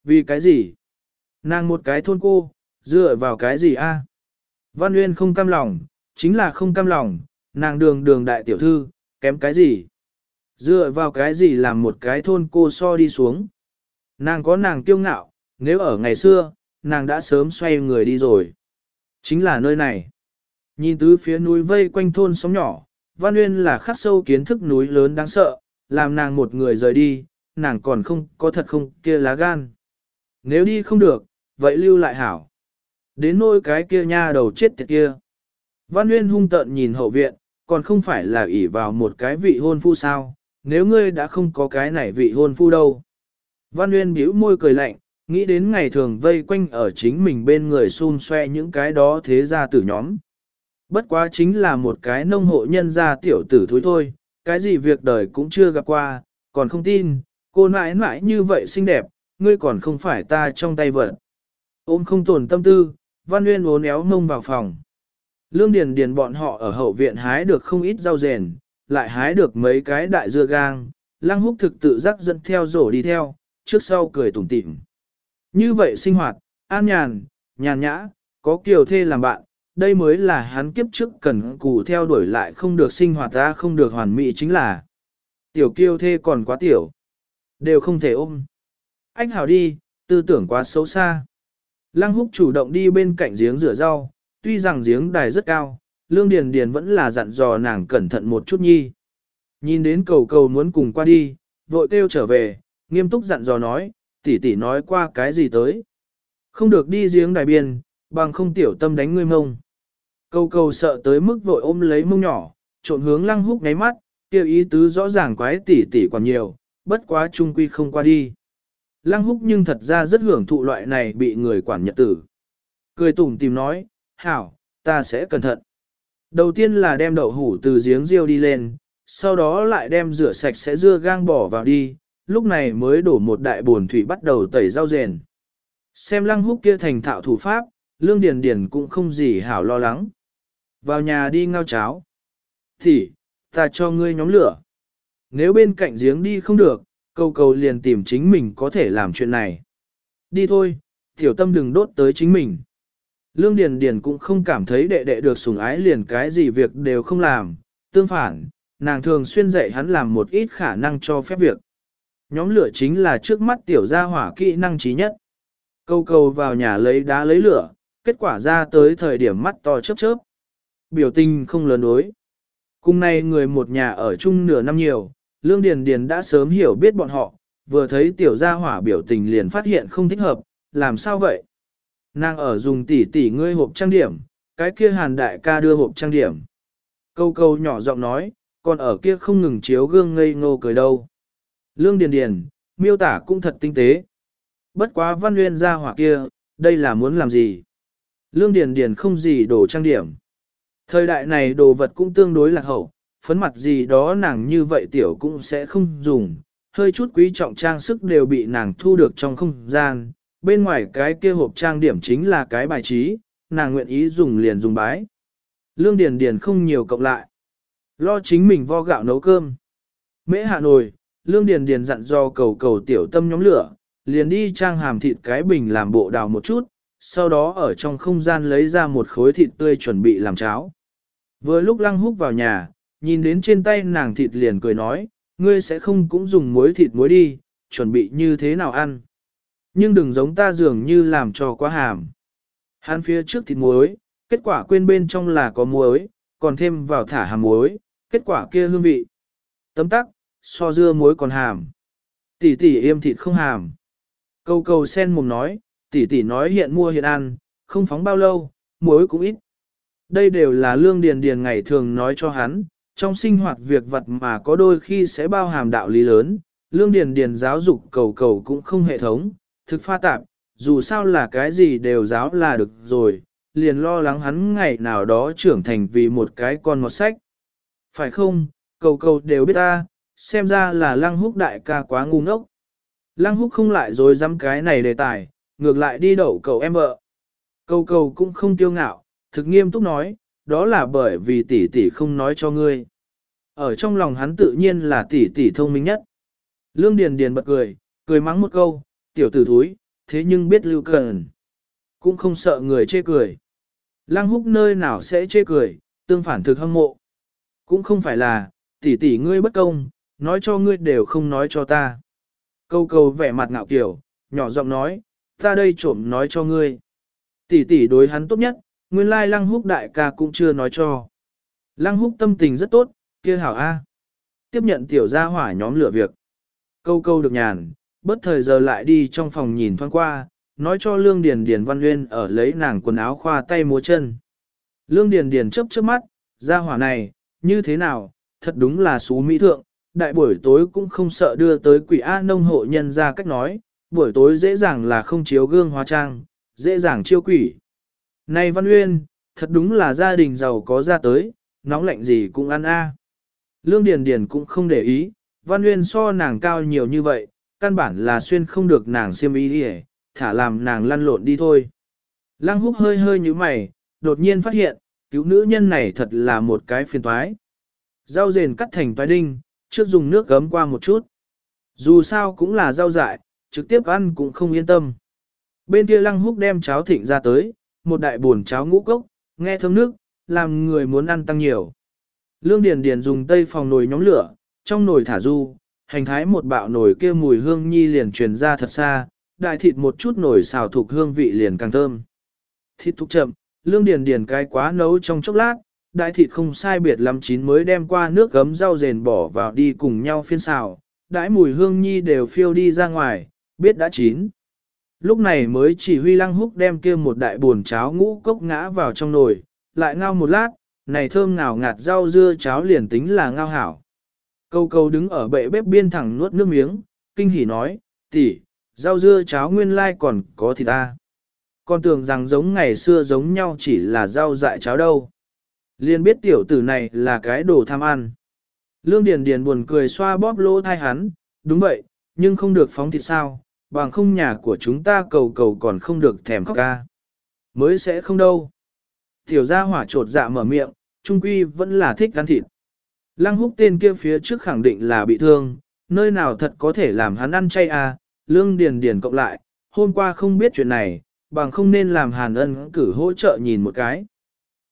Vì cái gì? Nàng một cái thôn cô, dựa vào cái gì a? Văn Uyên không cam lòng, chính là không cam lòng, nàng đường đường đại tiểu thư, kém cái gì? Dựa vào cái gì làm một cái thôn cô so đi xuống? Nàng có nàng kiêu ngạo, nếu ở ngày xưa, nàng đã sớm xoay người đi rồi. Chính là nơi này. Nhìn tứ phía núi vây quanh thôn sóng nhỏ, Văn Nguyên là khắc sâu kiến thức núi lớn đáng sợ, làm nàng một người rời đi, nàng còn không có thật không kia lá gan. Nếu đi không được, vậy lưu lại hảo. Đến nôi cái kia nha đầu chết tiệt kia. Văn Nguyên hung tợn nhìn hậu viện, còn không phải là ỷ vào một cái vị hôn phu sao, nếu ngươi đã không có cái này vị hôn phu đâu. Văn Nguyên bĩu môi cười lạnh, nghĩ đến ngày thường vây quanh ở chính mình bên người xun xoe những cái đó thế ra tử nhóm. Bất quá chính là một cái nông hộ nhân gia tiểu tử thối thôi, cái gì việc đời cũng chưa gặp qua, còn không tin, cô nãi nãi như vậy xinh đẹp, ngươi còn không phải ta trong tay vợ. Ôm không tồn tâm tư, Văn Nguyên uốn éo mông vào phòng. Lương Điền Điền bọn họ ở hậu viện hái được không ít rau rền, lại hái được mấy cái đại dưa gang, Lăng Húc thực tự giác dẫn theo rổ đi theo, trước sau cười tủm tỉm. Như vậy sinh hoạt, an nhàn, nhàn nhã, có kiều thê làm bạn, đây mới là hắn kiếp trước cần cù theo đuổi lại không được sinh hoạt ra không được hoàn mỹ chính là. Tiểu kiêu thê còn quá tiểu, đều không thể ôm. Anh hào đi, tư tưởng quá xấu xa. Lăng húc chủ động đi bên cạnh giếng rửa rau, tuy rằng giếng đài rất cao, lương điền điền vẫn là dặn dò nàng cẩn thận một chút nhi. Nhìn đến cầu cầu muốn cùng qua đi, vội kêu trở về, nghiêm túc dặn dò nói, tỷ tỷ nói qua cái gì tới. Không được đi giếng đài biên, bằng không tiểu tâm đánh ngươi mông. Cầu cầu sợ tới mức vội ôm lấy mông nhỏ, trộn hướng lăng húc ngáy mắt, kêu ý tứ rõ ràng quái tỷ tỷ còn nhiều, bất quá trung quy không qua đi. Lăng húc nhưng thật ra rất hưởng thụ loại này bị người quản nhật tử. Cười tủm tìm nói, hảo, ta sẽ cẩn thận. Đầu tiên là đem đậu hủ từ giếng riêu đi lên, sau đó lại đem rửa sạch sẽ dưa gang bỏ vào đi, lúc này mới đổ một đại bồn thủy bắt đầu tẩy rau rền. Xem lăng húc kia thành thạo thủ pháp, lương điền điền cũng không gì hảo lo lắng. Vào nhà đi ngao cháo. Thì, ta cho ngươi nhóm lửa. Nếu bên cạnh giếng đi không được, cầu cầu liền tìm chính mình có thể làm chuyện này. Đi thôi, Tiểu tâm đừng đốt tới chính mình. Lương Điền Điền cũng không cảm thấy đệ đệ được sủng ái liền cái gì việc đều không làm, tương phản, nàng thường xuyên dạy hắn làm một ít khả năng cho phép việc. Nhóm lửa chính là trước mắt tiểu gia hỏa kỹ năng trí nhất. Câu câu vào nhà lấy đá lấy lửa, kết quả ra tới thời điểm mắt to chớp chớp. Biểu tình không lớn đối. Cùng nay người một nhà ở chung nửa năm nhiều, Lương Điền Điền đã sớm hiểu biết bọn họ, vừa thấy tiểu gia hỏa biểu tình liền phát hiện không thích hợp, làm sao vậy? Nàng ở dùng tỷ tỷ ngươi hộp trang điểm, cái kia hàn đại ca đưa hộp trang điểm. Câu câu nhỏ giọng nói, còn ở kia không ngừng chiếu gương ngây ngô cười đâu. Lương Điền Điền, miêu tả cũng thật tinh tế. Bất quá văn nguyên gia hỏa kia, đây là muốn làm gì? Lương Điền Điền không gì đổ trang điểm. Thời đại này đồ vật cũng tương đối lạc hậu, phấn mặt gì đó nàng như vậy tiểu cũng sẽ không dùng, hơi chút quý trọng trang sức đều bị nàng thu được trong không gian, bên ngoài cái kia hộp trang điểm chính là cái bài trí, nàng nguyện ý dùng liền dùng bái. Lương Điền Điền không nhiều cộng lại. Lo chính mình vo gạo nấu cơm. Mễ hà nội Lương Điền Điền dặn do cầu cầu tiểu tâm nhóm lửa, liền đi trang hàm thịt cái bình làm bộ đào một chút, sau đó ở trong không gian lấy ra một khối thịt tươi chuẩn bị làm cháo. Vừa lúc lăng húc vào nhà, nhìn đến trên tay nàng thịt liền cười nói, ngươi sẽ không cũng dùng muối thịt muối đi, chuẩn bị như thế nào ăn. Nhưng đừng giống ta dường như làm cho quá hàm. Hắn phía trước thịt muối, kết quả quên bên trong là có muối, còn thêm vào thả hàm muối, kết quả kia hương vị. Tấm tắc, so dưa muối còn hàm. Tỷ tỷ im thịt không hàm. Câu câu sen mồm nói, tỷ tỷ nói hiện mua hiện ăn, không phóng bao lâu, muối cũng ít. Đây đều là lương điền điền ngày thường nói cho hắn, trong sinh hoạt việc vật mà có đôi khi sẽ bao hàm đạo lý lớn, lương điền điền giáo dục cầu cầu cũng không hệ thống, thực pha tạp, dù sao là cái gì đều giáo là được rồi, liền lo lắng hắn ngày nào đó trưởng thành vì một cái con một sách. Phải không, cầu cầu đều biết ta, xem ra là lăng húc đại ca quá ngu ngốc. Lăng húc không lại rồi dám cái này đề tài, ngược lại đi đậu cầu em vợ. Cầu cầu cũng không tiêu ngạo, thực nghiêm túc nói, đó là bởi vì tỷ tỷ không nói cho ngươi. Ở trong lòng hắn tự nhiên là tỷ tỷ thông minh nhất. Lương Điền Điền bật cười, cười mắng một câu, tiểu tử thúi, thế nhưng biết lưu cần. Cũng không sợ người chê cười. Lăng húc nơi nào sẽ chê cười, tương phản thực hâm mộ. Cũng không phải là, tỷ tỷ ngươi bất công, nói cho ngươi đều không nói cho ta. Câu câu vẻ mặt ngạo kiểu, nhỏ giọng nói, ta đây trộm nói cho ngươi. Tỷ tỷ đối hắn tốt nhất, nguyên lai lăng húc đại ca cũng chưa nói cho. Lăng húc tâm tình rất tốt, kia hảo A. Tiếp nhận tiểu gia hỏa nhóm lửa việc. Câu câu được nhàn, bất thời giờ lại đi trong phòng nhìn thoáng qua, nói cho Lương Điền Điền Văn Nguyên ở lấy nàng quần áo khoa tay múa chân. Lương Điền Điền chớp chớp mắt, gia hỏa này, như thế nào, thật đúng là xú mỹ thượng, đại buổi tối cũng không sợ đưa tới quỷ A nông hộ nhân ra cách nói, buổi tối dễ dàng là không chiếu gương hóa trang, dễ dàng chiêu quỷ. Này Văn Nguyên, thật đúng là gia đình giàu có ra tới, nóng lạnh gì cũng ăn a. Lương Điền Điền cũng không để ý, Văn Nguyên so nàng cao nhiều như vậy, căn bản là xuyên không được nàng xiêm y đi thả làm nàng lăn lộn đi thôi. Lăng húc hơi hơi như mày, đột nhiên phát hiện, cứu nữ nhân này thật là một cái phiền toái. Rau rền cắt thành toái đinh, trước dùng nước gấm qua một chút. Dù sao cũng là rau dại, trực tiếp ăn cũng không yên tâm. Bên kia lăng húc đem cháo thịnh ra tới, một đại buồn cháo ngũ cốc, nghe thơm nước, làm người muốn ăn tăng nhiều. Lương Điền Điền dùng tây phòng nồi nhóm lửa, trong nồi thả du, hành thái một bạo nồi kia mùi hương nhi liền truyền ra thật xa, đại thịt một chút nồi xào thuộc hương vị liền càng thơm. Thịt thúc chậm, Lương Điền Điền cái quá nấu trong chốc lát, đại thịt không sai biệt lắm chín mới đem qua nước gấm rau rền bỏ vào đi cùng nhau phiên xào, đãi mùi hương nhi đều phiêu đi ra ngoài, biết đã chín. Lúc này mới chỉ huy lăng húc đem kia một đại buồn cháo ngũ cốc ngã vào trong nồi, lại ngao một lát, này thơm ngào ngạt rau dưa cháo liền tính là ngao hảo. Câu câu đứng ở bệ bếp biên thẳng nuốt nước miếng, kinh hỉ nói, tỷ, rau dưa cháo nguyên lai còn có thịt ta. Con tưởng rằng giống ngày xưa giống nhau chỉ là rau dại cháo đâu. Liên biết tiểu tử này là cái đồ tham ăn. Lương Điền Điền buồn cười xoa bóp lỗ thai hắn, đúng vậy, nhưng không được phóng thịt sao, bằng không nhà của chúng ta cầu cầu còn không được thèm khóc ca. Mới sẽ không đâu. Tiểu gia hỏa trột dạ mở miệng, trung quy vẫn là thích ăn thịt. Lăng húc tên kia phía trước khẳng định là bị thương, nơi nào thật có thể làm hắn ăn chay à, lương điền điền cộng lại, hôm qua không biết chuyện này, bằng không nên làm hàn ân cử hỗ trợ nhìn một cái.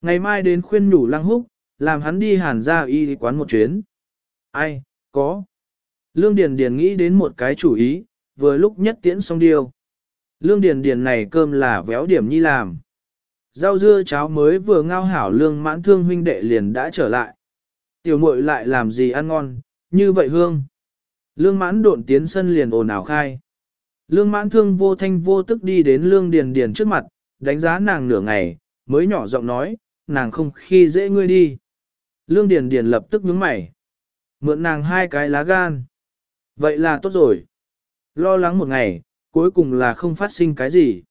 Ngày mai đến khuyên nhủ lăng húc, làm hắn đi hàn ra y quán một chuyến. Ai, có. Lương Điền Điền nghĩ đến một cái chủ ý, vừa lúc nhất tiễn xong điêu. Lương Điền Điền này cơm là véo điểm nhi làm. Rau dưa cháo mới vừa ngao hảo lương mãn thương huynh đệ liền đã trở lại. Tiểu muội lại làm gì ăn ngon, như vậy hương. Lương mãn độn tiến sân liền ồn ào khai. Lương mãn thương vô thanh vô tức đi đến lương điền điền trước mặt, đánh giá nàng nửa ngày, mới nhỏ giọng nói, nàng không khi dễ ngươi đi. Lương điền điền lập tức nhướng mày. Mượn nàng hai cái lá gan. Vậy là tốt rồi. Lo lắng một ngày, cuối cùng là không phát sinh cái gì.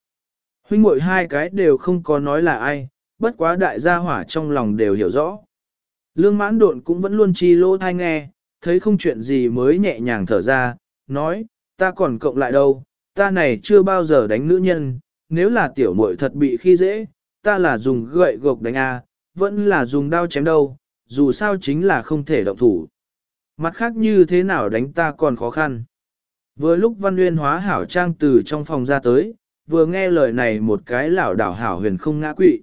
Huynh muội hai cái đều không có nói là ai, bất quá đại gia hỏa trong lòng đều hiểu rõ. Lương mãn độn cũng vẫn luôn chi lỗ thai nghe, thấy không chuyện gì mới nhẹ nhàng thở ra, nói, ta còn cộng lại đâu, ta này chưa bao giờ đánh nữ nhân, nếu là tiểu muội thật bị khi dễ, ta là dùng gậy gộc đánh a, vẫn là dùng đao chém đâu, dù sao chính là không thể động thủ. Mặt khác như thế nào đánh ta còn khó khăn. Vừa lúc Văn Nguyên hóa hảo trang từ trong phòng ra tới, vừa nghe lời này một cái lảo đảo hảo huyền không ngã quỵ.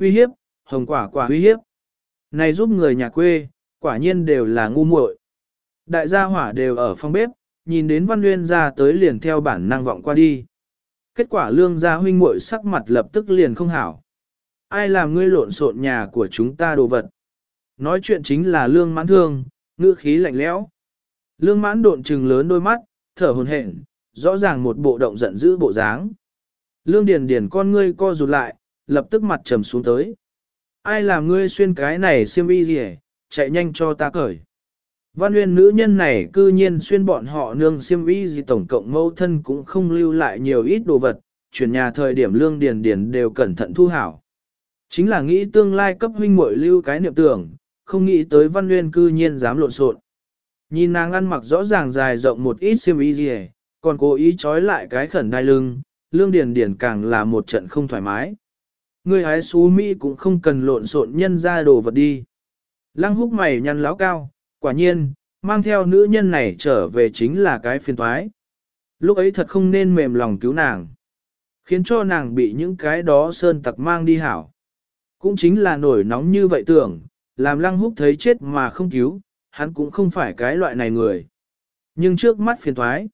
Uy hiếp, hồng quả quả uy hiếp. Này giúp người nhà quê, quả nhiên đều là ngu muội. Đại gia hỏa đều ở phòng bếp, nhìn đến Văn Nguyên ra tới liền theo bản năng vọng qua đi. Kết quả lương gia huynh muội sắc mặt lập tức liền không hảo. Ai làm ngươi lộn xộn nhà của chúng ta đồ vật? Nói chuyện chính là lương mãn thương, ngữ khí lạnh lẽo. Lương mãn độn trừng lớn đôi mắt, thở hồn hển, rõ ràng một bộ động giận dữ bộ dáng. Lương Điền Điền con ngươi co rụt lại, lập tức mặt trầm xuống tới. Ai làm ngươi xuyên cái này xiêm y gì chạy nhanh cho ta cởi. Văn nguyên nữ nhân này cư nhiên xuyên bọn họ nương xiêm y gì tổng cộng mâu thân cũng không lưu lại nhiều ít đồ vật, chuyển nhà thời điểm lương điền điền đều cẩn thận thu hảo. Chính là nghĩ tương lai cấp huynh muội lưu cái niệm tưởng, không nghĩ tới văn nguyên cư nhiên dám lộn xộn. Nhìn nàng ăn mặc rõ ràng dài rộng một ít xiêm y gì, còn cố ý trói lại cái khẩn đai lưng, lương điền điền càng là một trận không thoải mái. Người hái xú Mỹ cũng không cần lộn xộn nhân ra đồ vật đi. Lăng húc mày nhăn láo cao, quả nhiên, mang theo nữ nhân này trở về chính là cái phiền toái. Lúc ấy thật không nên mềm lòng cứu nàng. Khiến cho nàng bị những cái đó sơn tặc mang đi hảo. Cũng chính là nổi nóng như vậy tưởng, làm lăng húc thấy chết mà không cứu, hắn cũng không phải cái loại này người. Nhưng trước mắt phiền thoái,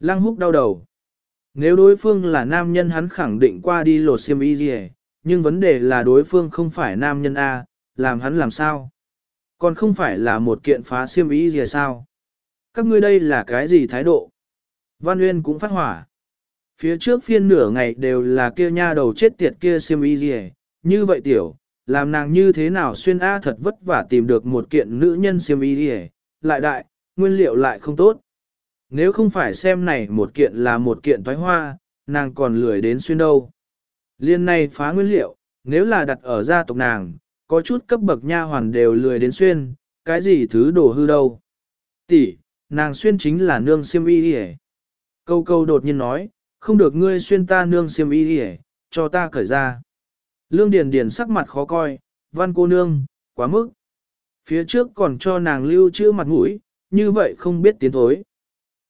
lăng húc đau đầu. Nếu đối phương là nam nhân hắn khẳng định qua đi lột xiêm y gì nhưng vấn đề là đối phương không phải nam nhân A, làm hắn làm sao? Còn không phải là một kiện phá xiêm y gì sao? Các ngươi đây là cái gì thái độ? Văn Uyên cũng phát hỏa. Phía trước phiên nửa ngày đều là kia nha đầu chết tiệt kia xiêm y gì như vậy tiểu, làm nàng như thế nào xuyên A thật vất vả tìm được một kiện nữ nhân xiêm y gì lại đại, nguyên liệu lại không tốt. Nếu không phải xem này một kiện là một kiện thoái hoa, nàng còn lười đến xuyên đâu. Liên này phá nguyên liệu, nếu là đặt ở gia tộc nàng, có chút cấp bậc nha hoàn đều lười đến xuyên, cái gì thứ đồ hư đâu. Tỷ, nàng xuyên chính là nương xiêm y đi Câu câu đột nhiên nói, không được ngươi xuyên ta nương xiêm y đi cho ta cởi ra. Lương Điền Điền sắc mặt khó coi, văn cô nương, quá mức. Phía trước còn cho nàng lưu chữ mặt mũi, như vậy không biết tiến thối.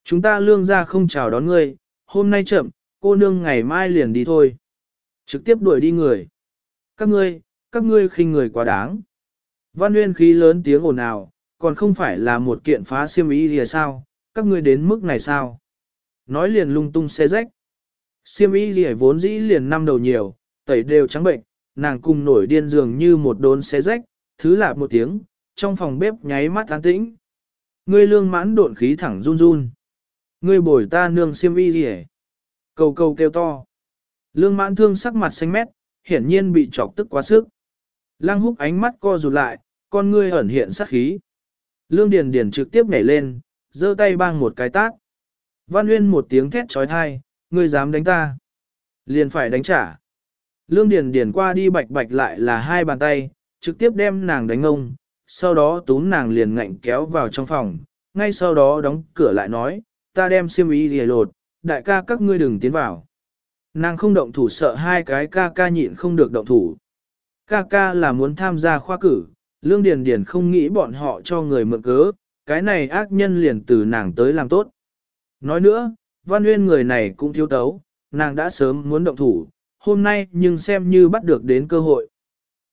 Chúng ta lương gia không chào đón ngươi, hôm nay chậm, cô nương ngày mai liền đi thôi. Trực tiếp đuổi đi người. Các ngươi, các ngươi khinh người quá đáng. Văn Nguyên khí lớn tiếng ồn ào, còn không phải là một kiện phá siêm ý thì sao, các ngươi đến mức này sao? Nói liền lung tung xe rách. Siêm ý thì vốn dĩ liền năm đầu nhiều, tẩy đều trắng bệnh, nàng cùng nổi điên dường như một đốn xe rách, thứ lạ một tiếng, trong phòng bếp nháy mắt an tĩnh. Ngươi lương mãn độn khí thẳng run run. Ngươi bồi ta nương siêm y gì. Cầu cầu kêu to. Lương mãn thương sắc mặt xanh mét, hiển nhiên bị chọc tức quá sức. Lăng húc ánh mắt co rụt lại, con ngươi ẩn hiện sát khí. Lương Điền Điền trực tiếp nhảy lên, giơ tay bang một cái tát. Văn Nguyên một tiếng thét chói tai, ngươi dám đánh ta? Liền phải đánh trả. Lương Điền Điền qua đi bạch bạch lại là hai bàn tay, trực tiếp đem nàng đánh ngông, sau đó túm nàng liền ngạnh kéo vào trong phòng, ngay sau đó đóng cửa lại nói, ta đem xiêm y lìa lột, đại ca các ngươi đừng tiến vào. Nàng không động thủ sợ hai cái ca ca nhịn không được động thủ. Ca ca là muốn tham gia khoa cử, Lương Điền Điền không nghĩ bọn họ cho người mượn cớ, cái này ác nhân liền từ nàng tới làm tốt. Nói nữa, Văn Nguyên người này cũng thiếu tấu, nàng đã sớm muốn động thủ, hôm nay nhưng xem như bắt được đến cơ hội.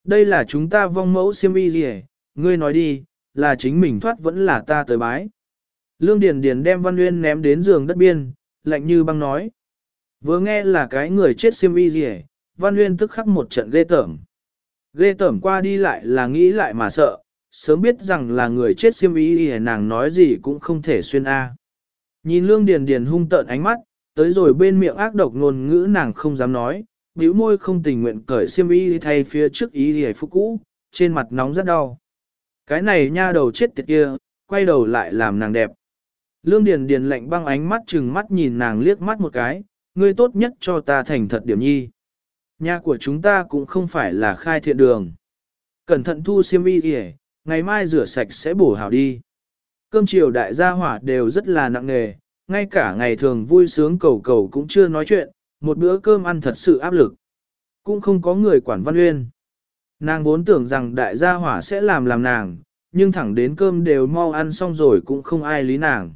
Đây là chúng ta vong mẫu siêm y gì ngươi nói đi, là chính mình thoát vẫn là ta tới bái. Lương Điền Điền đem Văn Nguyên ném đến giường đất biên, lạnh như băng nói. Vừa nghe là cái người chết siêm y gì Văn Nguyên tức khắc một trận ghê tởm. Ghê tởm qua đi lại là nghĩ lại mà sợ, sớm biết rằng là người chết siêm y gì nàng nói gì cũng không thể xuyên A. Nhìn Lương Điền Điền hung tợn ánh mắt, tới rồi bên miệng ác độc ngôn ngữ nàng không dám nói, bĩu môi không tình nguyện cởi xiêm y thay phía trước ý gì phúc cũ, trên mặt nóng rất đau. Cái này nha đầu chết tiệt kia, quay đầu lại làm nàng đẹp. Lương Điền Điền lạnh băng ánh mắt chừng mắt nhìn nàng liếc mắt một cái, ngươi tốt nhất cho ta thành thật điểm nhi. Nhà của chúng ta cũng không phải là khai thiện đường. Cẩn thận thu xiêm y kìa, ngày mai rửa sạch sẽ bổ hảo đi. Cơm chiều đại gia hỏa đều rất là nặng nề, ngay cả ngày thường vui sướng cầu cầu cũng chưa nói chuyện, một bữa cơm ăn thật sự áp lực. Cũng không có người quản văn uyên. Nàng vốn tưởng rằng đại gia hỏa sẽ làm làm nàng, nhưng thẳng đến cơm đều mau ăn xong rồi cũng không ai lý nàng.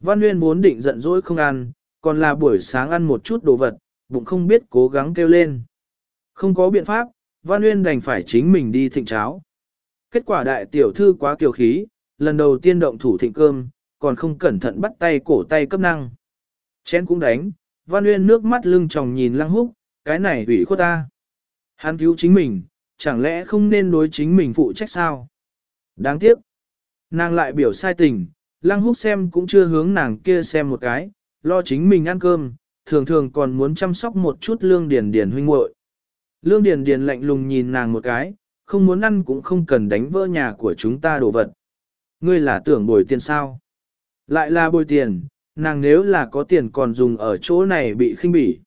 Văn Nguyên vốn định giận dỗi không ăn, còn là buổi sáng ăn một chút đồ vật, bụng không biết cố gắng kêu lên. Không có biện pháp, Văn uyên đành phải chính mình đi thịnh cháo. Kết quả đại tiểu thư quá kiều khí, lần đầu tiên động thủ thịnh cơm, còn không cẩn thận bắt tay cổ tay cấp năng. Chén cũng đánh, Văn uyên nước mắt lưng tròng nhìn lăng húc, cái này ủy khuất ta. Hắn cứu chính mình, chẳng lẽ không nên đối chính mình phụ trách sao? Đáng tiếc. Nàng lại biểu sai tình, lăng húc xem cũng chưa hướng nàng kia xem một cái, lo chính mình ăn cơm, thường thường còn muốn chăm sóc một chút lương điền điền huynh muội. Lương điền điền lạnh lùng nhìn nàng một cái, không muốn ăn cũng không cần đánh vỡ nhà của chúng ta đồ vật. Ngươi là tưởng bồi tiền sao? Lại là bồi tiền, nàng nếu là có tiền còn dùng ở chỗ này bị khinh bỉ.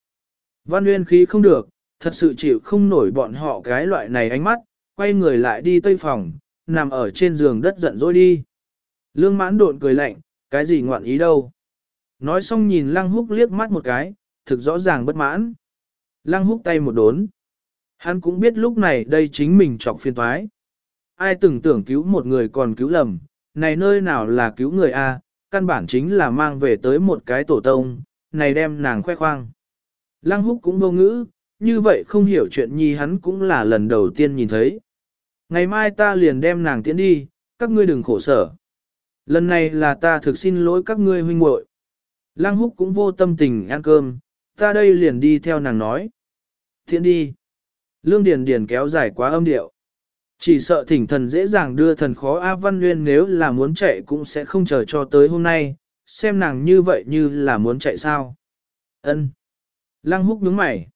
Văn Nguyên khí không được, thật sự chịu không nổi bọn họ cái loại này ánh mắt, quay người lại đi tây phòng, nằm ở trên giường đất giận dỗi đi. Lương mãn độn cười lạnh, cái gì ngoạn ý đâu. Nói xong nhìn lăng húc liếc mắt một cái, thực rõ ràng bất mãn. Lăng húc tay một đốn. Hắn cũng biết lúc này đây chính mình trọc phiên toái. Ai từng tưởng cứu một người còn cứu lầm, này nơi nào là cứu người a, căn bản chính là mang về tới một cái tổ tông, này đem nàng khoe khoang. Lăng húc cũng vô ngữ, như vậy không hiểu chuyện nhi hắn cũng là lần đầu tiên nhìn thấy. Ngày mai ta liền đem nàng tiến đi, các ngươi đừng khổ sở. Lần này là ta thực xin lỗi các ngươi huynh muội. Lăng húc cũng vô tâm tình ăn cơm, ta đây liền đi theo nàng nói. Thiện đi. Lương Điền Điền kéo dài quá âm điệu. Chỉ sợ thỉnh thần dễ dàng đưa thần khó A Văn Nguyên nếu là muốn chạy cũng sẽ không chờ cho tới hôm nay, xem nàng như vậy như là muốn chạy sao. Ân. Lăng húc nhướng mày.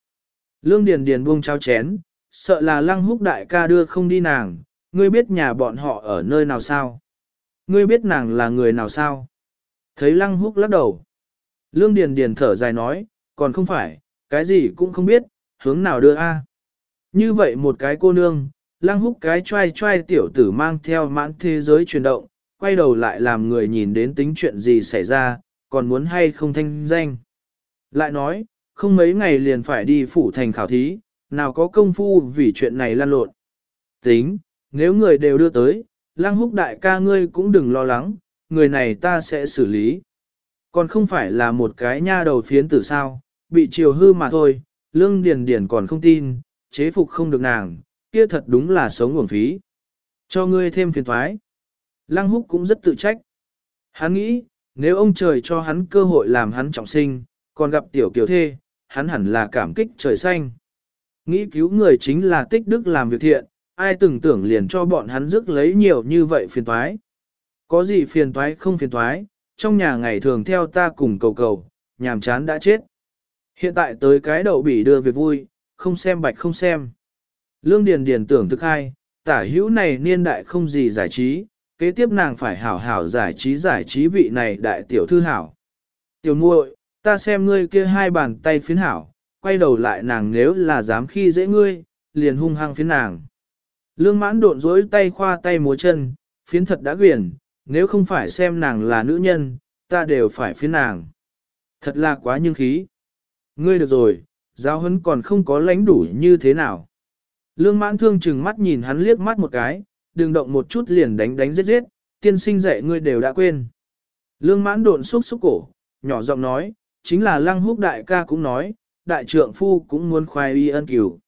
Lương Điền Điền buông trao chén, sợ là lăng húc đại ca đưa không đi nàng, ngươi biết nhà bọn họ ở nơi nào sao? Ngươi biết nàng là người nào sao? Thấy lăng húc lắc đầu. Lương Điền Điền thở dài nói, còn không phải, cái gì cũng không biết, hướng nào đưa a? Như vậy một cái cô nương, lăng húc cái trai trai tiểu tử mang theo mãn thế giới chuyển động, quay đầu lại làm người nhìn đến tính chuyện gì xảy ra, còn muốn hay không thanh danh. Lại nói, không mấy ngày liền phải đi phủ thành khảo thí, nào có công phu vì chuyện này lan lộn. Tính, nếu người đều đưa tới, lăng húc đại ca ngươi cũng đừng lo lắng, người này ta sẽ xử lý. Còn không phải là một cái nha đầu phiến tử sao, bị chiều hư mà thôi, lương điền điền còn không tin, chế phục không được nàng, kia thật đúng là sống uổng phí. Cho ngươi thêm phiền thoái. Lăng húc cũng rất tự trách. Hắn nghĩ, nếu ông trời cho hắn cơ hội làm hắn trọng sinh, còn gặp tiểu kiều thê, hắn hẳn là cảm kích trời xanh. Nghĩ cứu người chính là tích đức làm việc thiện, ai từng tưởng liền cho bọn hắn rước lấy nhiều như vậy phiền toái. Có gì phiền toái không phiền toái, trong nhà ngày thường theo ta cùng cầu cầu, nhàm chán đã chết. Hiện tại tới cái đậu bỉ đưa về vui, không xem bạch không xem. Lương Điền Điền tưởng thực hai, tả hữu này niên đại không gì giải trí, kế tiếp nàng phải hảo hảo giải trí giải trí vị này đại tiểu thư hảo. Tiểu muội, ta xem ngươi kia hai bàn tay phiến hảo, quay đầu lại nàng nếu là dám khi dễ ngươi, liền hung hăng phiến nàng. Lương mãn độn dối tay khoa tay múa chân, phiến thật đã quyển, nếu không phải xem nàng là nữ nhân, ta đều phải phiến nàng. Thật là quá nhưng khí. Ngươi được rồi, giáo huấn còn không có lãnh đủ như thế nào. Lương mãn thương chừng mắt nhìn hắn liếc mắt một cái, đừng động một chút liền đánh đánh giết giết, tiên sinh dạy ngươi đều đã quên. Lương mãn độn xúc xúc cổ, nhỏ giọng nói, chính là lăng húc đại ca cũng nói, đại trượng phu cũng muốn khoai y ân cửu.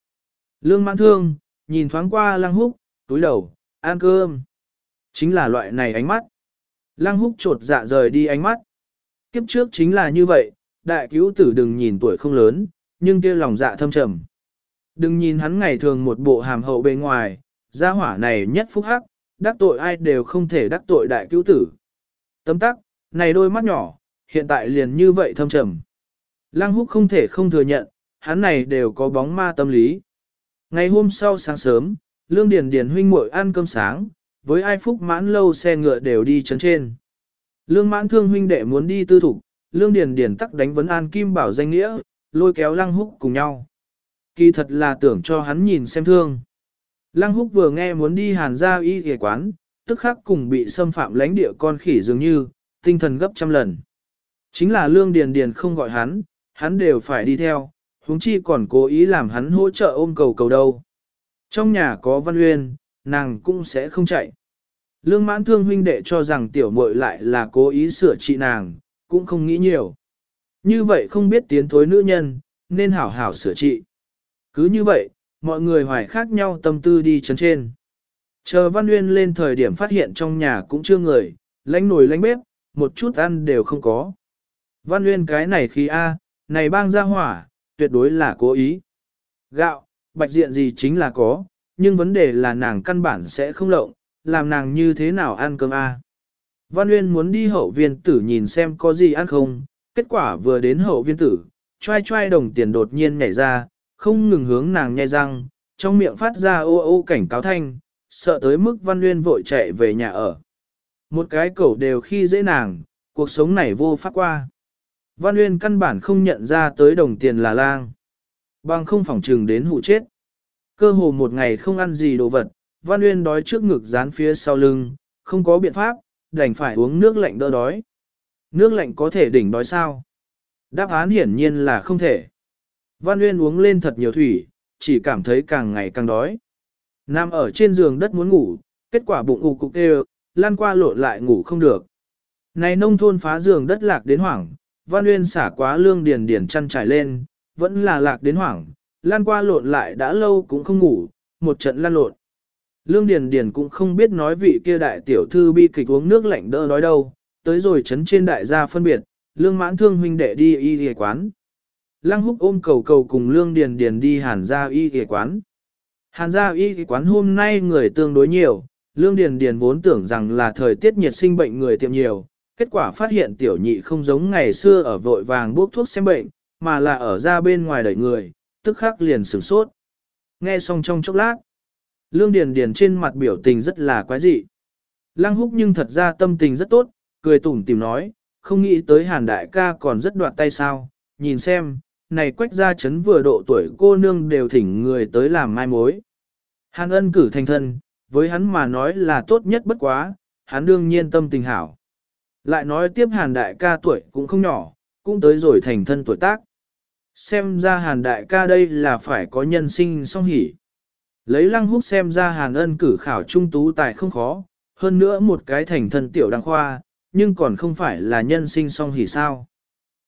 Lương mãn thương, nhìn thoáng qua lăng húc, túi đầu, ăn cơm. Chính là loại này ánh mắt. Lăng húc trột dạ rời đi ánh mắt. Kiếp trước chính là như vậy, đại cứu tử đừng nhìn tuổi không lớn, nhưng kia lòng dạ thâm trầm. Đừng nhìn hắn ngày thường một bộ hàm hậu bề ngoài, gia hỏa này nhất phúc hắc, đắc tội ai đều không thể đắc tội đại cứu tử. Tấm tắc, này đôi mắt nhỏ, hiện tại liền như vậy thâm trầm. Lăng húc không thể không thừa nhận, hắn này đều có bóng ma tâm lý. Ngày hôm sau sáng sớm, Lương Điền Điền huynh muội ăn cơm sáng, với ai phúc mãn lâu xe ngựa đều đi chấn trên. Lương mãn thương huynh đệ muốn đi tư thủ, Lương Điền Điền tắc đánh vấn an Kim Bảo danh nghĩa, lôi kéo Lăng Húc cùng nhau. Kỳ thật là tưởng cho hắn nhìn xem thương. Lăng Húc vừa nghe muốn đi hàn gia y ghề quán, tức khắc cùng bị xâm phạm lãnh địa con khỉ dường như, tinh thần gấp trăm lần. Chính là Lương Điền Điền không gọi hắn, hắn đều phải đi theo, huống chi còn cố ý làm hắn hỗ trợ ôm cầu cầu đâu. Trong nhà có Văn Uyên, nàng cũng sẽ không chạy. Lương mãn thương huynh đệ cho rằng tiểu muội lại là cố ý sửa trị nàng, cũng không nghĩ nhiều. Như vậy không biết tiến thối nữ nhân, nên hảo hảo sửa trị. Cứ như vậy, mọi người hoài khác nhau tâm tư đi chấn trên. Chờ Văn Nguyên lên thời điểm phát hiện trong nhà cũng chưa người, lánh nồi lánh bếp, một chút ăn đều không có. Văn Nguyên cái này khi A, này bang ra hỏa, tuyệt đối là cố ý. Gạo, bạch diện gì chính là có, nhưng vấn đề là nàng căn bản sẽ không lộng, làm nàng như thế nào ăn cơm A. Văn uyên muốn đi hậu viên tử nhìn xem có gì ăn không, kết quả vừa đến hậu viên tử, trai trai đồng tiền đột nhiên nhảy ra, không ngừng hướng nàng nhai răng, trong miệng phát ra ô ô cảnh cáo thanh, sợ tới mức Văn uyên vội chạy về nhà ở. Một cái cẩu đều khi dễ nàng, cuộc sống này vô pháp qua. Văn uyên căn bản không nhận ra tới đồng tiền là lang. Bằng không phỏng trừng đến hụ chết. Cơ hồ một ngày không ăn gì đồ vật, Văn uyên đói trước ngực dán phía sau lưng, không có biện pháp, đành phải uống nước lạnh đỡ đói. Nước lạnh có thể đỉnh đói sao? Đáp án hiển nhiên là không thể. Văn uyên uống lên thật nhiều thủy, chỉ cảm thấy càng ngày càng đói. Nằm ở trên giường đất muốn ngủ, kết quả bụng ù cục đều, lan qua lộn lại ngủ không được. Này nông thôn phá giường đất lạc đến hoảng, Văn uyên xả quá lương điền điền chăn trải lên, vẫn là lạc đến hoảng, lan qua lộn lại đã lâu cũng không ngủ, một trận lan lộn. Lương Điền Điền cũng không biết nói vị kia đại tiểu thư bi kịch uống nước lạnh đỡ nói đâu, tới rồi chấn trên đại gia phân biệt, lương mãn thương huynh đệ đi y y quán. Lăng húc ôm cầu cầu cùng lương điền điền đi hàn gia y y quán. Hàn gia y y quán hôm nay người tương đối nhiều, lương điền điền vốn tưởng rằng là thời tiết nhiệt sinh bệnh người tiệm nhiều, kết quả phát hiện tiểu nhị không giống ngày xưa ở vội vàng bốc thuốc xem bệnh, mà là ở ra bên ngoài đợi người, tức khắc liền sửng sốt. Nghe xong trong chốc lát, Lương Điền Điền trên mặt biểu tình rất là quái dị. Lăng húc nhưng thật ra tâm tình rất tốt, cười tủm tỉm nói, không nghĩ tới hàn đại ca còn rất đoạt tay sao, nhìn xem, này quách gia chấn vừa độ tuổi cô nương đều thỉnh người tới làm mai mối. Hàn ân cử thành thân, với hắn mà nói là tốt nhất bất quá, hắn đương nhiên tâm tình hảo. Lại nói tiếp hàn đại ca tuổi cũng không nhỏ, cũng tới rồi thành thân tuổi tác. Xem ra hàn đại ca đây là phải có nhân sinh song hỷ Lấy lăng húc xem ra hàn ân cử khảo trung tú tài không khó, hơn nữa một cái thành thân tiểu đăng khoa, nhưng còn không phải là nhân sinh song hỷ sao.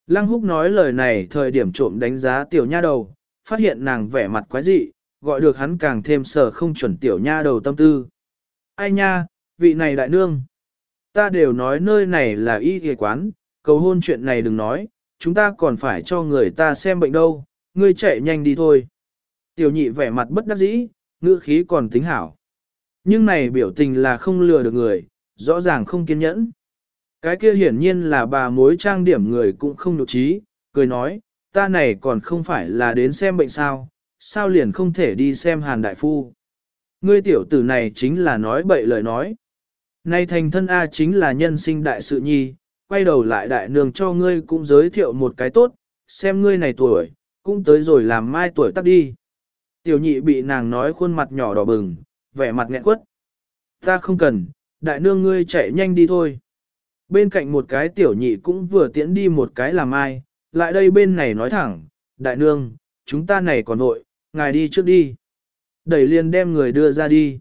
Lăng húc nói lời này thời điểm trộm đánh giá tiểu nha đầu, phát hiện nàng vẻ mặt quái dị, gọi được hắn càng thêm sở không chuẩn tiểu nha đầu tâm tư. Ai nha, vị này đại nương. Ta đều nói nơi này là y y quán, cầu hôn chuyện này đừng nói, chúng ta còn phải cho người ta xem bệnh đâu, ngươi chạy nhanh đi thôi. Tiểu nhị vẻ mặt bất đắc dĩ, ngữ khí còn tính hảo. Nhưng này biểu tình là không lừa được người, rõ ràng không kiên nhẫn. Cái kia hiển nhiên là bà mối trang điểm người cũng không nhục trí, cười nói, ta này còn không phải là đến xem bệnh sao, sao liền không thể đi xem hàn đại phu. Ngươi tiểu tử này chính là nói bậy lời nói. Nay thành thân A chính là nhân sinh đại sự nhi, quay đầu lại đại nương cho ngươi cũng giới thiệu một cái tốt, xem ngươi này tuổi, cũng tới rồi làm mai tuổi tắt đi. Tiểu nhị bị nàng nói khuôn mặt nhỏ đỏ bừng, vẻ mặt nghẹn quất. Ta không cần, đại nương ngươi chạy nhanh đi thôi. Bên cạnh một cái tiểu nhị cũng vừa tiễn đi một cái làm ai, lại đây bên này nói thẳng, đại nương, chúng ta này còn nội, ngài đi trước đi. Đẩy liền đem người đưa ra đi.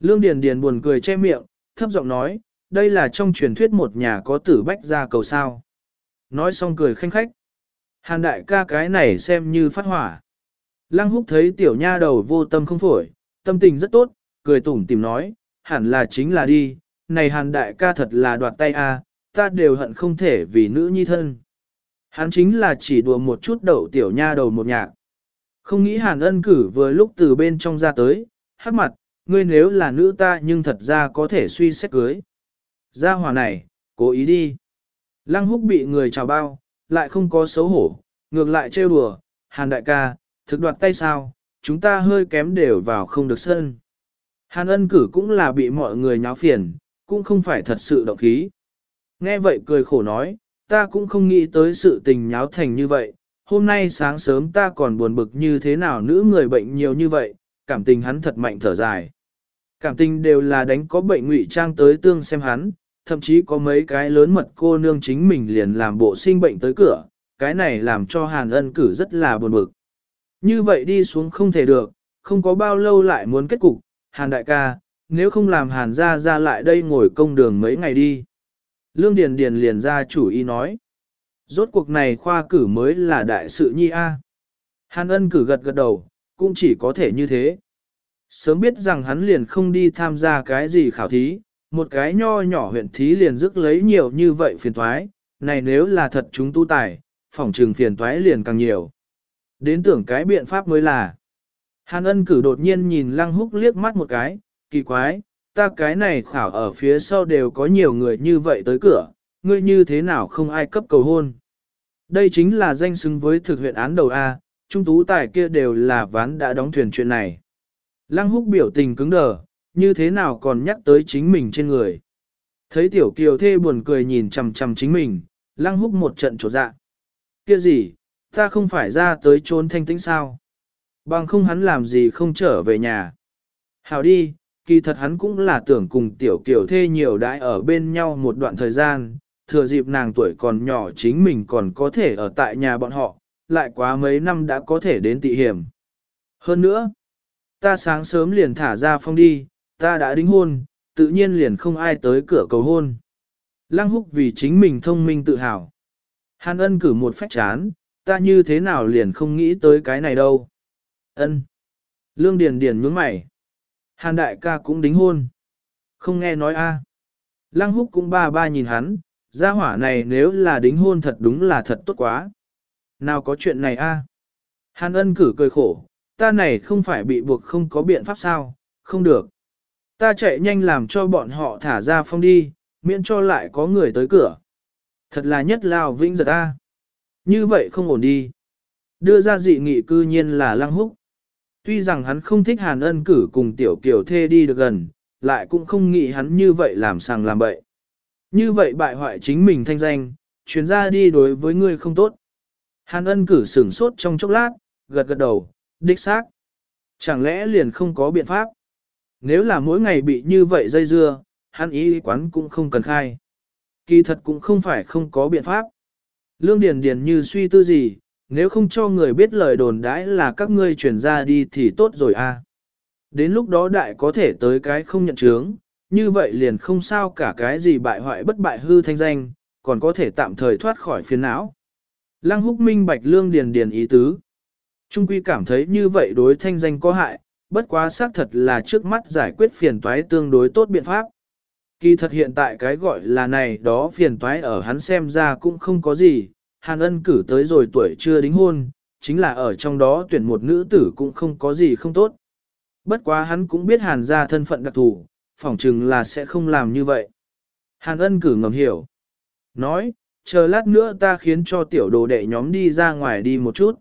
Lương Điền Điền buồn cười che miệng, thấp giọng nói, đây là trong truyền thuyết một nhà có tử bách ra cầu sao. Nói xong cười khanh khách. Hàn đại ca cái này xem như phát hỏa. Lăng húc thấy tiểu nha đầu vô tâm không phổi, tâm tình rất tốt, cười tủm tìm nói, hẳn là chính là đi, này hàn đại ca thật là đoạt tay a, ta đều hận không thể vì nữ nhi thân. Hắn chính là chỉ đùa một chút đậu tiểu nha đầu một nhạc. Không nghĩ hàn ân cử vừa lúc từ bên trong ra tới, hát mặt, ngươi nếu là nữ ta nhưng thật ra có thể suy xét cưới. Gia hòa này, cố ý đi. Lăng húc bị người chào bao, lại không có xấu hổ, ngược lại trêu đùa, hàn đại ca, thực đoạt tay sao, chúng ta hơi kém đều vào không được sân. Hàn ân cử cũng là bị mọi người nháo phiền, cũng không phải thật sự động khí. Nghe vậy cười khổ nói, ta cũng không nghĩ tới sự tình nháo thành như vậy, hôm nay sáng sớm ta còn buồn bực như thế nào nữ người bệnh nhiều như vậy, cảm tình hắn thật mạnh thở dài. Cảm tình đều là đánh có bệnh ngụy trang tới tương xem hắn, thậm chí có mấy cái lớn mật cô nương chính mình liền làm bộ sinh bệnh tới cửa, cái này làm cho hàn ân cử rất là buồn bực. Như vậy đi xuống không thể được, không có bao lâu lại muốn kết cục, hàn đại ca, nếu không làm hàn ra ra lại đây ngồi công đường mấy ngày đi. Lương Điền Điền liền ra chủ ý nói. Rốt cuộc này khoa cử mới là đại sự nhi A. Hàn ân cử gật gật đầu, cũng chỉ có thể như thế. Sớm biết rằng hắn liền không đi tham gia cái gì khảo thí, một cái nho nhỏ huyện thí liền rước lấy nhiều như vậy phiền toái, này nếu là thật chúng tu tài, phỏng trừng phiền toái liền càng nhiều. Đến tưởng cái biện pháp mới là. Hàn ân cử đột nhiên nhìn lăng húc liếc mắt một cái, kỳ quái, ta cái này khảo ở phía sau đều có nhiều người như vậy tới cửa, ngươi như thế nào không ai cấp cầu hôn. Đây chính là danh xứng với thực huyện án đầu A, trung tú tài kia đều là ván đã đóng thuyền chuyện này. Lăng húc biểu tình cứng đờ, như thế nào còn nhắc tới chính mình trên người. Thấy tiểu kiều thê buồn cười nhìn chằm chằm chính mình, lăng húc một trận trột dạ. Kia gì, ta không phải ra tới trốn thanh tĩnh sao? Bằng không hắn làm gì không trở về nhà. Hào đi, kỳ thật hắn cũng là tưởng cùng tiểu kiều thê nhiều đãi ở bên nhau một đoạn thời gian, thừa dịp nàng tuổi còn nhỏ chính mình còn có thể ở tại nhà bọn họ, lại quá mấy năm đã có thể đến tị hiểm. Hơn nữa, ta sáng sớm liền thả ra phong đi, ta đã đính hôn, tự nhiên liền không ai tới cửa cầu hôn. Lăng húc vì chính mình thông minh tự hào. Hàn ân cử một phách chán, ta như thế nào liền không nghĩ tới cái này đâu. Ân. Lương Điền Điền nhướng mày. Hàn đại ca cũng đính hôn. Không nghe nói a. Lăng húc cũng ba ba nhìn hắn, gia hỏa này nếu là đính hôn thật đúng là thật tốt quá. Nào có chuyện này a? Hàn ân cử cười khổ, ta này không phải bị buộc không có biện pháp sao, không được. Ta chạy nhanh làm cho bọn họ thả ra phong đi, miễn cho lại có người tới cửa. Thật là nhất lao vĩnh giật ta. Như vậy không ổn đi. Đưa ra dị nghị cư nhiên là lăng húc. Tuy rằng hắn không thích hàn ân cử cùng tiểu kiểu thê đi được gần, lại cũng không nghĩ hắn như vậy làm sàng làm bậy. Như vậy bại hoại chính mình thanh danh, chuyến ra đi đối với ngươi không tốt. Hàn ân cử sửng sốt trong chốc lát, gật gật đầu, đích xác. Chẳng lẽ liền không có biện pháp? Nếu là mỗi ngày bị như vậy dây dưa, hắn ý quán cũng không cần khai. Kỳ thật cũng không phải không có biện pháp. Lương Điền Điền như suy tư gì, nếu không cho người biết lời đồn đãi là các ngươi truyền ra đi thì tốt rồi a. Đến lúc đó đại có thể tới cái không nhận chướng, như vậy liền không sao cả cái gì bại hoại bất bại hư thanh danh, còn có thể tạm thời thoát khỏi phiền não. Lăng húc minh bạch lương điền điền ý tứ. Trung quy cảm thấy như vậy đối thanh danh có hại, bất quá xác thật là trước mắt giải quyết phiền toái tương đối tốt biện pháp. Kỳ thật hiện tại cái gọi là này đó phiền toái ở hắn xem ra cũng không có gì, Hàn ân cử tới rồi tuổi chưa đính hôn, chính là ở trong đó tuyển một nữ tử cũng không có gì không tốt. Bất quá hắn cũng biết Hàn ra thân phận đặc thù, phỏng chừng là sẽ không làm như vậy. Hàn ân cử ngầm hiểu. Nói, chờ lát nữa ta khiến cho tiểu đồ đệ nhóm đi ra ngoài đi một chút.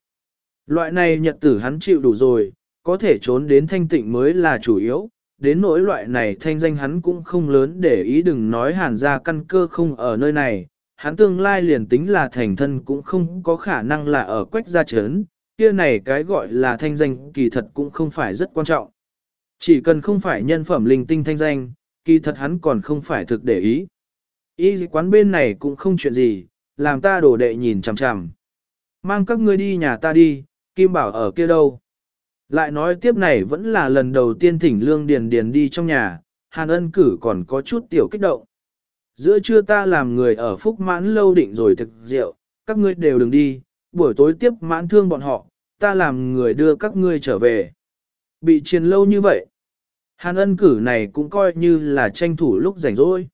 Loại này nhật tử hắn chịu đủ rồi, có thể trốn đến thanh tịnh mới là chủ yếu, đến nỗi loại này thanh danh hắn cũng không lớn để ý đừng nói hàn ra căn cơ không ở nơi này, hắn tương lai liền tính là thành thân cũng không có khả năng là ở quách gia chấn, kia này cái gọi là thanh danh kỳ thật cũng không phải rất quan trọng. Chỉ cần không phải nhân phẩm linh tinh thanh danh, kỳ thật hắn còn không phải thực để ý. Y quán bên này cũng không chuyện gì, làm ta đổ đệ nhìn chằm chằm. Mang các ngươi đi nhà ta đi, Kim Bảo ở kia đâu. Lại nói tiếp này vẫn là lần đầu tiên thỉnh Lương Điền Điền đi trong nhà, Hàn ân cử còn có chút tiểu kích động. Giữa trưa ta làm người ở Phúc Mãn lâu định rồi thực rượu, các ngươi đều đừng đi, buổi tối tiếp mãn thương bọn họ, ta làm người đưa các ngươi trở về. Bị chiến lâu như vậy. Hàn ân cử này cũng coi như là tranh thủ lúc rảnh rỗi.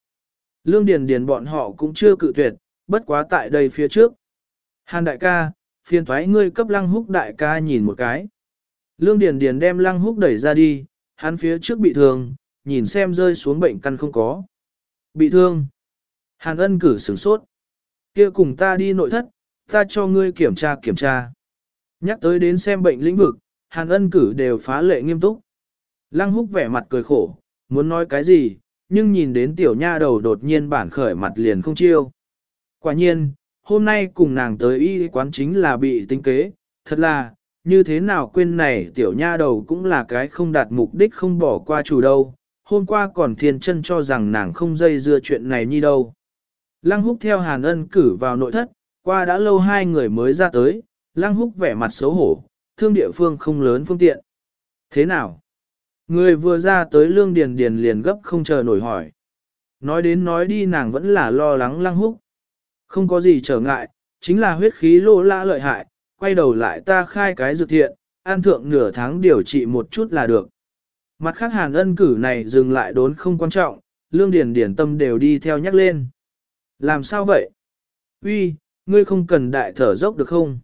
Lương Điền Điền bọn họ cũng chưa cự tuyệt, bất quá tại đây phía trước. Hàn đại ca, phiền thoái ngươi cấp lăng húc đại ca nhìn một cái. Lương Điền Điền đem lăng húc đẩy ra đi, hắn phía trước bị thương, nhìn xem rơi xuống bệnh căn không có. Bị thương. Hàn ân cử sửng sốt. kia cùng ta đi nội thất, ta cho ngươi kiểm tra kiểm tra. Nhắc tới đến xem bệnh lĩnh vực, hàn ân cử đều phá lệ nghiêm túc. Lăng húc vẻ mặt cười khổ, muốn nói cái gì, nhưng nhìn đến tiểu nha đầu đột nhiên bản khởi mặt liền không chiêu. Quả nhiên, hôm nay cùng nàng tới y quán chính là bị tính kế, thật là, như thế nào quên này tiểu nha đầu cũng là cái không đạt mục đích không bỏ qua chủ đâu, hôm qua còn thiên chân cho rằng nàng không dây dưa chuyện này như đâu. Lăng húc theo hàn ân cử vào nội thất, qua đã lâu hai người mới ra tới, lăng húc vẻ mặt xấu hổ, thương địa phương không lớn phương tiện. Thế nào? Người vừa ra tới lương điền điền liền gấp không chờ nổi hỏi. Nói đến nói đi nàng vẫn là lo lắng lăng húc. Không có gì trở ngại, chính là huyết khí lô lã lợi hại, quay đầu lại ta khai cái dược thiện, an thượng nửa tháng điều trị một chút là được. Mặt khác hàn ân cử này dừng lại đốn không quan trọng, lương điền điển tâm đều đi theo nhắc lên. Làm sao vậy? Uy, ngươi không cần đại thở dốc được không?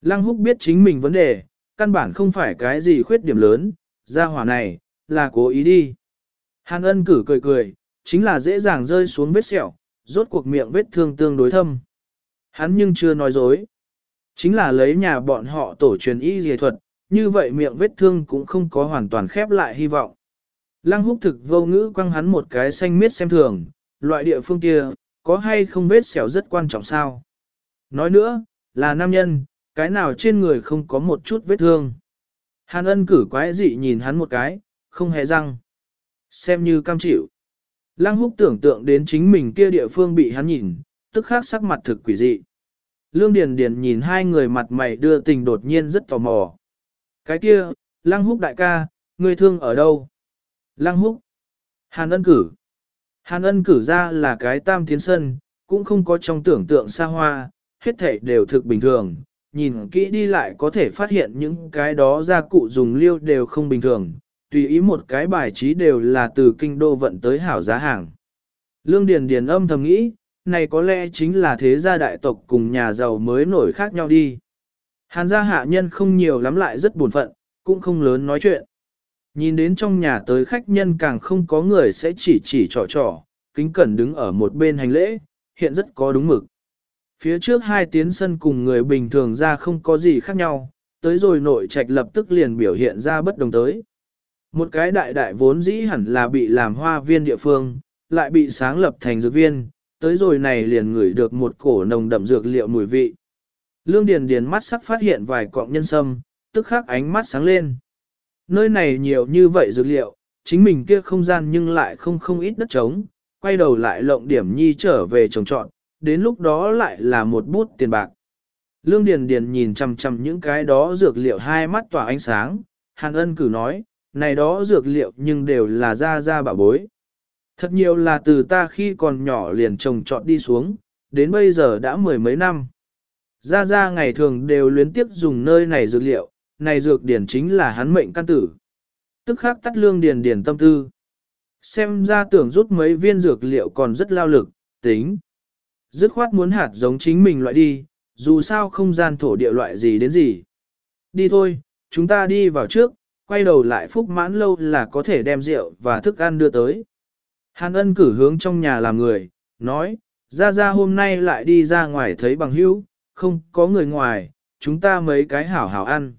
Lăng húc biết chính mình vấn đề, căn bản không phải cái gì khuyết điểm lớn, gia hỏa này, là cố ý đi. Hàn ân cử cười cười, chính là dễ dàng rơi xuống vết sẹo, rốt cuộc miệng vết thương tương đối thâm. Hắn nhưng chưa nói dối. Chính là lấy nhà bọn họ tổ truyền y dề thuật, như vậy miệng vết thương cũng không có hoàn toàn khép lại hy vọng. Lăng húc thực vô ngữ quăng hắn một cái xanh miết xem thường, loại địa phương kia, có hay không vết xẻo rất quan trọng sao. Nói nữa, là nam nhân, cái nào trên người không có một chút vết thương. Hàn ân cử quái dị nhìn hắn một cái, không hề răng. Xem như cam chịu. Lăng húc tưởng tượng đến chính mình kia địa phương bị hắn nhìn, tức khắc sắc mặt thực quỷ dị. Lương Điền Điền nhìn hai người mặt mày đưa tình đột nhiên rất tò mò. Cái kia, Lăng Húc đại ca, người thương ở đâu? Lăng Húc. Hàn ân cử. Hàn ân cử ra là cái tam tiến sân, cũng không có trong tưởng tượng xa hoa, hết thảy đều thực bình thường. Nhìn kỹ đi lại có thể phát hiện những cái đó gia cụ dùng liêu đều không bình thường, tùy ý một cái bài trí đều là từ kinh đô vận tới hảo giá hàng. Lương Điền Điền âm thầm nghĩ, này có lẽ chính là thế gia đại tộc cùng nhà giàu mới nổi khác nhau đi. Hàn gia hạ nhân không nhiều lắm lại rất buồn phận, cũng không lớn nói chuyện. Nhìn đến trong nhà tới khách nhân càng không có người sẽ chỉ chỉ trò trò, kính cẩn đứng ở một bên hành lễ, hiện rất có đúng mực. Phía trước hai tiến sân cùng người bình thường ra không có gì khác nhau, tới rồi nội trạch lập tức liền biểu hiện ra bất đồng tới. Một cái đại đại vốn dĩ hẳn là bị làm hoa viên địa phương, lại bị sáng lập thành dược viên, tới rồi này liền ngửi được một cổ nồng đậm dược liệu mùi vị. Lương Điền Điền mắt sắc phát hiện vài cọng nhân sâm, tức khắc ánh mắt sáng lên. Nơi này nhiều như vậy dược liệu, chính mình kia không gian nhưng lại không không ít đất trống, quay đầu lại lộng điểm nhi trở về trồng trọn, đến lúc đó lại là một bút tiền bạc. Lương Điền Điền nhìn chằm chằm những cái đó dược liệu hai mắt tỏa ánh sáng, Hàn Ân cử nói, này đó dược liệu nhưng đều là ra ra bảo bối. Thật nhiều là từ ta khi còn nhỏ liền trồng trọt đi xuống, đến bây giờ đã mười mấy năm. Ra ra ngày thường đều luyến tiếp dùng nơi này dược liệu, này dược điển chính là hắn mệnh căn tử. Tức khắc tắt lương điền điền tâm tư. Xem ra tưởng rút mấy viên dược liệu còn rất lao lực, tính. Dứt khoát muốn hạt giống chính mình loại đi, dù sao không gian thổ địa loại gì đến gì. Đi thôi, chúng ta đi vào trước, quay đầu lại phúc mãn lâu là có thể đem rượu và thức ăn đưa tới. Hàn ân cử hướng trong nhà làm người, nói, ra ra hôm nay lại đi ra ngoài thấy bằng hữu, không có người ngoài, chúng ta mấy cái hảo hảo ăn.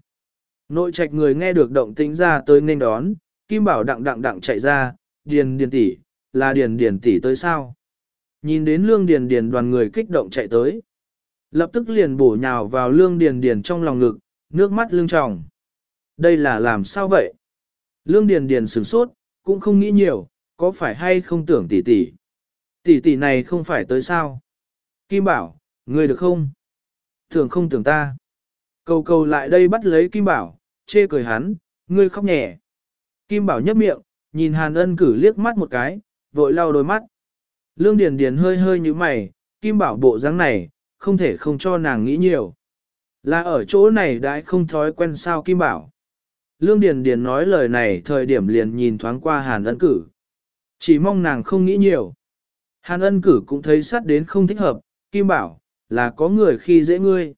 Nội trạch người nghe được động tĩnh ra tới nên đón, Kim Bảo đặng đặng đặng chạy ra, điền điền tỷ, là điền điền tỷ tới sao? Nhìn đến lương điền điền đoàn người kích động chạy tới. Lập tức liền bổ nhào vào lương điền điền trong lòng ngực, nước mắt lưng tròng. Đây là làm sao vậy? Lương điền điền sửng sốt, cũng không nghĩ nhiều, có phải hay không tưởng tỷ tỷ? Tỷ tỷ này không phải tới sao? Kim Bảo, ngươi được không? Tưởng không tưởng ta. Cầu cầu lại đây bắt lấy Kim Bảo, chê cười hắn, ngươi khóc nhẹ. Kim Bảo nhấp miệng, nhìn Hàn ân cử liếc mắt một cái, vội lau đôi mắt. Lương Điền Điền hơi hơi như mày, Kim Bảo bộ dáng này, không thể không cho nàng nghĩ nhiều. Là ở chỗ này đã không thói quen sao Kim Bảo. Lương Điền Điền nói lời này thời điểm liền nhìn thoáng qua Hàn ân cử. Chỉ mong nàng không nghĩ nhiều. Hàn ân cử cũng thấy sát đến không thích hợp, Kim Bảo, là có người khi dễ ngươi.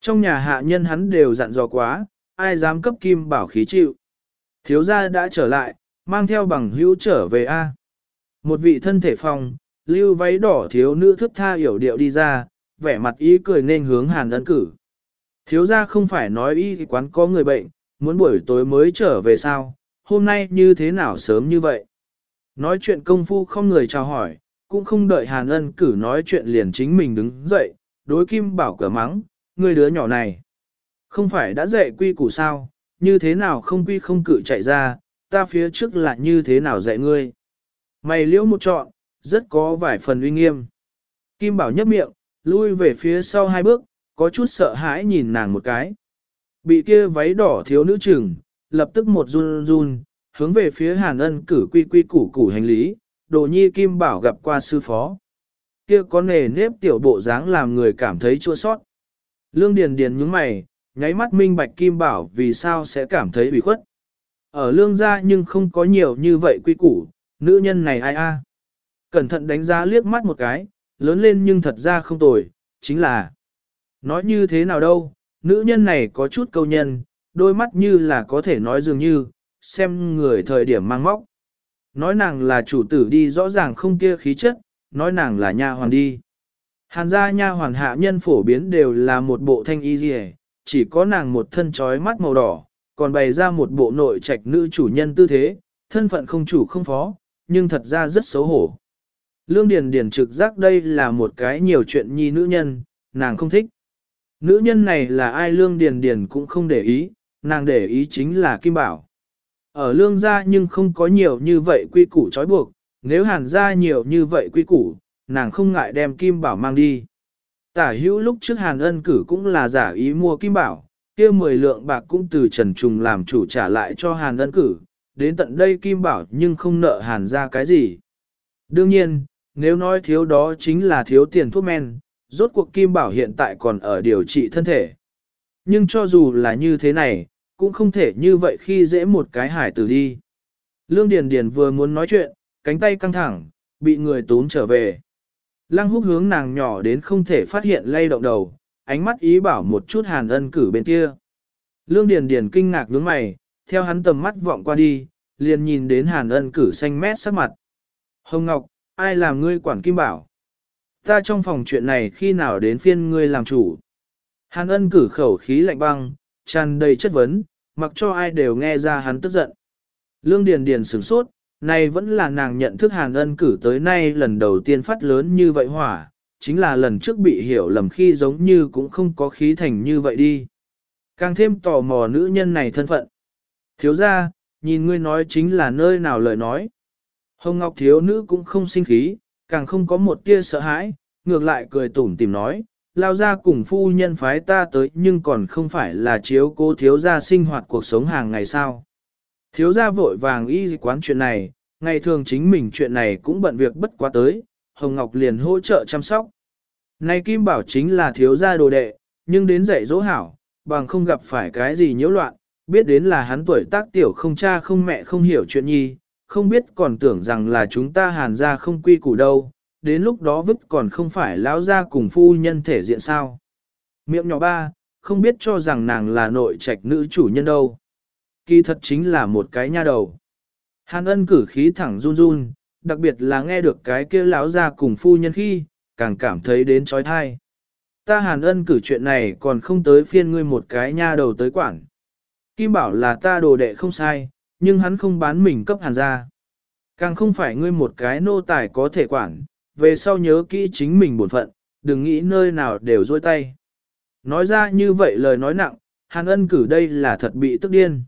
Trong nhà hạ nhân hắn đều dặn dò quá, ai dám cấp Kim Bảo khí chịu. Thiếu gia đã trở lại, mang theo bằng hữu trở về A. Một vị thân thể phòng, lưu váy đỏ thiếu nữ thức tha hiểu điệu đi ra, vẻ mặt ý cười nên hướng hàn ân cử. Thiếu gia không phải nói y quán có người bệnh, muốn buổi tối mới trở về sao, hôm nay như thế nào sớm như vậy. Nói chuyện công phu không người chào hỏi, cũng không đợi hàn ân cử nói chuyện liền chính mình đứng dậy, đối kim bảo cửa mắng, người đứa nhỏ này. Không phải đã dạy quy củ sao, như thế nào không quy không cử chạy ra, ta phía trước là như thế nào dạy ngươi. Mày liễu một trọn, rất có vài phần uy nghiêm. Kim Bảo nhấp miệng, lui về phía sau hai bước, có chút sợ hãi nhìn nàng một cái. Bị kia váy đỏ thiếu nữ chừng, lập tức một run run, hướng về phía Hàn Ân cử quy quy củ củ hành lý, đồ nhi Kim Bảo gặp qua sư phó. Kia có nề nếp tiểu bộ dáng làm người cảm thấy chua sót. Lương Điền Điền nhướng mày, nháy mắt minh bạch Kim Bảo vì sao sẽ cảm thấy ủy khuất. Ở lương gia nhưng không có nhiều như vậy quy củ, nữ nhân này ai a? Cẩn thận đánh giá liếc mắt một cái, lớn lên nhưng thật ra không tồi, chính là Nói như thế nào đâu, nữ nhân này có chút câu nhân, đôi mắt như là có thể nói dường như, xem người thời điểm mang móc. Nói nàng là chủ tử đi rõ ràng không kia khí chất, nói nàng là nha hoàn đi. Hàn gia nha hoàn hạ nhân phổ biến đều là một bộ thanh y dì chỉ có nàng một thân trói mắt màu đỏ, còn bày ra một bộ nội trạch nữ chủ nhân tư thế, thân phận không chủ không phó, nhưng thật ra rất xấu hổ. Lương Điền Điền trực giác đây là một cái nhiều chuyện nhi nữ nhân, nàng không thích. Nữ nhân này là ai Lương Điền Điền cũng không để ý, nàng để ý chính là Kim Bảo. Ở lương gia nhưng không có nhiều như vậy quy củ trói buộc, nếu hàn gia nhiều như vậy quy củ, nàng không ngại đem Kim Bảo mang đi. Tả hữu lúc trước hàn ân cử cũng là giả ý mua Kim Bảo, kia 10 lượng bạc cũng từ Trần Trùng làm chủ trả lại cho hàn ân cử, đến tận đây Kim Bảo nhưng không nợ hàn ra cái gì. Đương nhiên, nếu nói thiếu đó chính là thiếu tiền thuốc men, rốt cuộc Kim Bảo hiện tại còn ở điều trị thân thể. Nhưng cho dù là như thế này, cũng không thể như vậy khi dễ một cái hải tử đi. Lương Điền Điền vừa muốn nói chuyện, cánh tay căng thẳng, bị người tốn trở về. Lăng húc hướng nàng nhỏ đến không thể phát hiện lay động đầu, ánh mắt ý bảo một chút hàn ân cử bên kia. Lương Điền Điền kinh ngạc nhướng mày, theo hắn tầm mắt vọng qua đi, liền nhìn đến hàn ân cử xanh mét sắc mặt. Hồng Ngọc, ai làm ngươi quản kim bảo? Ta trong phòng chuyện này khi nào đến phiên ngươi làm chủ? Hàn ân cử khẩu khí lạnh băng, tràn đầy chất vấn, mặc cho ai đều nghe ra hắn tức giận. Lương Điền Điền sửng sốt, này vẫn là nàng nhận thức hàn ân cử tới nay lần đầu tiên phát lớn như vậy hỏa, chính là lần trước bị hiểu lầm khi giống như cũng không có khí thành như vậy đi. Càng thêm tò mò nữ nhân này thân phận. Thiếu gia, nhìn ngươi nói chính là nơi nào lời nói. Hồng Ngọc thiếu nữ cũng không sinh khí, càng không có một tia sợ hãi, ngược lại cười tủm tỉm nói, lao ra cùng phu nhân phái ta tới nhưng còn không phải là chiếu cố thiếu gia sinh hoạt cuộc sống hàng ngày sao. Thiếu gia vội vàng y quán chuyện này, ngày thường chính mình chuyện này cũng bận việc bất quá tới, Hồng Ngọc liền hỗ trợ chăm sóc. Này Kim Bảo chính là thiếu gia đồ đệ, nhưng đến dạy dỗ hảo, bằng không gặp phải cái gì nhiễu loạn, biết đến là hắn tuổi tác tiểu không cha không mẹ không hiểu chuyện nhi, không biết còn tưởng rằng là chúng ta hàn gia không quy củ đâu, đến lúc đó vứt còn không phải lão gia cùng phu nhân thể diện sao. Miệng nhỏ ba, không biết cho rằng nàng là nội trạch nữ chủ nhân đâu. Kỳ thật chính là một cái nha đầu. Hàn ân cử khí thẳng run run, đặc biệt là nghe được cái kia lão gia cùng phu nhân khi, càng cảm thấy đến trói thai. Ta hàn ân cử chuyện này còn không tới phiên ngươi một cái nha đầu tới quản. Kim bảo là ta đồ đệ không sai, nhưng hắn không bán mình cấp hàn gia. Càng không phải ngươi một cái nô tài có thể quản, về sau nhớ kỹ chính mình bổn phận, đừng nghĩ nơi nào đều dôi tay. Nói ra như vậy lời nói nặng, hàn ân cử đây là thật bị tức điên.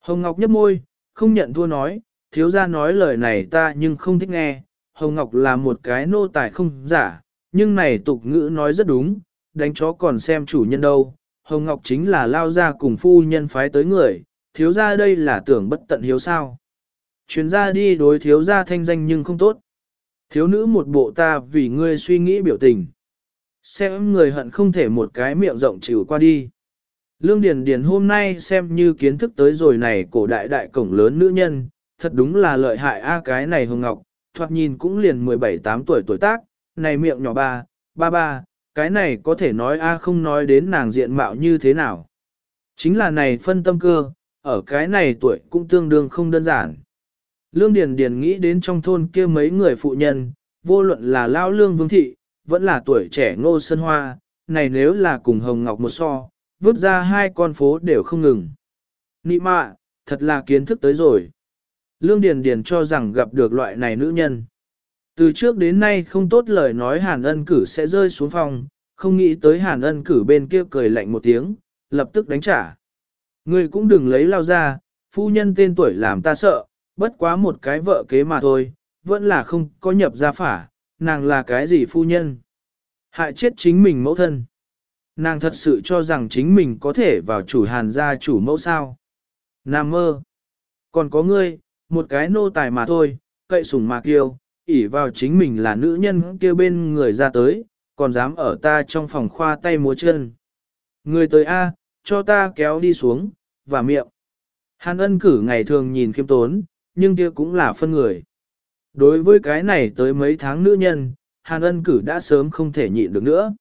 Hồng Ngọc nhấp môi, không nhận thua nói, thiếu gia nói lời này ta nhưng không thích nghe, Hồng Ngọc là một cái nô tài không giả, nhưng này tục ngữ nói rất đúng, đánh chó còn xem chủ nhân đâu. Hồng Ngọc chính là lao ra cùng phu nhân phái tới người, thiếu gia đây là tưởng bất tận hiếu sao. Chuyến ra đi đối thiếu gia thanh danh nhưng không tốt. Thiếu nữ một bộ ta vì ngươi suy nghĩ biểu tình. xem người hận không thể một cái miệng rộng chịu qua đi. Lương Điền Điền hôm nay xem như kiến thức tới rồi này cổ đại đại cổng lớn nữ nhân, thật đúng là lợi hại a cái này Hồng Ngọc, thoạt nhìn cũng liền 17-8 tuổi tuổi tác, này miệng nhỏ ba, ba ba, cái này có thể nói a không nói đến nàng diện mạo như thế nào. Chính là này phân tâm cơ, ở cái này tuổi cũng tương đương không đơn giản. Lương Điền Điền nghĩ đến trong thôn kia mấy người phụ nhân, vô luận là lao lương vương thị, vẫn là tuổi trẻ ngô sơn hoa, này nếu là cùng Hồng Ngọc một so, vứt ra hai con phố đều không ngừng. Nị mạ, thật là kiến thức tới rồi. Lương Điền Điền cho rằng gặp được loại này nữ nhân. Từ trước đến nay không tốt lời nói Hàn ân cử sẽ rơi xuống phòng, không nghĩ tới Hàn ân cử bên kia cười lạnh một tiếng, lập tức đánh trả. Ngươi cũng đừng lấy lao ra, phu nhân tên tuổi làm ta sợ, bất quá một cái vợ kế mà thôi, vẫn là không có nhập gia phả, nàng là cái gì phu nhân. Hại chết chính mình mẫu thân. Nàng thật sự cho rằng chính mình có thể vào chủ hàn gia chủ mẫu sao. Nam mơ. Còn có ngươi, một cái nô tài mà thôi, cậy sủng mà kiêu, ỉ vào chính mình là nữ nhân kia bên người ra tới, còn dám ở ta trong phòng khoa tay múa chân. Người tới A, cho ta kéo đi xuống, và miệng. Hàn ân cử ngày thường nhìn khiêm tốn, nhưng kia cũng là phân người. Đối với cái này tới mấy tháng nữ nhân, Hàn ân cử đã sớm không thể nhịn được nữa.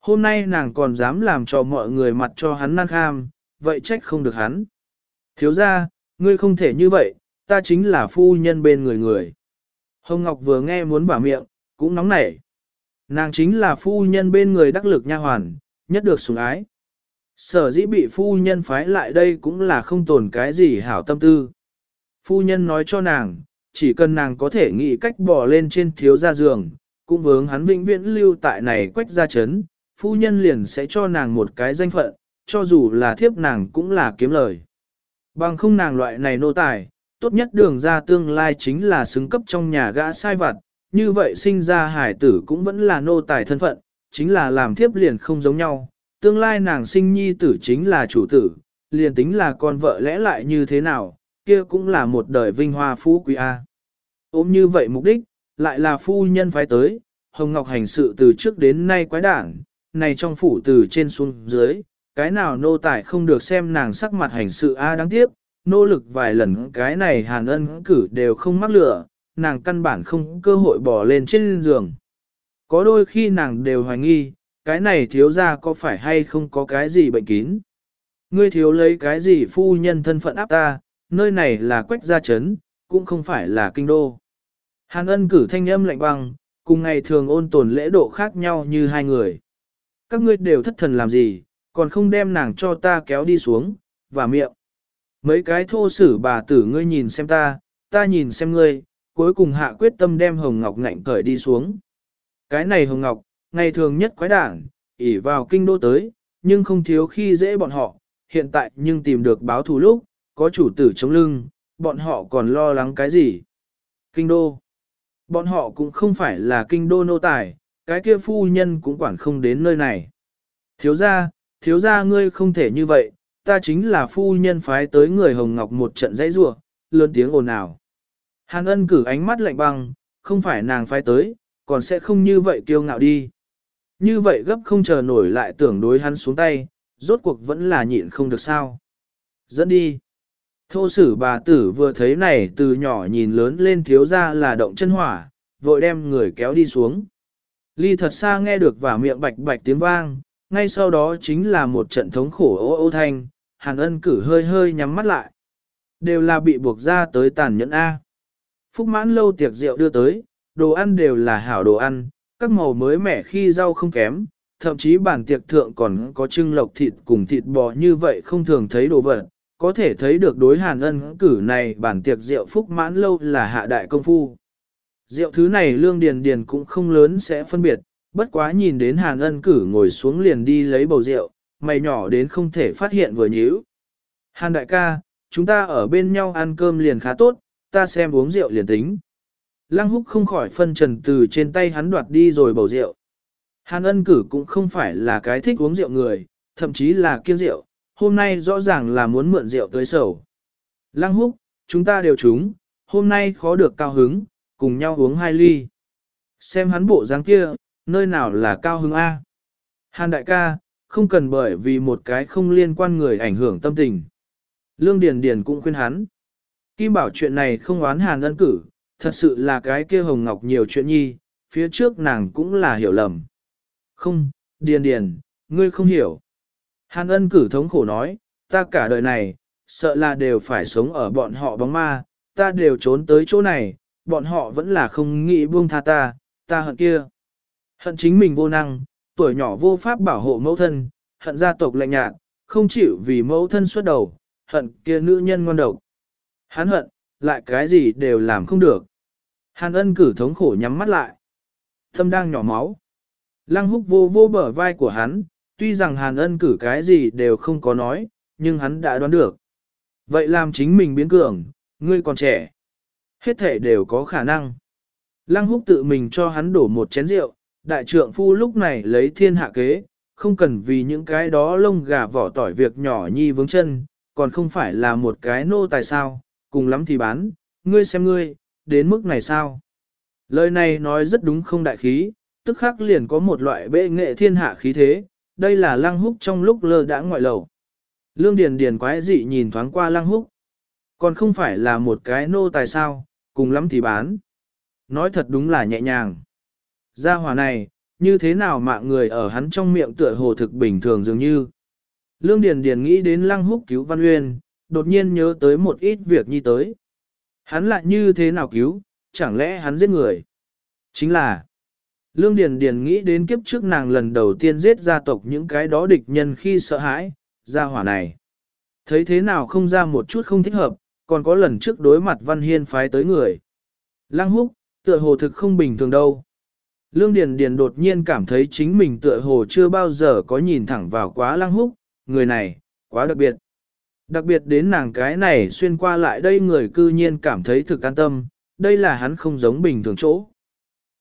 Hôm nay nàng còn dám làm cho mọi người mặt cho hắn năng kham, vậy trách không được hắn. Thiếu ra, ngươi không thể như vậy, ta chính là phu nhân bên người người. Hồng Ngọc vừa nghe muốn bả miệng, cũng nóng nảy. Nàng chính là phu nhân bên người đắc lực nha hoàn, nhất được sủng ái. Sở dĩ bị phu nhân phái lại đây cũng là không tồn cái gì hảo tâm tư. Phu nhân nói cho nàng, chỉ cần nàng có thể nghĩ cách bỏ lên trên thiếu gia giường, cũng vướng hắn vĩnh viễn lưu tại này quách gia chấn, phu nhân liền sẽ cho nàng một cái danh phận, cho dù là thiếp nàng cũng là kiếm lời. Bằng không nàng loại này nô tài, tốt nhất đường ra tương lai chính là xứng cấp trong nhà gã sai vặt, như vậy sinh ra hải tử cũng vẫn là nô tài thân phận, chính là làm thiếp liền không giống nhau, tương lai nàng sinh nhi tử chính là chủ tử, liền tính là con vợ lẽ lại như thế nào, kia cũng là một đời vinh hoa phú quý A. Ôm như vậy mục đích, lại là phu nhân phái tới, Hồng Ngọc hành sự từ trước đến nay quái đản, này trong phủ từ trên xuống dưới, cái nào nô tài không được xem nàng sắc mặt hành sự A đáng tiếc, nỗ lực vài lần cái này hàn ân cử đều không mắc lửa, nàng căn bản không cơ hội bỏ lên trên giường. Có đôi khi nàng đều hoài nghi, cái này thiếu ra có phải hay không có cái gì bệnh kín. Ngươi thiếu lấy cái gì phu nhân thân phận áp ta, nơi này là quách gia chấn, cũng không phải là kinh đô. Hàn ân cử thanh âm lạnh băng, cùng ngày thường ôn tồn lễ độ khác nhau như hai người. Các ngươi đều thất thần làm gì, còn không đem nàng cho ta kéo đi xuống, và miệng. Mấy cái thô sử bà tử ngươi nhìn xem ta, ta nhìn xem ngươi, cuối cùng hạ quyết tâm đem Hồng Ngọc ngạnh cởi đi xuống. Cái này Hồng Ngọc, ngày thường nhất quái đảng, ỉ vào kinh đô tới, nhưng không thiếu khi dễ bọn họ, hiện tại nhưng tìm được báo thù lúc, có chủ tử chống lưng, bọn họ còn lo lắng cái gì? Kinh đô. Bọn họ cũng không phải là kinh đô nô tài, cái kia phu nhân cũng quản không đến nơi này. Thiếu gia, thiếu gia ngươi không thể như vậy, ta chính là phu nhân phái tới người Hồng Ngọc một trận dãy rủa, lớn tiếng ồn ào. Hàn ân cử ánh mắt lạnh băng, không phải nàng phái tới, còn sẽ không như vậy kiêu ngạo đi. Như vậy gấp không chờ nổi lại tưởng đối hắn xuống tay, rốt cuộc vẫn là nhịn không được sao. Dẫn đi. Thô sử bà tử vừa thấy này từ nhỏ nhìn lớn lên thiếu ra là động chân hỏa, vội đem người kéo đi xuống. Ly thật xa nghe được và miệng bạch bạch tiếng vang, ngay sau đó chính là một trận thống khổ ô ô thanh, hàn ân cử hơi hơi nhắm mắt lại. Đều là bị buộc ra tới tàn nhẫn A. Phúc mãn lâu tiệc rượu đưa tới, đồ ăn đều là hảo đồ ăn, các màu mới mẻ khi rau không kém, thậm chí bản tiệc thượng còn có trưng lộc thịt cùng thịt bò như vậy không thường thấy đồ vật, có thể thấy được đối hàn ân cử này bản tiệc rượu phúc mãn lâu là hạ đại công phu. Rượu thứ này lương điền điền cũng không lớn sẽ phân biệt, bất quá nhìn đến hàn ân cử ngồi xuống liền đi lấy bầu rượu, mày nhỏ đến không thể phát hiện vừa nhíu. Hàn đại ca, chúng ta ở bên nhau ăn cơm liền khá tốt, ta xem uống rượu liền tính. Lăng húc không khỏi phân trần từ trên tay hắn đoạt đi rồi bầu rượu. Hàn ân cử cũng không phải là cái thích uống rượu người, thậm chí là kiêng rượu, hôm nay rõ ràng là muốn mượn rượu tới sầu. Lăng húc, chúng ta đều trúng, hôm nay khó được cao hứng, cùng nhau uống hai ly. Xem hắn bộ dáng kia, nơi nào là cao hứng A. Hàn đại ca, không cần bởi vì một cái không liên quan người ảnh hưởng tâm tình. Lương Điền Điền cũng khuyên hắn. Kim bảo chuyện này không oán hàn ân cử, thật sự là cái kia hồng ngọc nhiều chuyện nhi, phía trước nàng cũng là hiểu lầm. Không, Điền Điền, ngươi không hiểu. Hàn ân cử thống khổ nói, ta cả đời này, sợ là đều phải sống ở bọn họ bóng ma, ta đều trốn tới chỗ này, bọn họ vẫn là không nghĩ buông tha ta, ta hận kia. Hận chính mình vô năng, tuổi nhỏ vô pháp bảo hộ mẫu thân, hận gia tộc lạnh nhạt, không chịu vì mẫu thân xuất đầu, hận kia nữ nhân ngoan độc. Hắn hận, lại cái gì đều làm không được. Hàn ân cử thống khổ nhắm mắt lại. Tâm đang nhỏ máu. Lăng húc vô vô bờ vai của hắn, tuy rằng hàn ân cử cái gì đều không có nói, nhưng hắn đã đoán được. Vậy làm chính mình biến cường, ngươi còn trẻ. Hết thể đều có khả năng. Lăng húc tự mình cho hắn đổ một chén rượu, đại trượng phu lúc này lấy thiên hạ kế, không cần vì những cái đó lông gà vỏ tỏi việc nhỏ nhi vướng chân, còn không phải là một cái nô tài sao, cùng lắm thì bán, ngươi xem ngươi, đến mức này sao? Lời này nói rất đúng không đại khí, tức khắc liền có một loại bệ nghệ thiên hạ khí thế, đây là lăng húc trong lúc lơ đã ngoại lầu. Lương Điền Điền quái dị nhìn thoáng qua lăng húc. Còn không phải là một cái nô tài sao, cùng lắm thì bán. Nói thật đúng là nhẹ nhàng. Gia hỏa này, như thế nào mạng người ở hắn trong miệng tựa hồ thực bình thường dường như. Lương Điền Điền nghĩ đến lăng húc cứu Văn Uyên, đột nhiên nhớ tới một ít việc nhi tới. Hắn lại như thế nào cứu, chẳng lẽ hắn giết người? Chính là, Lương Điền Điền nghĩ đến kiếp trước nàng lần đầu tiên giết gia tộc những cái đó địch nhân khi sợ hãi, gia hỏa này. Thấy thế nào không ra một chút không thích hợp, còn có lần trước đối mặt Văn Hiên phái tới người. Lăng húc, tựa hồ thực không bình thường đâu. Lương Điền Điền đột nhiên cảm thấy chính mình tựa hồ chưa bao giờ có nhìn thẳng vào quá lăng húc, người này, quá đặc biệt. Đặc biệt đến nàng cái này xuyên qua lại đây người cư nhiên cảm thấy thực an tâm, đây là hắn không giống bình thường chỗ.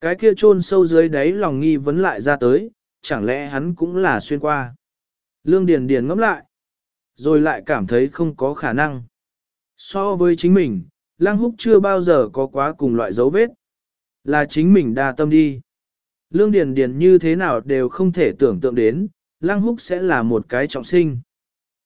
Cái kia chôn sâu dưới đáy lòng nghi vấn lại ra tới, chẳng lẽ hắn cũng là xuyên qua. Lương Điền Điền ngẫm lại, rồi lại cảm thấy không có khả năng. So với chính mình, Lăng Húc chưa bao giờ có quá cùng loại dấu vết. Là chính mình đa tâm đi. Lương Điền Điền như thế nào đều không thể tưởng tượng đến, Lăng Húc sẽ là một cái trọng sinh.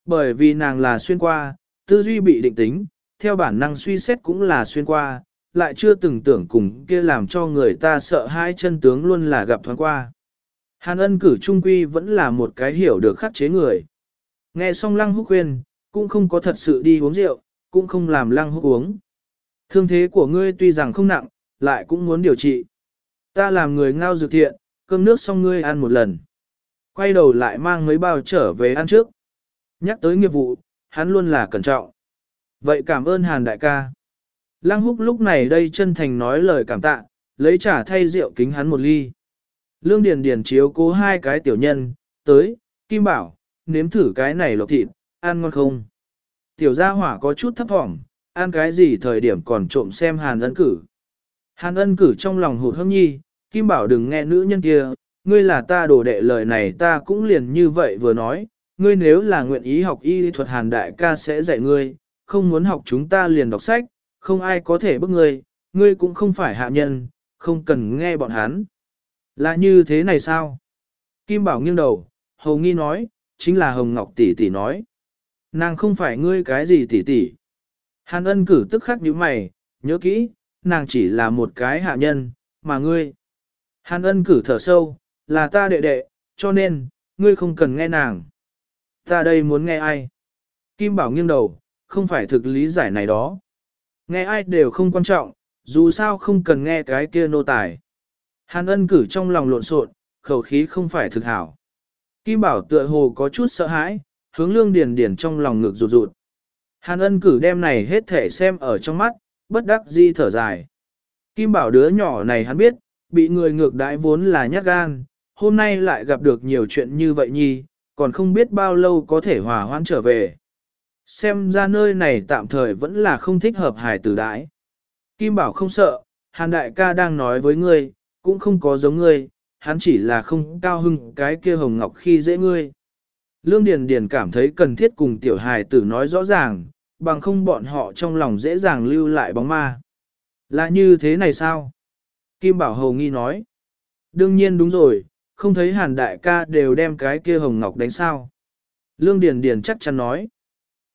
Bởi vì nàng là xuyên qua, tư duy bị định tính, theo bản năng suy xét cũng là xuyên qua, lại chưa từng tưởng cùng kia làm cho người ta sợ hai chân tướng luôn là gặp thoáng qua. Hàn ân cử trung quy vẫn là một cái hiểu được khắc chế người. Nghe xong lăng húc khuyên, cũng không có thật sự đi uống rượu, cũng không làm lăng húc uống. Thương thế của ngươi tuy rằng không nặng, lại cũng muốn điều trị. Ta làm người ngao dược thiện, cơm nước xong ngươi ăn một lần. Quay đầu lại mang mấy bao trở về ăn trước. Nhắc tới nghiệp vụ, hắn luôn là cẩn trọng. Vậy cảm ơn Hàn đại ca. Lăng húc lúc này đây chân thành nói lời cảm tạ, lấy trả thay rượu kính hắn một ly. Lương Điền Điền chiếu cố hai cái tiểu nhân, tới, Kim Bảo, nếm thử cái này lộc thịt, ăn ngon không? Tiểu gia hỏa có chút thấp thỏm, ăn cái gì thời điểm còn trộm xem Hàn ân cử. Hàn ân cử trong lòng hụt hâm nhi, Kim Bảo đừng nghe nữ nhân kia, ngươi là ta đồ đệ lời này ta cũng liền như vậy vừa nói, ngươi nếu là nguyện ý học y thuật Hàn đại ca sẽ dạy ngươi, không muốn học chúng ta liền đọc sách, không ai có thể bức ngươi, ngươi cũng không phải hạ nhân, không cần nghe bọn hắn. Là như thế này sao? Kim Bảo nghiêng đầu, Hầu Nghi nói, chính là Hồng Ngọc tỷ tỷ nói. Nàng không phải ngươi cái gì tỷ tỷ. Hàn ân cử tức khắc như mày, nhớ kỹ, nàng chỉ là một cái hạ nhân, mà ngươi. Hàn ân cử thở sâu, là ta đệ đệ, cho nên, ngươi không cần nghe nàng. Ta đây muốn nghe ai? Kim Bảo nghiêng đầu, không phải thực lý giải này đó. Nghe ai đều không quan trọng, dù sao không cần nghe cái kia nô tài. Hàn ân cử trong lòng lộn xộn, khẩu khí không phải thực hảo. Kim Bảo tựa hồ có chút sợ hãi, hướng lương điền điền trong lòng ngực rụt rụt. Hàn ân cử đem này hết thể xem ở trong mắt, bất đắc di thở dài. Kim Bảo đứa nhỏ này hắn biết, bị người ngược đãi vốn là nhát gan, hôm nay lại gặp được nhiều chuyện như vậy nhi, còn không biết bao lâu có thể hòa hoãn trở về. Xem ra nơi này tạm thời vẫn là không thích hợp hài tử đãi. Kim Bảo không sợ, Hàn đại ca đang nói với ngươi, cũng không có giống ngươi, hắn chỉ là không cao hưng cái kia hồng ngọc khi dễ ngươi. Lương Điền Điền cảm thấy cần thiết cùng tiểu hài tử nói rõ ràng, bằng không bọn họ trong lòng dễ dàng lưu lại bóng ma. Là như thế này sao? Kim Bảo Hầu nghi nói. Đương nhiên đúng rồi, không thấy hàn đại ca đều đem cái kia hồng ngọc đánh sao. Lương Điền Điền chắc chắn nói.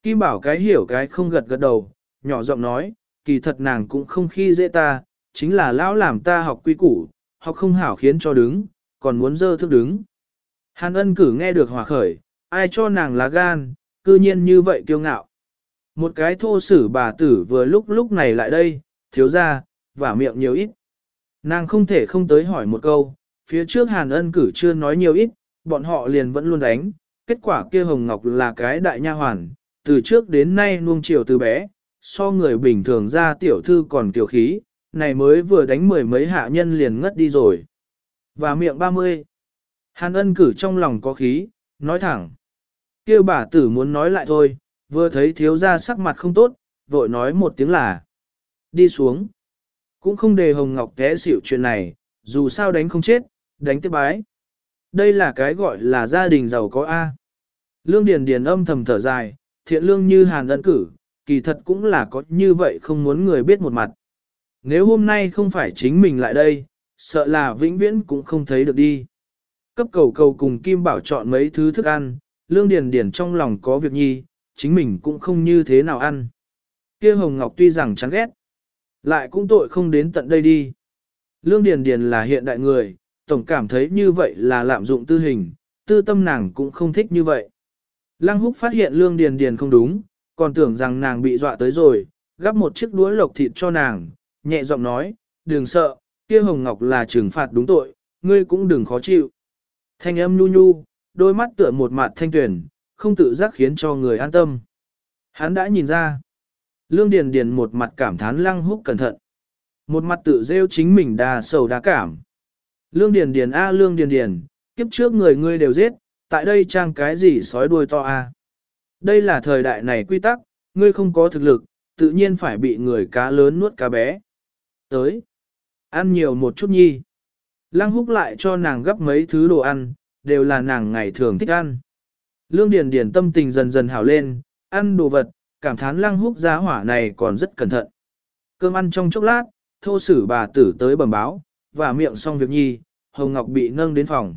Kim bảo cái hiểu cái không gật gật đầu, nhỏ giọng nói, kỳ thật nàng cũng không khi dễ ta, chính là lão làm ta học quy củ, học không hảo khiến cho đứng, còn muốn dơ thức đứng. Hàn ân cử nghe được hòa khởi, ai cho nàng lá gan, cư nhiên như vậy kiêu ngạo. Một cái thô sử bà tử vừa lúc lúc này lại đây, thiếu ra, và miệng nhiều ít. Nàng không thể không tới hỏi một câu, phía trước hàn ân cử chưa nói nhiều ít, bọn họ liền vẫn luôn đánh, kết quả kia Hồng Ngọc là cái đại nha hoàn, từ trước đến nay nuông chiều từ bé, so người bình thường ra tiểu thư còn tiểu khí, này mới vừa đánh mười mấy hạ nhân liền ngất đi rồi. Và miệng ba mươi. Hàn ân cử trong lòng có khí, nói thẳng. kêu bà tử muốn nói lại thôi, vừa thấy thiếu gia sắc mặt không tốt, vội nói một tiếng là. Đi xuống. Cũng không đề Hồng Ngọc té xỉu chuyện này, dù sao đánh không chết, đánh tiếp bái. Đây là cái gọi là gia đình giàu có A. Lương Điền Điền âm thầm thở dài, thiện lương như hàn ân cử, kỳ thật cũng là có như vậy không muốn người biết một mặt. Nếu hôm nay không phải chính mình lại đây, sợ là vĩnh viễn cũng không thấy được đi. Cấp cầu cầu cùng Kim Bảo chọn mấy thứ thức ăn, Lương Điền Điền trong lòng có việc nhi, chính mình cũng không như thế nào ăn. Kia Hồng Ngọc tuy rằng chán ghét, lại cũng tội không đến tận đây đi. Lương Điền Điền là hiện đại người, tổng cảm thấy như vậy là lạm dụng tư hình, tư tâm nàng cũng không thích như vậy. Lăng húc phát hiện lương điền điền không đúng, còn tưởng rằng nàng bị dọa tới rồi, gắp một chiếc đũa lộc thịt cho nàng, nhẹ giọng nói, đừng sợ, kia hồng ngọc là trừng phạt đúng tội, ngươi cũng đừng khó chịu. Thanh âm nhu nhu, đôi mắt tựa một mặt thanh tuyển, không tự giác khiến cho người an tâm. Hắn đã nhìn ra. Lương Điền Điền một mặt cảm thán lăng húc cẩn thận. Một mặt tự rêu chính mình đa sầu đa cảm. Lương Điền Điền a Lương Điền Điền, kiếp trước người ngươi đều giết, tại đây trang cái gì sói đuôi to a? Đây là thời đại này quy tắc, ngươi không có thực lực, tự nhiên phải bị người cá lớn nuốt cá bé. Tới, ăn nhiều một chút nhi. Lăng húc lại cho nàng gấp mấy thứ đồ ăn, đều là nàng ngày thường thích ăn. Lương Điền Điền tâm tình dần dần hảo lên, ăn đồ vật, cảm thán lăng húc giá hỏa này còn rất cẩn thận. Cơm ăn trong chốc lát, thô sử bà tử tới bẩm báo, và miệng xong việc nhi, Hồng Ngọc bị nâng đến phòng.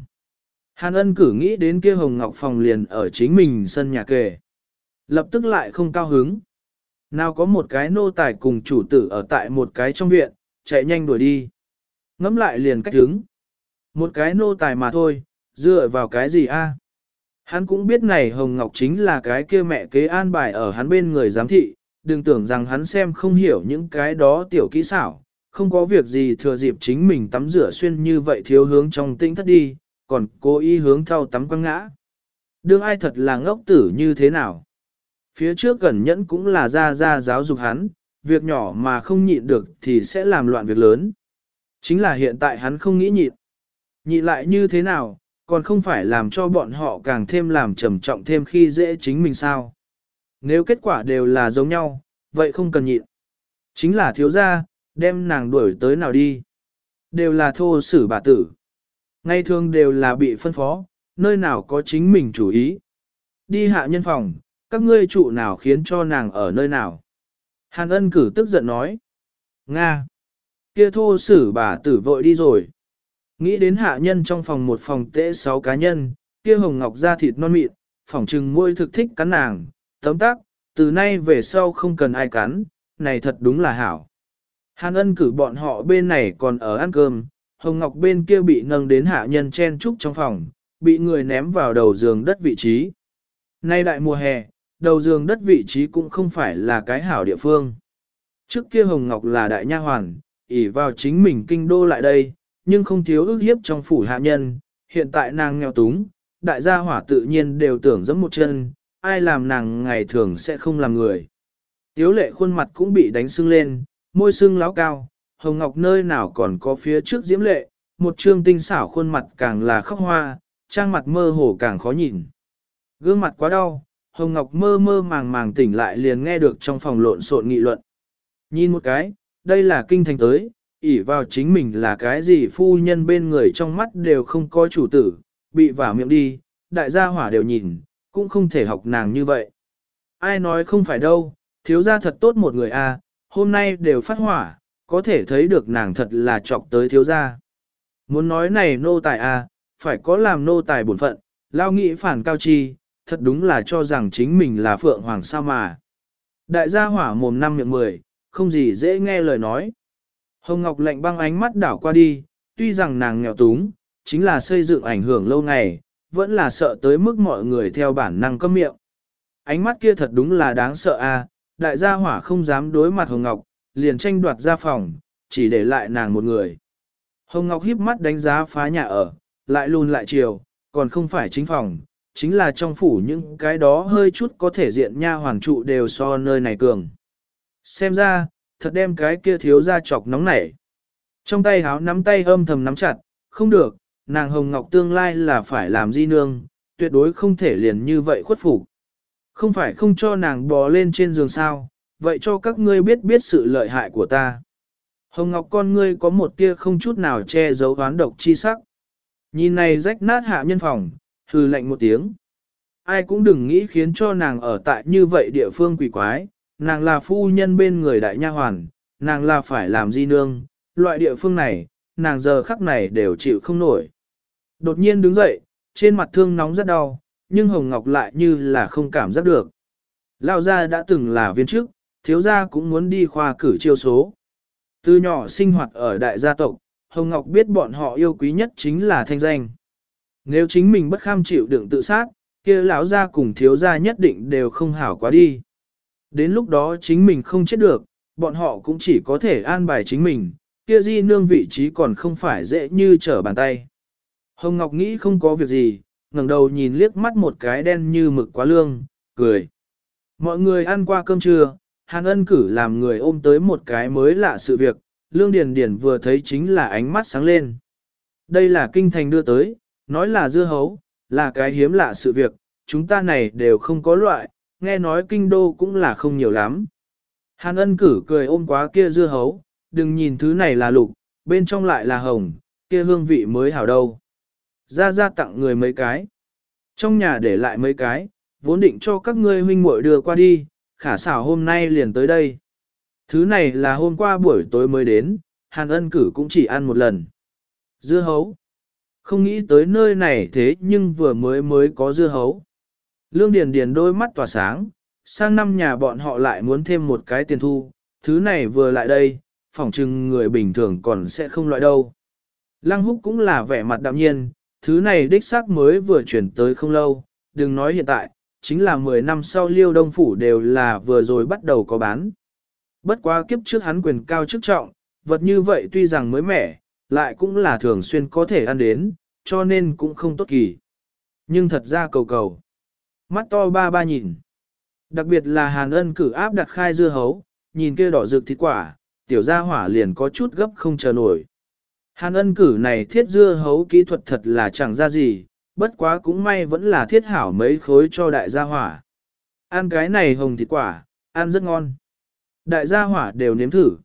Hàn ân cử nghĩ đến kia Hồng Ngọc phòng liền ở chính mình sân nhà kề. Lập tức lại không cao hứng. Nào có một cái nô tài cùng chủ tử ở tại một cái trong viện, chạy nhanh đuổi đi. Ngắm lại liền cách đứng. Một cái nô tài mà thôi, dựa vào cái gì a? Hắn cũng biết này Hồng Ngọc chính là cái kia mẹ kế an bài ở hắn bên người giám thị, đừng tưởng rằng hắn xem không hiểu những cái đó tiểu kỹ xảo, không có việc gì thừa dịp chính mình tắm rửa xuyên như vậy thiếu hướng trong tĩnh thất đi, còn cố ý hướng theo tắm quăng ngã. Đương ai thật là ngốc tử như thế nào? Phía trước gần nhẫn cũng là ra ra giáo dục hắn, việc nhỏ mà không nhịn được thì sẽ làm loạn việc lớn. Chính là hiện tại hắn không nghĩ nhịn. Nhịn lại như thế nào, còn không phải làm cho bọn họ càng thêm làm trầm trọng thêm khi dễ chính mình sao. Nếu kết quả đều là giống nhau, vậy không cần nhịn. Chính là thiếu gia, đem nàng đuổi tới nào đi. Đều là thô sử bà tử. Ngay thường đều là bị phân phó, nơi nào có chính mình chủ ý. Đi hạ nhân phòng, các ngươi trụ nào khiến cho nàng ở nơi nào. Hàn ân cử tức giận nói. Nga! Kia thô sử bà tử vội đi rồi. Nghĩ đến hạ nhân trong phòng một phòng tễ sáu cá nhân, kia hồng ngọc da thịt non mịn, phỏng trừng môi thực thích cắn nàng, tấm tác, từ nay về sau không cần ai cắn, này thật đúng là hảo. Hàn ân cử bọn họ bên này còn ở ăn cơm, Hồng Ngọc bên kia bị nâng đến hạ nhân chen trúc trong phòng, bị người ném vào đầu giường đất vị trí. Nay đại mùa hè, đầu giường đất vị trí cũng không phải là cái hảo địa phương. Trước kia Hồng Ngọc là đại nha hoàn, ỷ vào chính mình kinh đô lại đây, nhưng không thiếu ước hiếp trong phủ hạ nhân, hiện tại nàng nghèo túng, đại gia hỏa tự nhiên đều tưởng giẫm một chân, ai làm nàng ngày thường sẽ không làm người. Tiếu lệ khuôn mặt cũng bị đánh sưng lên, môi sưng láo cao, hồng ngọc nơi nào còn có phía trước diễm lệ, một trương tinh xảo khuôn mặt càng là khóc hoa, trang mặt mơ hồ càng khó nhìn. Gương mặt quá đau, hồng ngọc mơ mơ màng màng tỉnh lại liền nghe được trong phòng lộn xộn nghị luận. Nhìn một cái, đây là kinh thành tới, ỷ vào chính mình là cái gì phu nhân bên người trong mắt đều không có chủ tử, bị vào miệng đi, đại gia hỏa đều nhìn, cũng không thể học nàng như vậy. Ai nói không phải đâu, thiếu gia thật tốt một người a, hôm nay đều phát hỏa, có thể thấy được nàng thật là chọc tới thiếu gia. Muốn nói này nô tài à, phải có làm nô tài bổn phận, lao nghĩ phản cao chi, thật đúng là cho rằng chính mình là phượng hoàng sao mà. Đại gia hỏa mồm năm miệng mười, không gì dễ nghe lời nói. Hồng Ngọc lạnh băng ánh mắt đảo qua đi, tuy rằng nàng nghèo túng, chính là xây dựng ảnh hưởng lâu ngày, vẫn là sợ tới mức mọi người theo bản năng cấm miệng. Ánh mắt kia thật đúng là đáng sợ a. đại gia hỏa không dám đối mặt Hồng Ngọc, liền tranh đoạt ra phòng, chỉ để lại nàng một người. Hồng Ngọc híp mắt đánh giá phá nhà ở, lại lùn lại chiều, còn không phải chính phòng, chính là trong phủ những cái đó hơi chút có thể diện nha hoàng trụ đều so nơi này cường. Xem ra, thật đem cái kia thiếu ra chọc nóng nảy. Trong tay háo nắm tay âm thầm nắm chặt, không được, nàng Hồng Ngọc tương lai là phải làm di nương, tuyệt đối không thể liền như vậy khuất phục. Không phải không cho nàng bò lên trên giường sao, vậy cho các ngươi biết biết sự lợi hại của ta. Hồng Ngọc con ngươi có một tia không chút nào che giấu oán độc chi sắc. Nhìn này rách nát hạ nhân phòng, hừ lạnh một tiếng. Ai cũng đừng nghĩ khiến cho nàng ở tại như vậy địa phương quỷ quái, nàng là phu nhân bên người đại nha hoàn, nàng là phải làm di nương, loại địa phương này, nàng giờ khắc này đều chịu không nổi. Đột nhiên đứng dậy, trên mặt thương nóng rất đau, nhưng Hồng Ngọc lại như là không cảm giác được. Lao gia đã từng là viên chức, thiếu gia cũng muốn đi khoa cử chiêu số. Từ nhỏ sinh hoạt ở đại gia tộc, Hồng Ngọc biết bọn họ yêu quý nhất chính là thanh danh. Nếu chính mình bất kham chịu đựng tự sát, kia lão gia cùng thiếu gia nhất định đều không hảo quá đi. Đến lúc đó chính mình không chết được, bọn họ cũng chỉ có thể an bài chính mình, kia di nương vị trí còn không phải dễ như trở bàn tay. Hồng Ngọc nghĩ không có việc gì, ngẩng đầu nhìn liếc mắt một cái đen như mực quá lương, cười. Mọi người ăn qua cơm trưa, Hàn ân cử làm người ôm tới một cái mới lạ sự việc, Lương Điền Điền vừa thấy chính là ánh mắt sáng lên. Đây là kinh thành đưa tới, nói là dưa hấu, là cái hiếm lạ sự việc, chúng ta này đều không có loại, nghe nói kinh đô cũng là không nhiều lắm. Hàn ân cử cười ôm quá kia dưa hấu, đừng nhìn thứ này là lục, bên trong lại là hồng, kia hương vị mới hảo đâu. Ra ra tặng người mấy cái. Trong nhà để lại mấy cái, vốn định cho các ngươi huynh muội đưa qua đi, khả xảo hôm nay liền tới đây. Thứ này là hôm qua buổi tối mới đến, hàn ân cử cũng chỉ ăn một lần. Dưa hấu. Không nghĩ tới nơi này thế nhưng vừa mới mới có dưa hấu. Lương Điền Điền đôi mắt tỏa sáng, sang năm nhà bọn họ lại muốn thêm một cái tiền thu, thứ này vừa lại đây, phỏng chừng người bình thường còn sẽ không loại đâu. Lăng húc cũng là vẻ mặt đạm nhiên, thứ này đích xác mới vừa chuyển tới không lâu, đừng nói hiện tại, chính là 10 năm sau liêu đông phủ đều là vừa rồi bắt đầu có bán. Bất quá kiếp trước hắn quyền cao chức trọng, vật như vậy tuy rằng mới mẻ, lại cũng là thường xuyên có thể ăn đến, cho nên cũng không tốt kỳ. Nhưng thật ra cầu cầu. Mắt to ba ba nhìn. Đặc biệt là hàn ân cử áp đặt khai dưa hấu, nhìn kia đỏ rực thịt quả, tiểu gia hỏa liền có chút gấp không chờ nổi. Hàn ân cử này thiết dưa hấu kỹ thuật thật là chẳng ra gì, bất quá cũng may vẫn là thiết hảo mấy khối cho đại gia hỏa. Ăn cái này hồng thịt quả, ăn rất ngon. Đại gia hỏa đều nếm thử.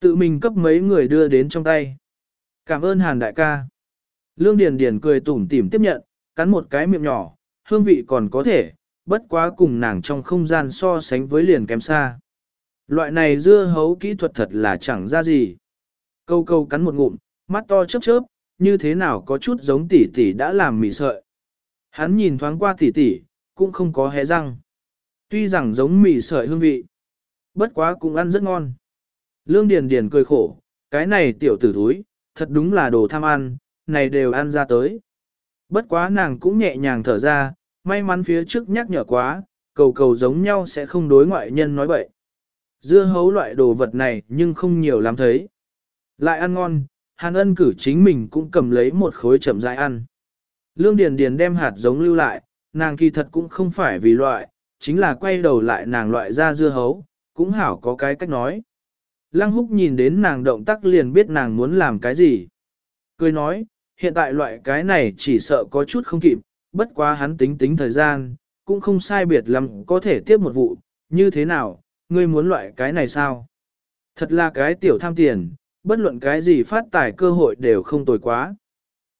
Tự mình cấp mấy người đưa đến trong tay. Cảm ơn Hàn đại ca. Lương Điền Điền cười tủm tỉm tiếp nhận, cắn một cái miệng nhỏ, hương vị còn có thể, bất quá cùng nàng trong không gian so sánh với liền kém xa. Loại này dưa hấu kỹ thuật thật là chẳng ra gì. Câu câu cắn một ngụm, mắt to chớp chớp, như thế nào có chút giống tỷ tỷ đã làm mì sợi. Hắn nhìn thoáng qua tỷ tỷ, cũng không có hé răng. Tuy rằng giống mì sợi hương vị, bất quá cũng ăn rất ngon. Lương Điền Điền cười khổ, cái này tiểu tử thúi, thật đúng là đồ tham ăn, này đều ăn ra tới. Bất quá nàng cũng nhẹ nhàng thở ra, may mắn phía trước nhắc nhở quá, cầu cầu giống nhau sẽ không đối ngoại nhân nói bậy. Dưa hấu loại đồ vật này nhưng không nhiều lắm thấy. Lại ăn ngon, Hàn ân cử chính mình cũng cầm lấy một khối chậm rãi ăn. Lương Điền Điền đem hạt giống lưu lại, nàng kỳ thật cũng không phải vì loại, chính là quay đầu lại nàng loại ra dưa hấu, cũng hảo có cái cách nói. Lăng húc nhìn đến nàng động tác liền biết nàng muốn làm cái gì. Cười nói, hiện tại loại cái này chỉ sợ có chút không kịp, bất quá hắn tính tính thời gian, cũng không sai biệt lắm có thể tiếp một vụ, như thế nào, ngươi muốn loại cái này sao? Thật là cái tiểu tham tiền, bất luận cái gì phát tài cơ hội đều không tồi quá.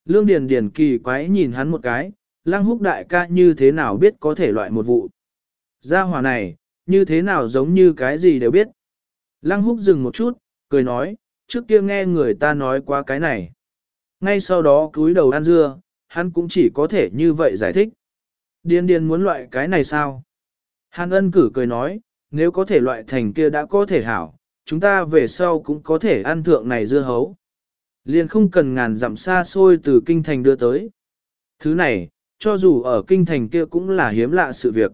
Lương Điền Điền kỳ quái nhìn hắn một cái, lăng húc đại ca như thế nào biết có thể loại một vụ. Gia hỏa này, như thế nào giống như cái gì đều biết. Lăng húc dừng một chút, cười nói, trước kia nghe người ta nói qua cái này. Ngay sau đó cúi đầu ăn dưa, hắn cũng chỉ có thể như vậy giải thích. điền điền muốn loại cái này sao? Hàn ân cử cười nói, nếu có thể loại thành kia đã có thể hảo, chúng ta về sau cũng có thể ăn thượng này dưa hấu. Liền không cần ngàn dặm xa xôi từ kinh thành đưa tới. Thứ này, cho dù ở kinh thành kia cũng là hiếm lạ sự việc.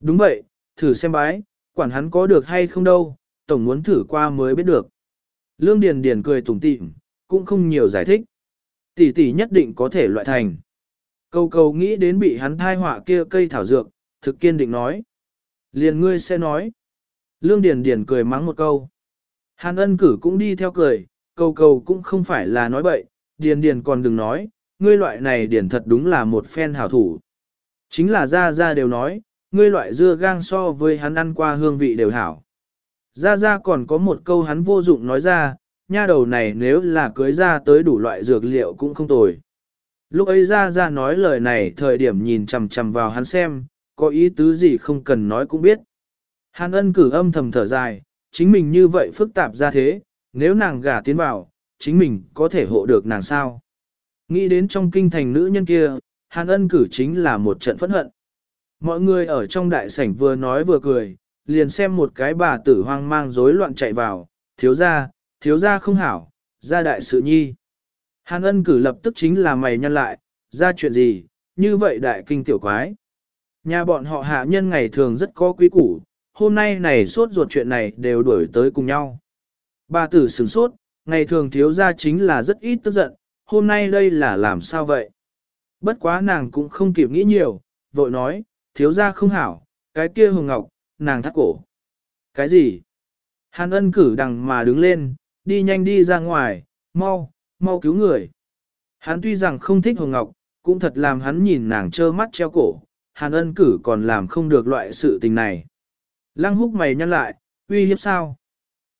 Đúng vậy, thử xem bái, quản hắn có được hay không đâu, tổng muốn thử qua mới biết được. Lương Điền Điền cười tủm tỉm, cũng không nhiều giải thích. Tỷ tỷ nhất định có thể loại thành. Câu câu nghĩ đến bị hắn thai họa kia cây thảo dược, thực kiên định nói. Liền ngươi sẽ nói. Lương Điền Điền cười mắng một câu. Hàn ân cử cũng đi theo cười, câu câu cũng không phải là nói bậy, Điền Điền còn đừng nói, ngươi loại này Điền thật đúng là một phen hảo thủ. Chính là Gia Gia đều nói, ngươi loại dưa gang so với hắn ăn qua hương vị đều hảo. Gia Gia còn có một câu hắn vô dụng nói ra, nha đầu này nếu là cưới ra tới đủ loại dược liệu cũng không tồi. Lúc ấy Gia Gia nói lời này thời điểm nhìn chằm chằm vào hắn xem, có ý tứ gì không cần nói cũng biết. Hàn ân cử âm thầm thở dài, chính mình như vậy phức tạp ra thế, nếu nàng gả tiến vào, chính mình có thể hộ được nàng sao. Nghĩ đến trong kinh thành nữ nhân kia, hàn ân cử chính là một trận phẫn hận. Mọi người ở trong đại sảnh vừa nói vừa cười, liền xem một cái bà tử hoang mang rối loạn chạy vào, thiếu ra, thiếu ra không hảo, ra đại sự nhi. Hàn ân cử lập tức chính là mày nhăn lại, ra chuyện gì, như vậy đại kinh tiểu quái. Nhà bọn họ hạ nhân ngày thường rất có quý củ, hôm nay này sốt ruột chuyện này đều đuổi tới cùng nhau. Bà tử sửng sốt, ngày thường thiếu ra chính là rất ít tức giận, hôm nay đây là làm sao vậy? Bất quá nàng cũng không kịp nghĩ nhiều, vội nói, thiếu ra không hảo, cái kia hồng ngọc, nàng thắt cổ. Cái gì? Hàn ân cử đằng mà đứng lên, đi nhanh đi ra ngoài, mau, mau cứu người. Hắn tuy rằng không thích hồng ngọc, cũng thật làm hắn nhìn nàng trơ mắt treo cổ, hàn ân cử còn làm không được loại sự tình này. Lăng húc mày nhăn lại, uy hiếp sao?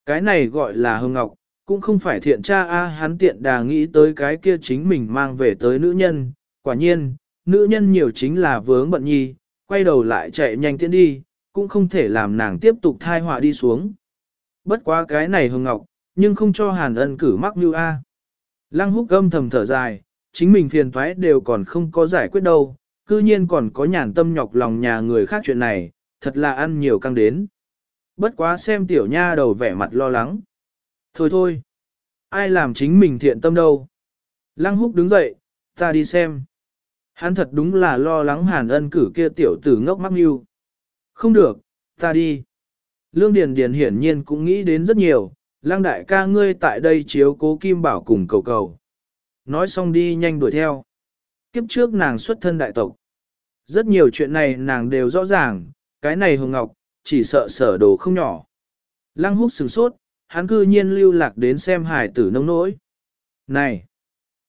Cái này gọi là hồng ngọc, cũng không phải thiện cha a hắn tiện đà nghĩ tới cái kia chính mình mang về tới nữ nhân, quả nhiên, nữ nhân nhiều chính là vướng bận nhi, quay đầu lại chạy nhanh tiến đi, cũng không thể làm nàng tiếp tục thai họa đi xuống. Bất quá cái này hồng ngọc, nhưng không cho hàn ân cử mắc như a. Lăng húc gâm thầm thở dài, chính mình phiền toái đều còn không có giải quyết đâu, cư nhiên còn có nhàn tâm nhọc lòng nhà người khác chuyện này, thật là ăn nhiều căng đến. Bất quá xem tiểu nha đầu vẻ mặt lo lắng. Thôi thôi, ai làm chính mình thiện tâm đâu. Lăng húc đứng dậy, ta đi xem. Hắn thật đúng là lo lắng hàn ân cử kia tiểu tử ngốc mắc mưu. Không được, ta đi. Lương Điền Điền hiển nhiên cũng nghĩ đến rất nhiều, lăng đại ca ngươi tại đây chiếu cố kim bảo cùng cầu cầu. Nói xong đi nhanh đuổi theo. Kiếp trước nàng xuất thân đại tộc. Rất nhiều chuyện này nàng đều rõ ràng, cái này hồng ngọc, chỉ sợ sở đồ không nhỏ. Lăng húc sừng sốt, hắn cư nhiên lưu lạc đến xem hải tử nông nỗi. Này!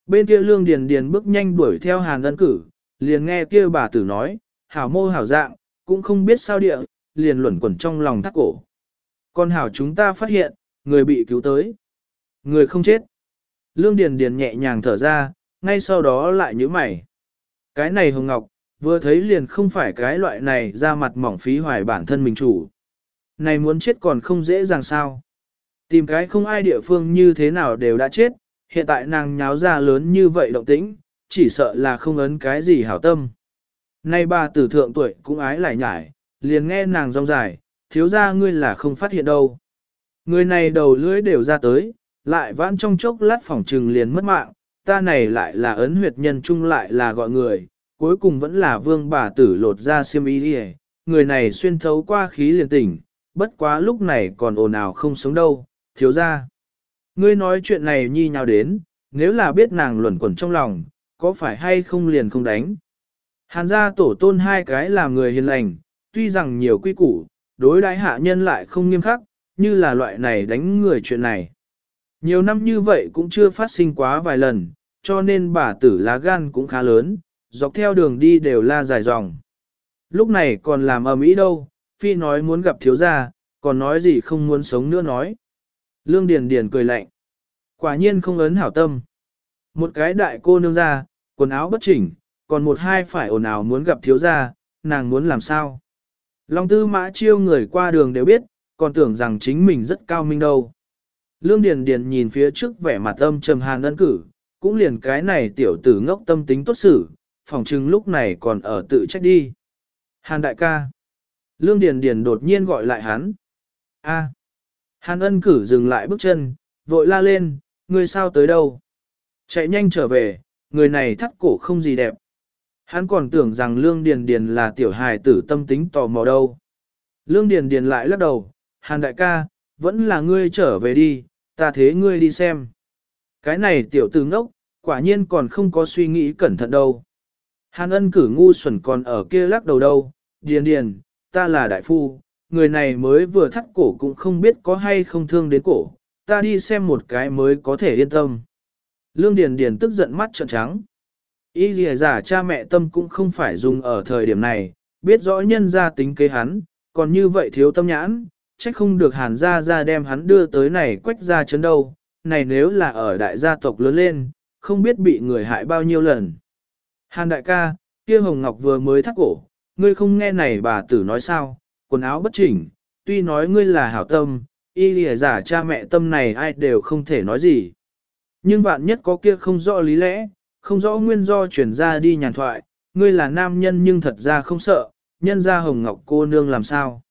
Bên kia lương điền điền bước nhanh đuổi theo hàn ân cử, liền nghe kia bà tử nói, hảo mô hảo dạng, cũng không biết sao địa, liền luẩn quẩn trong lòng thắt cổ. Còn hảo chúng ta phát hiện, người bị cứu tới. Người không chết. Lương Điền Điền nhẹ nhàng thở ra, ngay sau đó lại nhíu mày. Cái này Hồng Ngọc, vừa thấy liền không phải cái loại này ra mặt mỏng phí hoài bản thân mình chủ. Này muốn chết còn không dễ dàng sao. Tìm cái không ai địa phương như thế nào đều đã chết, hiện tại nàng nháo ra lớn như vậy động tĩnh, chỉ sợ là không ấn cái gì hảo tâm. Nay bà tử thượng tuổi cũng ái lại nhải, liền nghe nàng rong dài, thiếu ra ngươi là không phát hiện đâu. Người này đầu lưỡi đều ra tới, lại vãn trong chốc lát phỏng trừng liền mất mạng, ta này lại là ấn huyệt nhân chung lại là gọi người, cuối cùng vẫn là vương bà tử lột ra xiêm y đi người này xuyên thấu qua khí liền tỉnh, bất quá lúc này còn ồn ào không sống đâu, thiếu ra. Ngươi nói chuyện này nhi nhau đến, nếu là biết nàng luẩn quẩn trong lòng, có phải hay không liền không đánh. Hàn gia tổ tôn hai cái là người hiền lành, tuy rằng nhiều quy củ, đối đãi hạ nhân lại không nghiêm khắc, như là loại này đánh người chuyện này. Nhiều năm như vậy cũng chưa phát sinh quá vài lần, cho nên bà tử lá gan cũng khá lớn, dọc theo đường đi đều la dài dòng. Lúc này còn làm ầm ĩ đâu, phi nói muốn gặp thiếu gia, còn nói gì không muốn sống nữa nói. Lương Điền Điền cười lạnh. Quả nhiên không ấn hảo tâm. Một cái đại cô nương ra, quần áo bất chỉnh, còn một hai phải ồn ào muốn gặp thiếu gia, nàng muốn làm sao? Long tư mã chiêu người qua đường đều biết, còn tưởng rằng chính mình rất cao minh đâu. Lương Điền Điền nhìn phía trước vẻ mặt âm trầm hàn ân cử, cũng liền cái này tiểu tử ngốc tâm tính tốt xử, phòng chừng lúc này còn ở tự trách đi. Hàn đại ca. Lương Điền Điền đột nhiên gọi lại hắn. A. Hàn ân cử dừng lại bước chân, vội la lên, người sao tới đâu? Chạy nhanh trở về, người này thắt cổ không gì đẹp. Hắn còn tưởng rằng Lương Điền Điền là tiểu hài tử tâm tính tò mò đâu. Lương Điền Điền lại lắc đầu, Hàn đại ca, vẫn là ngươi trở về đi, ta thế ngươi đi xem. Cái này tiểu tử ngốc, quả nhiên còn không có suy nghĩ cẩn thận đâu. Hàn ân cử ngu xuẩn còn ở kia lắc đầu đâu, điền điền, ta là đại phu, người này mới vừa thắt cổ cũng không biết có hay không thương đến cổ, ta đi xem một cái mới có thể yên tâm. Lương Điền Điền tức giận mắt trợn trắng. Y lìa giả cha mẹ tâm cũng không phải dùng ở thời điểm này, biết rõ nhân gia tính kế hắn, còn như vậy thiếu tâm nhãn, trách không được hàn gia gia đem hắn đưa tới này quách gia chấn đâu, này nếu là ở đại gia tộc lớn lên, không biết bị người hại bao nhiêu lần. Hàn đại ca, kia Hồng Ngọc vừa mới thắt cổ, ngươi không nghe này bà tử nói sao, quần áo bất chỉnh, tuy nói ngươi là hảo tâm, y lìa giả cha mẹ tâm này ai đều không thể nói gì. Nhưng vạn nhất có kia không rõ lý lẽ, không rõ nguyên do chuyển ra đi nhàn thoại, ngươi là nam nhân nhưng thật ra không sợ, nhân ra Hồng Ngọc cô nương làm sao.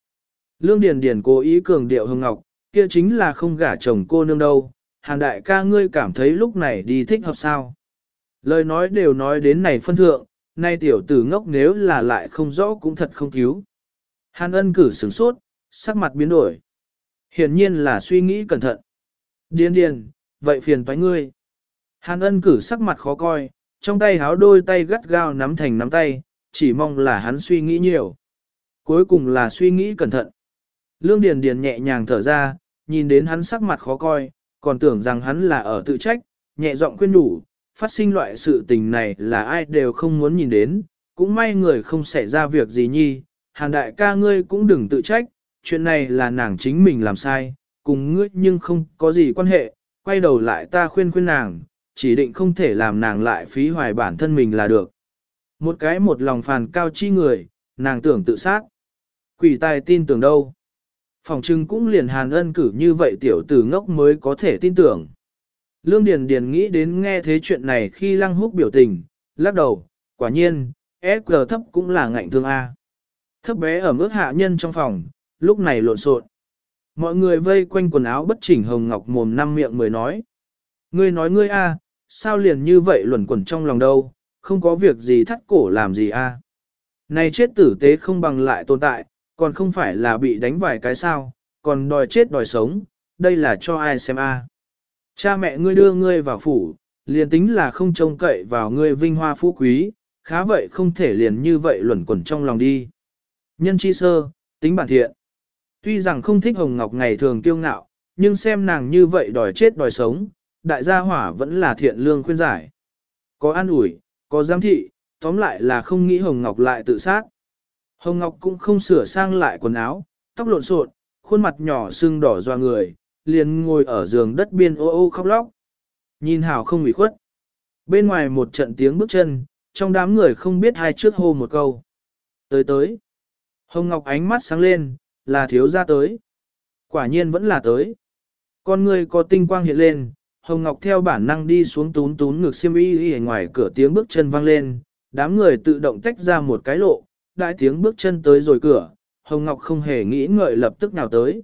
Lương Điền Điền cố ý cường điệu Hồng Ngọc, kia chính là không gả chồng cô nương đâu, hàn đại ca ngươi cảm thấy lúc này đi thích hợp sao. Lời nói đều nói đến này phân thượng, nay tiểu tử ngốc nếu là lại không rõ cũng thật không cứu. Hàn ân cử sửng sốt, sắc mặt biến đổi. Hiển nhiên là suy nghĩ cẩn thận. Điên điền, vậy phiền phải ngươi. Hàn ân cử sắc mặt khó coi, trong tay háo đôi tay gắt gao nắm thành nắm tay, chỉ mong là hắn suy nghĩ nhiều. Cuối cùng là suy nghĩ cẩn thận. Lương Điền Điền nhẹ nhàng thở ra, nhìn đến hắn sắc mặt khó coi, còn tưởng rằng hắn là ở tự trách, nhẹ giọng khuyên đủ, phát sinh loại sự tình này là ai đều không muốn nhìn đến, cũng may người không xảy ra việc gì nhi, hàn đại ca ngươi cũng đừng tự trách, chuyện này là nàng chính mình làm sai, cùng ngươi nhưng không có gì quan hệ, quay đầu lại ta khuyên khuyên nàng, chỉ định không thể làm nàng lại phí hoài bản thân mình là được. Một cái một lòng phàn cao chi người, nàng tưởng tự sát. Quỷ tài tin tưởng đâu. Phòng trưng cũng liền hàn ân cử như vậy tiểu tử ngốc mới có thể tin tưởng. Lương Điền Điền nghĩ đến nghe thế chuyện này khi lăng húc biểu tình, lắc đầu, quả nhiên, SQ thấp cũng là ngạnh thương A. Thấp bé ở mức hạ nhân trong phòng, lúc này lộn xộn. Mọi người vây quanh quần áo bất chỉnh hồng ngọc mồm năm miệng mới nói. Ngươi nói ngươi A, sao liền như vậy luẩn quẩn trong lòng đâu, không có việc gì thắt cổ làm gì A. Này chết tử tế không bằng lại tồn tại, còn không phải là bị đánh vài cái sao, còn đòi chết đòi sống, đây là cho ai xem A. Cha mẹ ngươi đưa ngươi vào phủ, liền tính là không trông cậy vào ngươi vinh hoa phú quý, khá vậy không thể liền như vậy luẩn quẩn trong lòng đi. Nhân chi sơ, tính bản thiện. Tuy rằng không thích Hồng Ngọc ngày thường kiêu ngạo, nhưng xem nàng như vậy đòi chết đòi sống, đại gia hỏa vẫn là thiện lương khuyên giải. Có an ủi, có giám thị, tóm lại là không nghĩ Hồng Ngọc lại tự sát. Hồng Ngọc cũng không sửa sang lại quần áo, tóc lộn xộn, khuôn mặt nhỏ sưng đỏ doa người, liền ngồi ở giường đất biên ô ô khóc lóc. Nhìn hảo không bị khuất. Bên ngoài một trận tiếng bước chân, trong đám người không biết hai trước hô một câu. Tới tới. Hồng Ngọc ánh mắt sáng lên, là thiếu ra tới. Quả nhiên vẫn là tới. Con người có tinh quang hiện lên, Hồng Ngọc theo bản năng đi xuống tún tún ngược xiêm y ở ngoài cửa tiếng bước chân vang lên, đám người tự động tách ra một cái lộ, đại tiếng bước chân tới rồi cửa, Hồng Ngọc không hề nghĩ ngợi lập tức nào tới.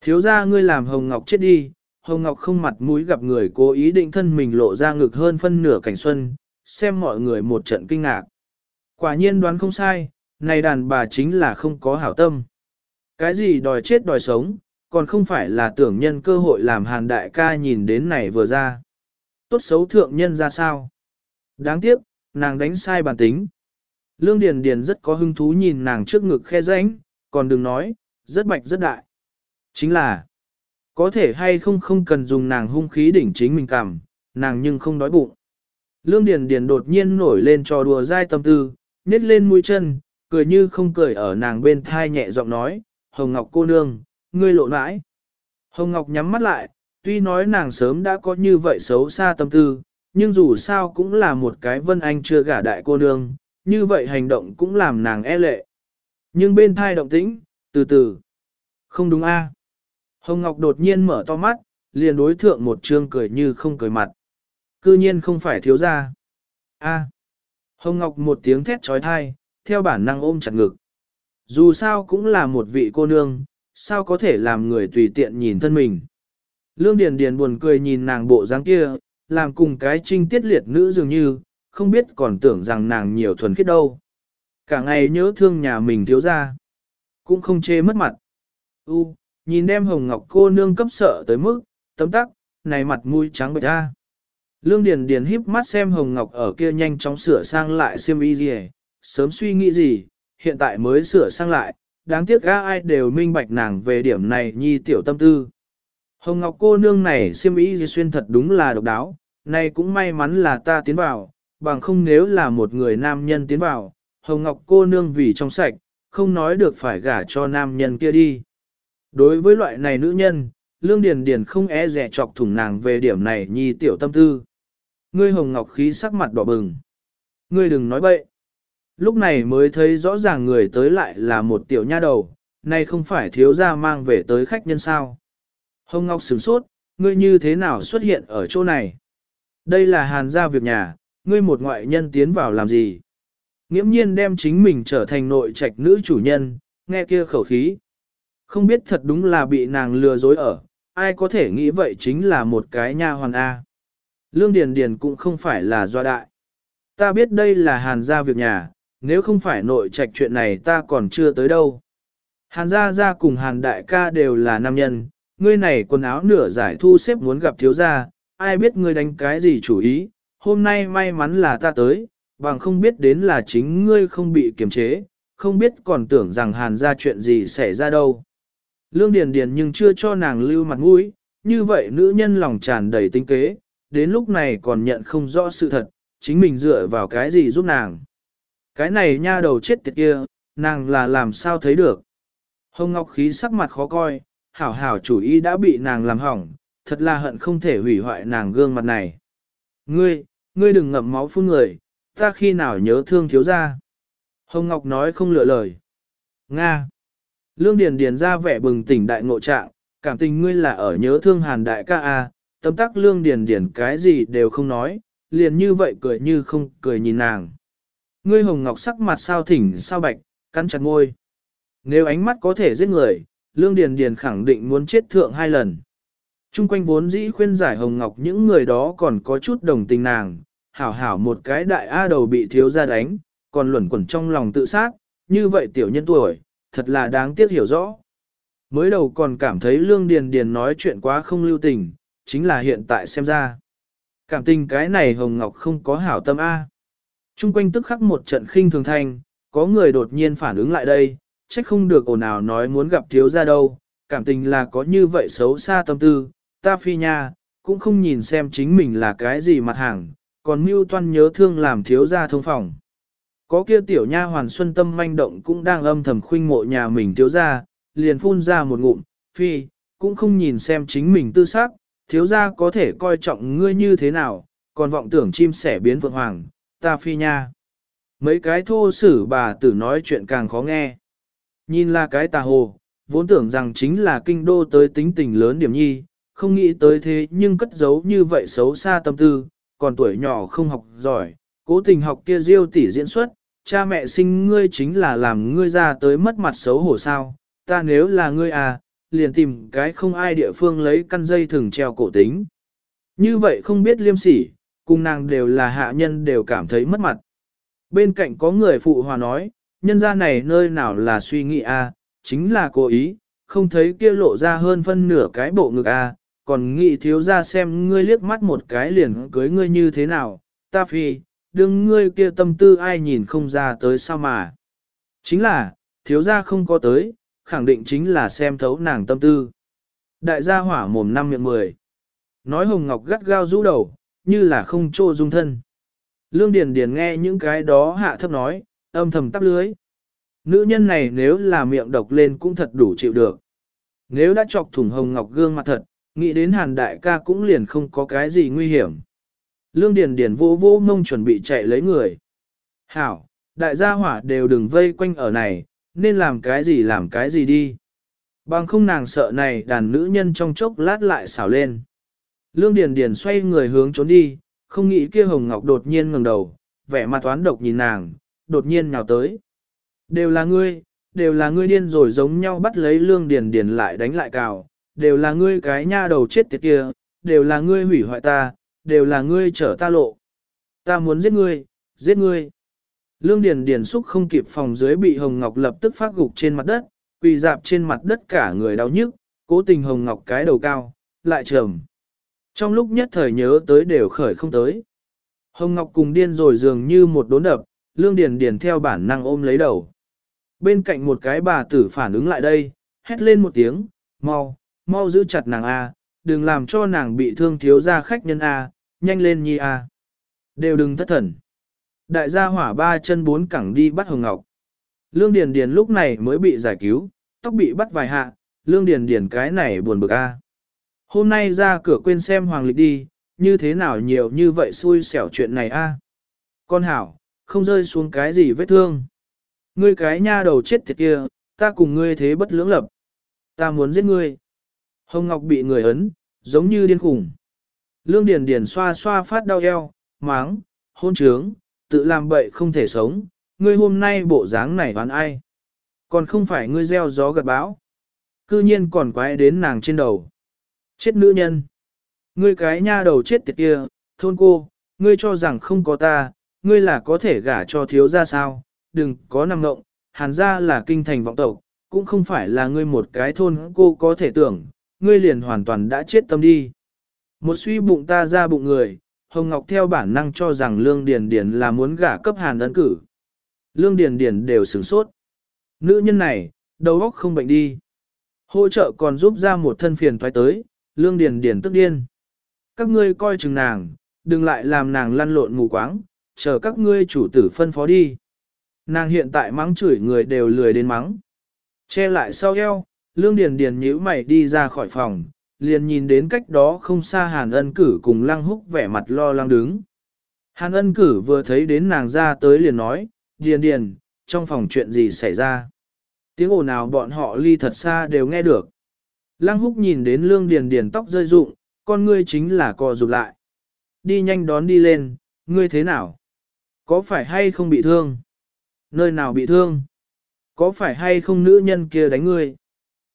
Thiếu ra ngươi làm Hồng Ngọc chết đi, Hồng Ngọc không mặt mũi gặp người cố ý định thân mình lộ ra ngực hơn phân nửa cảnh xuân, xem mọi người một trận kinh ngạc. Quả nhiên đoán không sai, này đàn bà chính là không có hảo tâm. Cái gì đòi chết đòi sống, còn không phải là tưởng nhân cơ hội làm hàn đại ca nhìn đến này vừa ra. Tốt xấu thượng nhân ra sao? Đáng tiếc, nàng đánh sai bản tính. Lương Điền Điền rất có hứng thú nhìn nàng trước ngực khe rãnh, còn đừng nói, rất bạch rất đại. Chính là, có thể hay không không cần dùng nàng hung khí đỉnh chính mình cảm, nàng nhưng không đói bụng. Lương Điền Điền đột nhiên nổi lên trò đùa dai tâm tư, nhét lên mũi chân, cười như không cười ở nàng bên thai nhẹ giọng nói, Hồng Ngọc cô nương, ngươi lộ nãi. Hồng Ngọc nhắm mắt lại, tuy nói nàng sớm đã có như vậy xấu xa tâm tư, nhưng dù sao cũng là một cái vân anh chưa gả đại cô nương, như vậy hành động cũng làm nàng e lệ. Nhưng bên thai động tĩnh, từ từ. Không đúng a Hồng Ngọc đột nhiên mở to mắt, liền đối thượng một trương cười như không cười mặt. Cư nhiên không phải thiếu gia. A. Hồng Ngọc một tiếng thét trói thai, theo bản năng ôm chặt ngực. Dù sao cũng là một vị cô nương, sao có thể làm người tùy tiện nhìn thân mình. Lương Điền Điền buồn cười nhìn nàng bộ dáng kia, làm cùng cái trinh tiết liệt nữ dường như, không biết còn tưởng rằng nàng nhiều thuần khiết đâu. Cả ngày nhớ thương nhà mình thiếu gia, cũng không chê mất mặt. U, nhìn đem hồng ngọc cô nương cấp sợ tới mức, tấm tắc, này mặt mũi trắng bệch ra. Lương Điền Điền híp mắt xem hồng ngọc ở kia nhanh chóng sửa sang lại xiêm y gì, sớm suy nghĩ gì, hiện tại mới sửa sang lại, đáng tiếc ga ai đều minh bạch nàng về điểm này nhi tiểu tâm tư. Hồng Ngọc cô nương này xiêm y gì xuyên thật đúng là độc đáo, này cũng may mắn là ta tiến vào, bằng không nếu là một người nam nhân tiến vào, Hồng Ngọc cô nương vì trong sạch, không nói được phải gả cho nam nhân kia đi. Đối với loại này nữ nhân, Lương Điền Điền không e rẻ chọc thủng nàng về điểm này nhi tiểu tâm tư. Ngươi Hồng Ngọc khí sắc mặt đỏ bừng. Ngươi đừng nói bậy. Lúc này mới thấy rõ ràng người tới lại là một tiểu nha đầu, này không phải thiếu gia mang về tới khách nhân sao. Hồng Ngọc sửng sốt, ngươi như thế nào xuất hiện ở chỗ này? Đây là hàn gia việc nhà, ngươi một ngoại nhân tiến vào làm gì? Nghiễm nhiên đem chính mình trở thành nội trạch nữ chủ nhân, nghe kia khẩu khí. Không biết thật đúng là bị nàng lừa dối ở, ai có thể nghĩ vậy chính là một cái nha hoàn A. Lương Điền Điền cũng không phải là do đại. Ta biết đây là hàn gia việc nhà, nếu không phải nội trạch chuyện này ta còn chưa tới đâu. Hàn gia gia cùng hàn đại ca đều là nam nhân, ngươi này quần áo nửa giải thu xếp muốn gặp thiếu gia, ai biết ngươi đánh cái gì chủ ý, hôm nay may mắn là ta tới, bằng không biết đến là chính ngươi không bị kiềm chế, không biết còn tưởng rằng hàn gia chuyện gì xảy ra đâu. Lương Điền Điền nhưng chưa cho nàng lưu mặt mũi, như vậy nữ nhân lòng tràn đầy tinh kế, đến lúc này còn nhận không rõ sự thật, chính mình dựa vào cái gì giúp nàng. Cái này nha đầu chết tiệt kia, nàng là làm sao thấy được. Hồng Ngọc khí sắc mặt khó coi, hảo hảo chủ ý đã bị nàng làm hỏng, thật là hận không thể hủy hoại nàng gương mặt này. Ngươi, ngươi đừng ngậm máu phun người, ta khi nào nhớ thương thiếu gia. Hồng Ngọc nói không lựa lời. Nga. Lương Điền Điền ra vẻ bừng tỉnh đại ngộ trạng, cảm tình ngươi là ở nhớ thương hàn đại ca à, a, tâm tắc Lương Điền Điền cái gì đều không nói, liền như vậy cười như không cười nhìn nàng. Ngươi hồng ngọc sắc mặt sao thỉnh sao bạch, cắn chặt môi. Nếu ánh mắt có thể giết người, Lương Điền Điền khẳng định muốn chết thượng hai lần. Trung quanh vốn dĩ khuyên giải hồng ngọc những người đó còn có chút đồng tình nàng, hảo hảo một cái đại A đầu bị thiếu gia đánh, còn luẩn quẩn trong lòng tự sát, như vậy tiểu nhân tuổi, thật là đáng tiếc hiểu rõ. Mới đầu còn cảm thấy Lương Điền Điền nói chuyện quá không lưu tình, chính là hiện tại xem ra. Cảm tình cái này Hồng Ngọc không có hảo tâm A. Trung quanh tức khắc một trận khinh thường thanh, có người đột nhiên phản ứng lại đây, trách không được ồn ào nói muốn gặp thiếu gia đâu, cảm tình là có như vậy xấu xa tâm tư, ta phi nha, cũng không nhìn xem chính mình là cái gì mặt hàng, còn mưu toan nhớ thương làm thiếu gia thông phòng. Có kia tiểu nha hoàn xuân tâm manh động cũng đang âm thầm khuynh mộ nhà mình thiếu gia, liền phun ra một ngụm, phi, cũng không nhìn xem chính mình tư xác, thiếu gia có thể coi trọng ngươi như thế nào, còn vọng tưởng chim sẻ biến vượng hoàng, ta phi nha. Mấy cái thô sử bà tử nói chuyện càng khó nghe. Nhìn là cái tà hồ, vốn tưởng rằng chính là kinh đô tới tính tình lớn điểm nhi, không nghĩ tới thế nhưng cất giấu như vậy xấu xa tâm tư, còn tuổi nhỏ không học giỏi, cố tình học kia diêu tỷ diễn xuất, cha mẹ sinh ngươi chính là làm ngươi ra tới mất mặt xấu hổ sao, ta nếu là ngươi à, liền tìm cái không ai địa phương lấy căn dây thừng treo cổ tính. Như vậy không biết liêm sỉ, cùng nàng đều là hạ nhân đều cảm thấy mất mặt. Bên cạnh có người phụ hòa nói, nhân gia này nơi nào là suy nghĩ a, chính là cố ý, không thấy kia lộ ra hơn phân nửa cái bộ ngực a, còn nghĩ thiếu ra xem ngươi liếc mắt một cái liền cưới ngươi như thế nào, ta phi, đương ngươi kia tâm tư ai nhìn không ra tới sao mà. Chính là, thiếu gia không có tới, khẳng định chính là xem thấu nàng tâm tư. Đại gia hỏa mồm năm miệng mười. Nói Hồng Ngọc gắt gao rũ đầu, như là không trô dung thân. Lương Điền Điền nghe những cái đó hạ thấp nói, âm thầm tắp lưới. Nữ nhân này nếu là miệng độc lên cũng thật đủ chịu được. Nếu đã chọc thủng hồng ngọc gương mặt thật, nghĩ đến hàn đại ca cũng liền không có cái gì nguy hiểm. Lương Điền Điền vô vô ngông chuẩn bị chạy lấy người. Hảo, đại gia hỏa đều đừng vây quanh ở này, nên làm cái gì làm cái gì đi. Bằng không nàng sợ này đàn nữ nhân trong chốc lát lại xảo lên. Lương Điền Điền xoay người hướng trốn đi, không nghĩ kia Hồng Ngọc đột nhiên ngẩng đầu, vẻ mặt toán độc nhìn nàng, đột nhiên nhào tới. Đều là ngươi, đều là ngươi điên rồi giống nhau bắt lấy lương điền điền lại đánh lại cào, đều là ngươi cái nha đầu chết tiệt kia, đều là ngươi hủy hoại ta, đều là ngươi trở ta lộ. Ta muốn giết ngươi, giết ngươi. Lương Điền Điền xúc không kịp phòng dưới bị Hồng Ngọc lập tức phát gục trên mặt đất, quỳ dạp trên mặt đất cả người đau nhức, cố tình Hồng Ngọc cái đầu cao, lại trầm. Trong lúc nhất thời nhớ tới đều khởi không tới. Hồng Ngọc cùng điên rồi dường như một đốn đập, Lương Điền Điền theo bản năng ôm lấy đầu. Bên cạnh một cái bà tử phản ứng lại đây, hét lên một tiếng, mau, mau giữ chặt nàng A, đừng làm cho nàng bị thương thiếu gia khách nhân A, nhanh lên nhi A. À. Đều đừng thất thần. Đại gia hỏa ba chân bốn cẳng đi bắt Hồng Ngọc. Lương Điền Điền lúc này mới bị giải cứu, tóc bị bắt vài hạ, Lương Điền Điền cái này buồn bực a. À. Hôm nay ra cửa quên xem hoàng lịch đi, như thế nào nhiều như vậy xui xẻo chuyện này a. À. Con hảo, không rơi xuống cái gì vết thương. Ngươi cái nha đầu chết tiệt kia, ta cùng ngươi thế bất lưỡng lập. Ta muốn giết ngươi. Hồng Ngọc bị người ấn, giống như điên khủng. Lương Điền Điền xoa xoa phát đau eo, máng, hôn trướng, tự làm bậy không thể sống, ngươi hôm nay bộ dáng này đoán ai. Còn không phải ngươi gieo gió gật bão. Cư nhiên còn quái đến nàng trên đầu. Chết nữ nhân. Ngươi cái nha đầu chết tiệt kia, thôn cô, ngươi cho rằng không có ta, ngươi là có thể gả cho thiếu gia sao, đừng có nằm ngộng, hàn gia là kinh thành vọng tộc, cũng không phải là ngươi một cái thôn cô có thể tưởng, ngươi liền hoàn toàn đã chết tâm đi. Một suy bụng ta ra bụng người, Hồng Ngọc theo bản năng cho rằng Lương Điền Điền là muốn gả cấp hàn ấn cử. Lương Điền Điền đều sửng sốt. Nữ nhân này, đầu óc không bệnh đi. Hỗ trợ còn giúp ra một thân phiền thoái tới, Lương Điền Điền tức điên. Các ngươi coi chừng nàng, đừng lại làm nàng lăn lộn mù quáng, chờ các ngươi chủ tử phân phó đi. Nàng hiện tại mắng chửi người đều lười đến mắng. Che lại sau eo, Lương Điền Điền nhíu mày đi ra khỏi phòng, liền nhìn đến cách đó không xa Hàn ân cử cùng lăng húc vẻ mặt lo lắng đứng. Hàn ân cử vừa thấy đến nàng ra tới liền nói, Điền Điền, trong phòng chuyện gì xảy ra. Tiếng ồn nào bọn họ ly thật xa đều nghe được. Lăng húc nhìn đến lương Điền Điền tóc rơi rụng, con ngươi chính là cò rụt lại. Đi nhanh đón đi lên, ngươi thế nào? Có phải hay không bị thương? Nơi nào bị thương? Có phải hay không nữ nhân kia đánh ngươi?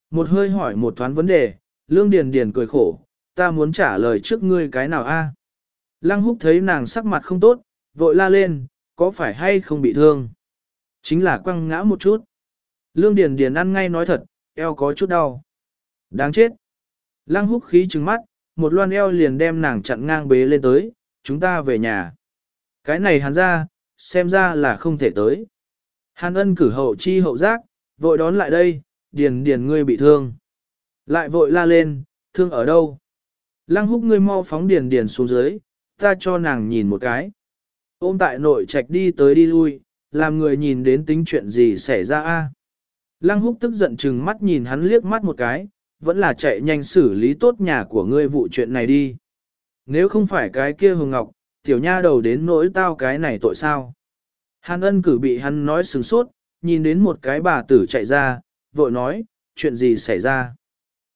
Một hơi hỏi một thoáng vấn đề, Lương Điền Điền cười khổ, ta muốn trả lời trước ngươi cái nào a? Lăng húc thấy nàng sắc mặt không tốt, vội la lên, có phải hay không bị thương? Chính là quăng ngã một chút. Lương Điền Điền ăn ngay nói thật, eo có chút đau. Đáng chết. Lăng húc khí trừng mắt, một loan eo liền đem nàng chặn ngang bế lên tới, chúng ta về nhà. Cái này hắn ra, xem ra là không thể tới. Hàn ân cử hậu chi hậu giác, vội đón lại đây, điền điền ngươi bị thương. Lại vội la lên, thương ở đâu? Lăng húc ngươi mau phóng điền điền xuống dưới, ta cho nàng nhìn một cái. Ôm tại nội trạch đi tới đi lui, làm người nhìn đến tính chuyện gì xảy ra a? Lăng húc tức giận chừng mắt nhìn hắn liếc mắt một cái, vẫn là chạy nhanh xử lý tốt nhà của ngươi vụ chuyện này đi. Nếu không phải cái kia hồng ngọc, tiểu nha đầu đến nỗi tao cái này tội sao? Hàn ân cử bị hắn nói sừng sốt, nhìn đến một cái bà tử chạy ra, vội nói, chuyện gì xảy ra?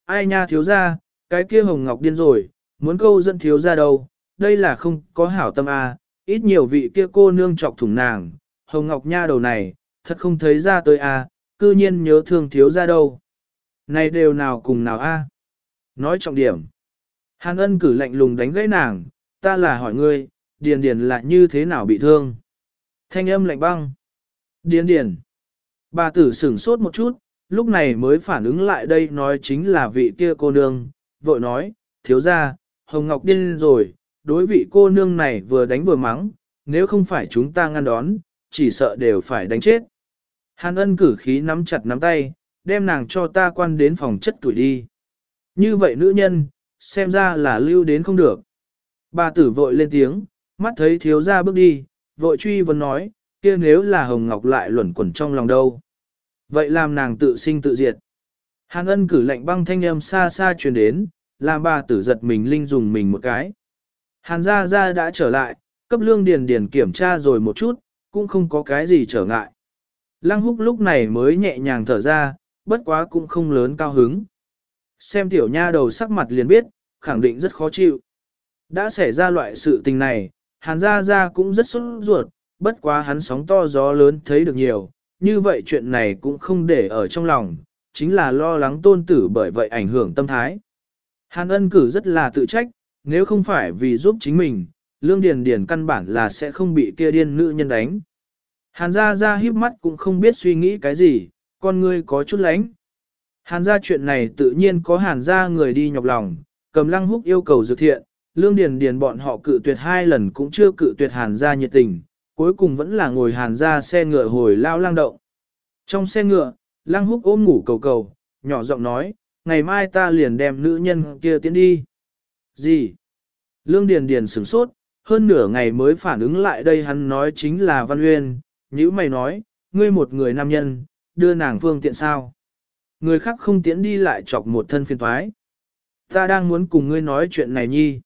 Ai nha thiếu ra, cái kia hồng ngọc điên rồi, muốn câu dẫn thiếu ra đâu, đây là không có hảo tâm à, ít nhiều vị kia cô nương chọc thủng nàng, hồng ngọc nha đầu này, thật không thấy ra tới à, cư nhiên nhớ thương thiếu ra đâu. Này đều nào cùng nào a? Nói trọng điểm. Hàn ân cử lạnh lùng đánh gãy nàng, ta là hỏi ngươi, điền điền là như thế nào bị thương? Thanh âm lạnh băng. Điền điền. Bà tử sửng sốt một chút, lúc này mới phản ứng lại đây nói chính là vị kia cô nương, vội nói, thiếu ra, Hồng Ngọc điên rồi, đối vị cô nương này vừa đánh vừa mắng, nếu không phải chúng ta ngăn đón, chỉ sợ đều phải đánh chết. Hàn ân cử khí nắm chặt nắm tay, đem nàng cho ta quan đến phòng chất tuổi đi. Như vậy nữ nhân, xem ra là lưu đến không được. Bà tử vội lên tiếng, mắt thấy thiếu ra bước đi, vội truy vấn nói, kia nếu là Hồng Ngọc lại luẩn quẩn trong lòng đâu. Vậy làm nàng tự sinh tự diệt. Hàn ân cử lệnh băng thanh âm xa xa truyền đến, làm bà tử giật mình linh dùng mình một cái. Hàn gia gia đã trở lại, cấp lương điền điền kiểm tra rồi một chút, cũng không có cái gì trở ngại. Lăng húc lúc này mới nhẹ nhàng thở ra, bất quá cũng không lớn cao hứng. Xem tiểu nha đầu sắc mặt liền biết, khẳng định rất khó chịu. Đã xảy ra loại sự tình này, Hàn Gia Gia cũng rất sốt ruột, bất quá hắn sóng to gió lớn thấy được nhiều, như vậy chuyện này cũng không để ở trong lòng, chính là lo lắng tôn tử bởi vậy ảnh hưởng tâm thái. Hàn ân cử rất là tự trách, nếu không phải vì giúp chính mình, lương điền điền căn bản là sẽ không bị kia điên nữ nhân đánh. Hàn gia gia híp mắt cũng không biết suy nghĩ cái gì, con ngươi có chút lánh. Hàn gia chuyện này tự nhiên có hàn gia người đi nhọc lòng, cầm lăng húc yêu cầu dược thiện, lương điền điền bọn họ cự tuyệt hai lần cũng chưa cự tuyệt hàn gia nhiệt tình, cuối cùng vẫn là ngồi hàn ra xe ngựa hồi lao lang động. Trong xe ngựa, Lang húc ôm ngủ cầu cầu, nhỏ giọng nói, ngày mai ta liền đem nữ nhân kia tiến đi. Gì? Lương Điền Điền sửng sốt, hơn nửa ngày mới phản ứng lại đây hắn nói chính là Văn Uyên, nhữ mày nói, ngươi một người nam nhân, đưa nàng phương tiện sao? Người khác không tiến đi lại chọc một thân phiền toái Ta đang muốn cùng ngươi nói chuyện này nhi.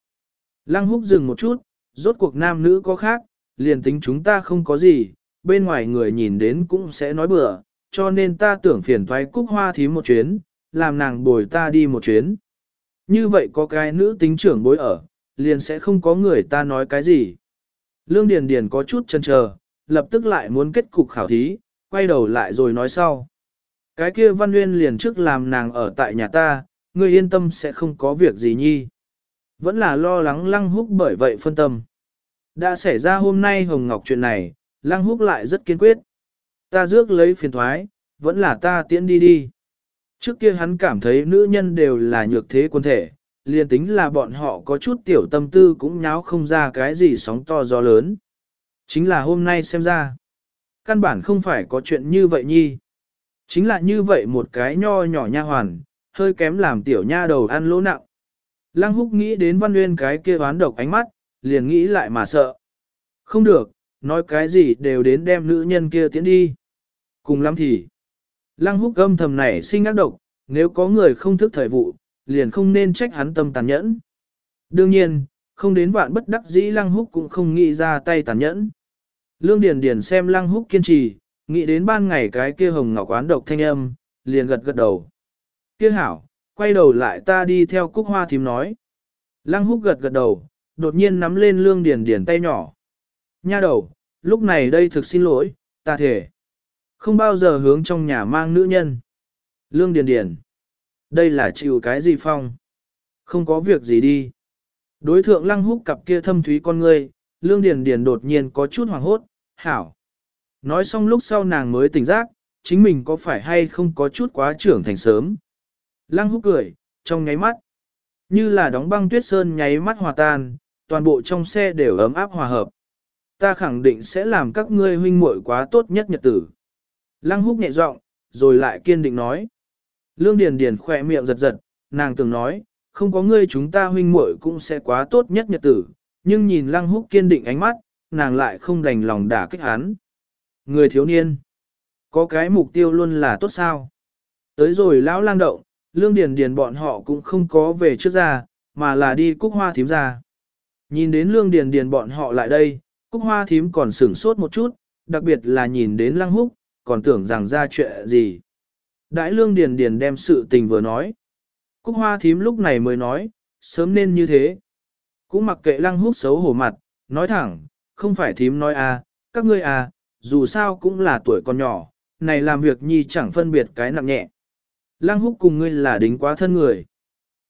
Lăng húc dừng một chút, rốt cuộc nam nữ có khác, liền tính chúng ta không có gì, bên ngoài người nhìn đến cũng sẽ nói bừa, cho nên ta tưởng phiền thoái cúc hoa thím một chuyến, làm nàng bồi ta đi một chuyến. Như vậy có cái nữ tính trưởng bối ở, liền sẽ không có người ta nói cái gì. Lương Điền Điền có chút chần chờ, lập tức lại muốn kết cục khảo thí, quay đầu lại rồi nói sau. Cái kia Văn Nguyên liền trước làm nàng ở tại nhà ta, ngươi yên tâm sẽ không có việc gì nhi. Vẫn là lo lắng Lăng Húc bởi vậy phân tâm. Đã xảy ra hôm nay Hồng Ngọc chuyện này, Lăng Húc lại rất kiên quyết. Ta rước lấy phiền thoái, vẫn là ta tiễn đi đi. Trước kia hắn cảm thấy nữ nhân đều là nhược thế quân thể, liền tính là bọn họ có chút tiểu tâm tư cũng nháo không ra cái gì sóng to gió lớn. Chính là hôm nay xem ra, căn bản không phải có chuyện như vậy nhi. Chính là như vậy một cái nho nhỏ nha hoàn, hơi kém làm tiểu nha đầu ăn lỗ nặng. Lăng húc nghĩ đến văn nguyên cái kia oán độc ánh mắt, liền nghĩ lại mà sợ. Không được, nói cái gì đều đến đem nữ nhân kia tiến đi. Cùng lắm thì, lăng húc âm thầm này sinh ác độc, nếu có người không thức thời vụ, liền không nên trách hắn tâm tàn nhẫn. Đương nhiên, không đến vạn bất đắc dĩ lăng húc cũng không nghĩ ra tay tàn nhẫn. Lương Điền Điền xem lăng húc kiên trì, nghĩ đến ban ngày cái kia hồng ngọc quán độc thanh âm, liền gật gật đầu. Kia hảo, quay đầu lại ta đi theo cúc hoa thím nói. Lăng húc gật gật đầu, đột nhiên nắm lên lương điền điền tay nhỏ. Nha đầu, lúc này đây thực xin lỗi, ta thể. Không bao giờ hướng trong nhà mang nữ nhân. Lương điền điền. Đây là chịu cái gì phong? Không có việc gì đi. Đối thượng lăng húc cặp kia thâm thúy con ngươi, lương điền điền đột nhiên có chút hoảng hốt, hảo. Nói xong lúc sau nàng mới tỉnh giác, chính mình có phải hay không có chút quá trưởng thành sớm. Lăng húc cười, trong nháy mắt. Như là đóng băng tuyết sơn nháy mắt hòa tan, toàn bộ trong xe đều ấm áp hòa hợp. Ta khẳng định sẽ làm các ngươi huynh muội quá tốt nhất nhật tử. Lăng húc nhẹ giọng, rồi lại kiên định nói. Lương Điền Điền khỏe miệng giật giật, nàng từng nói, không có ngươi chúng ta huynh muội cũng sẽ quá tốt nhất nhật tử, nhưng nhìn Lăng Húc kiên định ánh mắt, nàng lại không đành lòng đả kích hắn. Người thiếu niên, có cái mục tiêu luôn là tốt sao? Tới rồi lão lang động, Lương Điền Điền bọn họ cũng không có về trước ra, mà là đi cúc hoa thím ra. Nhìn đến Lương Điền Điền bọn họ lại đây, cúc hoa thím còn sửng sốt một chút, đặc biệt là nhìn đến Lăng Húc, còn tưởng rằng ra chuyện gì. Đại lương điền điền đem sự tình vừa nói. Cúc hoa thím lúc này mới nói, sớm nên như thế. Cũng mặc kệ lăng húc xấu hổ mặt, nói thẳng, không phải thím nói à, các ngươi à, dù sao cũng là tuổi còn nhỏ, này làm việc nhi chẳng phân biệt cái nặng nhẹ. Lăng húc cùng ngươi là đính quá thân người.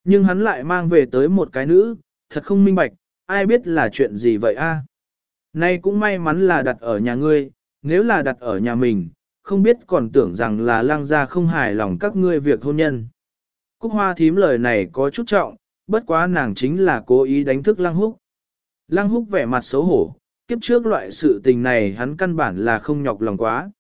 Nhưng hắn lại mang về tới một cái nữ, thật không minh bạch, ai biết là chuyện gì vậy a? Nay cũng may mắn là đặt ở nhà ngươi, nếu là đặt ở nhà mình, không biết còn tưởng rằng là Lang gia không hài lòng các ngươi việc hôn nhân. Cúc hoa thím lời này có chút trọng, bất quá nàng chính là cố ý đánh thức Lang húc. Lang húc vẻ mặt xấu hổ, kiếp trước loại sự tình này hắn căn bản là không nhọc lòng quá.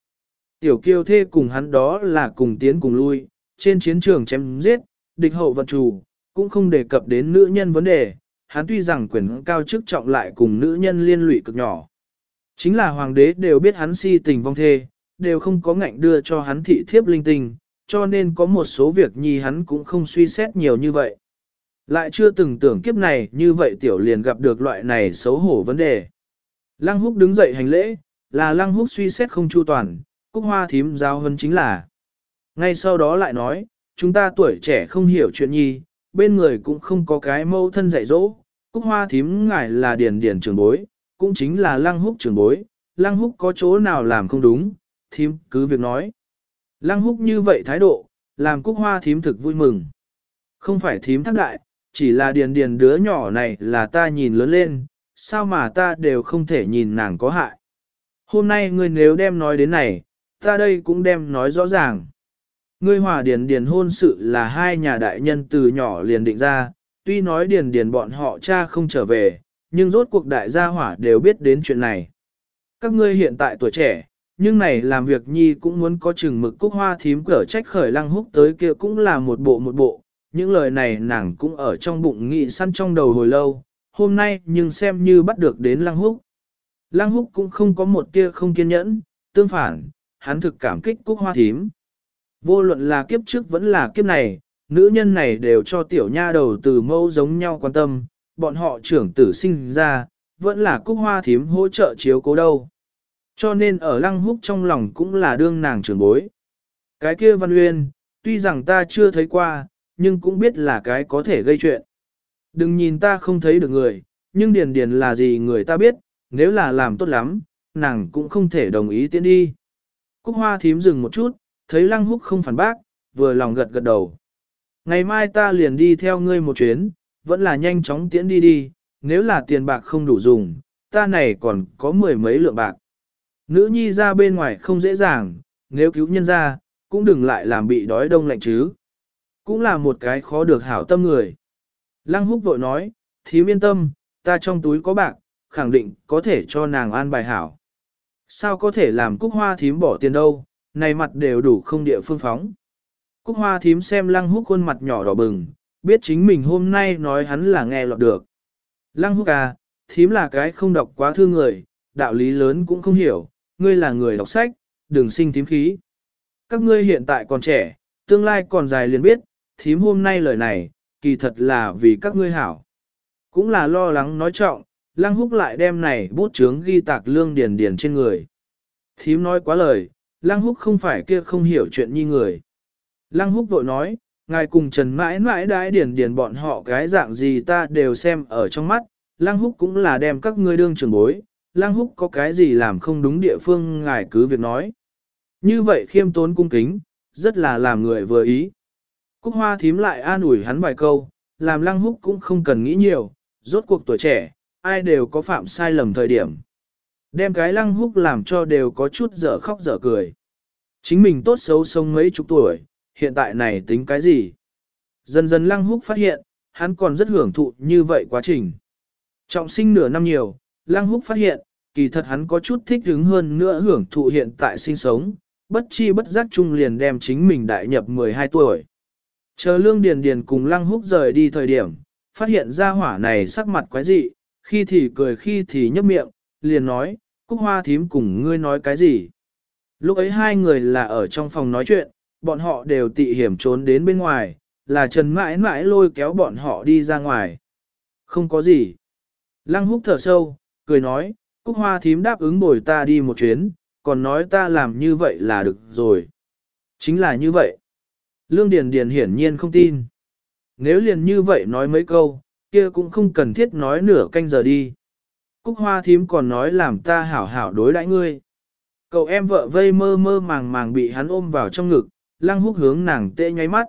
Tiểu kiêu thê cùng hắn đó là cùng tiến cùng lui, trên chiến trường chém giết, địch hậu vận chủ, cũng không đề cập đến nữ nhân vấn đề, hắn tuy rằng quyền cao chức trọng lại cùng nữ nhân liên lụy cực nhỏ. Chính là hoàng đế đều biết hắn si tình vong thê, đều không có ngạnh đưa cho hắn thị thiếp linh tinh, cho nên có một số việc nhi hắn cũng không suy xét nhiều như vậy. Lại chưa từng tưởng kiếp này như vậy tiểu liền gặp được loại này xấu hổ vấn đề. Lăng húc đứng dậy hành lễ, là lăng húc suy xét không chu toàn, cúc hoa thím giao hơn chính là. Ngay sau đó lại nói, chúng ta tuổi trẻ không hiểu chuyện nhi, bên người cũng không có cái mâu thân dạy dỗ, Cúc hoa thím ngài là điền điền trường bối, cũng chính là lăng húc trường bối, lăng húc có chỗ nào làm không đúng, thím cứ việc nói. Lăng húc như vậy thái độ, làm cúc hoa thím thực vui mừng. Không phải thím thác đại, chỉ là điền điền đứa nhỏ này là ta nhìn lớn lên, sao mà ta đều không thể nhìn nàng có hại. Hôm nay ngươi nếu đem nói đến này, ta đây cũng đem nói rõ ràng. Ngươi hòa điền điền hôn sự là hai nhà đại nhân từ nhỏ liền định ra, tuy nói điền điền bọn họ cha không trở về, nhưng rốt cuộc đại gia hỏa đều biết đến chuyện này. Các ngươi hiện tại tuổi trẻ, nhưng này làm việc nhi cũng muốn có chừng mực cúc hoa thím cở trách khởi lăng húc tới kia cũng là một bộ một bộ, những lời này nàng cũng ở trong bụng nghị săn trong đầu hồi lâu, hôm nay nhưng xem như bắt được đến lăng húc. Lăng húc cũng không có một tia không kiên nhẫn, tương phản, hắn thực cảm kích cúc hoa thím. Vô luận là kiếp trước vẫn là kiếp này, nữ nhân này đều cho tiểu nha đầu từ mâu giống nhau quan tâm, bọn họ trưởng tử sinh ra, vẫn là cúc hoa thím hỗ trợ chiếu cố đâu. Cho nên ở lăng húc trong lòng cũng là đương nàng trưởng bối. Cái kia văn uyên, tuy rằng ta chưa thấy qua, nhưng cũng biết là cái có thể gây chuyện. Đừng nhìn ta không thấy được người, nhưng điền điền là gì người ta biết, nếu là làm tốt lắm, nàng cũng không thể đồng ý tiến đi. Cúc hoa thím dừng một chút, thấy lăng húc không phản bác, vừa lòng gật gật đầu. Ngày mai ta liền đi theo ngươi một chuyến, vẫn là nhanh chóng tiễn đi đi, nếu là tiền bạc không đủ dùng, ta này còn có mười mấy lượng bạc. Nữ nhi ra bên ngoài không dễ dàng, nếu cứu nhân ra, cũng đừng lại làm bị đói đông lạnh chứ. Cũng là một cái khó được hảo tâm người. Lăng húc vội nói, thím yên tâm, ta trong túi có bạc, khẳng định có thể cho nàng an bài hảo. Sao có thể làm cúc hoa thím bỏ tiền đâu, này mặt đều đủ không địa phương phóng. Cúc hoa thím xem lăng húc khuôn mặt nhỏ đỏ bừng, biết chính mình hôm nay nói hắn là nghe lọt được. Lăng húc à, thím là cái không đọc quá thư người, đạo lý lớn cũng không hiểu, ngươi là người đọc sách, đừng sinh thím khí. Các ngươi hiện tại còn trẻ, tương lai còn dài liền biết, thím hôm nay lời này, kỳ thật là vì các ngươi hảo. Cũng là lo lắng nói trọng, lăng húc lại đem này bút chướng ghi tạc lương điền điền trên người. Thím nói quá lời, lăng húc không phải kia không hiểu chuyện như người. Lăng húc vội nói, ngài cùng trần mãi mãi đãi điền điền bọn họ cái dạng gì ta đều xem ở trong mắt, lăng húc cũng là đem các ngươi đương trưởng bối, lăng húc có cái gì làm không đúng địa phương ngài cứ việc nói. Như vậy khiêm tốn cung kính, rất là làm người vừa ý. Cúc hoa thím lại an ủi hắn vài câu, làm lăng húc cũng không cần nghĩ nhiều, rốt cuộc tuổi trẻ, ai đều có phạm sai lầm thời điểm. Đem cái lăng húc làm cho đều có chút dở khóc dở cười. Chính mình tốt xấu sống mấy chục tuổi, hiện tại này tính cái gì? Dần dần lăng húc phát hiện, hắn còn rất hưởng thụ như vậy quá trình. Trọng sinh nửa năm nhiều, lăng húc phát hiện, kỳ thật hắn có chút thích hứng hơn nữa hưởng thụ hiện tại sinh sống, bất chi bất giác chung liền đem chính mình đại nhập 12 tuổi. Chờ lương điền điền cùng lăng húc rời đi thời điểm, phát hiện ra hỏa này sắc mặt quái dị, khi thì cười khi thì nhấp miệng, liền nói, Cúc Hoa thím cùng ngươi nói cái gì. Lúc ấy hai người là ở trong phòng nói chuyện, bọn họ đều tị hiểm trốn đến bên ngoài, là Trần mãi mãi lôi kéo bọn họ đi ra ngoài. Không có gì. Lăng húc thở sâu, cười nói, Cúc Hoa thím đáp ứng bồi ta đi một chuyến, còn nói ta làm như vậy là được rồi. Chính là như vậy. Lương Điền Điền hiển nhiên không tin. Nếu liền như vậy nói mấy câu, kia cũng không cần thiết nói nửa canh giờ đi. Cúc hoa thím còn nói làm ta hảo hảo đối đãi ngươi. Cậu em vợ vây mơ mơ màng màng bị hắn ôm vào trong ngực, lăng húc hướng nàng tệ nháy mắt.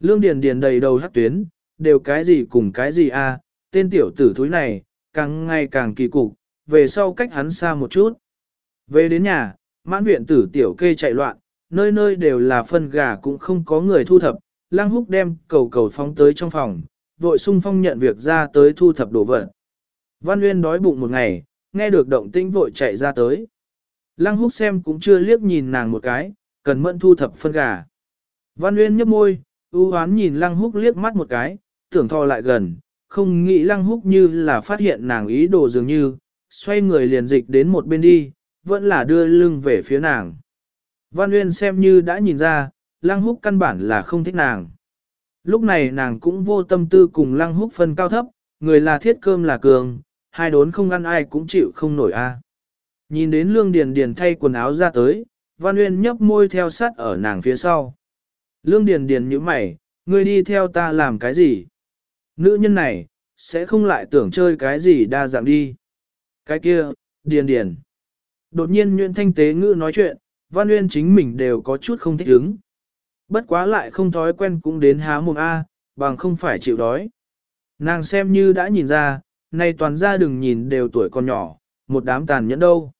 Lương Điền Điền đầy đầu hắc tuyến, đều cái gì cùng cái gì a, à, tên tiểu tử thúi này, càng ngày càng kỳ cục, về sau cách hắn xa một chút. Về đến nhà, mãn viện tử tiểu kê chạy loạn, nơi nơi đều là phân gà cũng không có người thu thập, lăng húc đem cầu cầu phóng tới trong phòng, vội sung phong nhận việc ra tới thu thập đồ vật. Văn Nguyên đói bụng một ngày, nghe được động tĩnh vội chạy ra tới. Lăng húc xem cũng chưa liếc nhìn nàng một cái, cần mẫn thu thập phân gà. Văn Uyên nhấp môi, ưu hoán nhìn lăng húc liếc mắt một cái, tưởng thò lại gần, không nghĩ lăng húc như là phát hiện nàng ý đồ dường như, xoay người liền dịch đến một bên đi, vẫn là đưa lưng về phía nàng. Văn Uyên xem như đã nhìn ra, lăng húc căn bản là không thích nàng. Lúc này nàng cũng vô tâm tư cùng lăng húc phân cao thấp, người là thiết cơm là cường, hai đốn không ăn ai cũng chịu không nổi a. Nhìn đến lương điền điền thay quần áo ra tới, Văn Uyên nhấp môi theo sát ở nàng phía sau. Lương điền điền như mày, ngươi đi theo ta làm cái gì? Nữ nhân này, sẽ không lại tưởng chơi cái gì đa dạng đi. Cái kia, điền điền. Đột nhiên Nguyễn Thanh Tế ngữ nói chuyện, Văn Uyên chính mình đều có chút không thích ứng. Bất quá lại không thói quen cũng đến há mồm A, bằng không phải chịu đói. Nàng xem như đã nhìn ra, nay toàn gia đừng nhìn đều tuổi còn nhỏ, một đám tàn nhẫn đâu.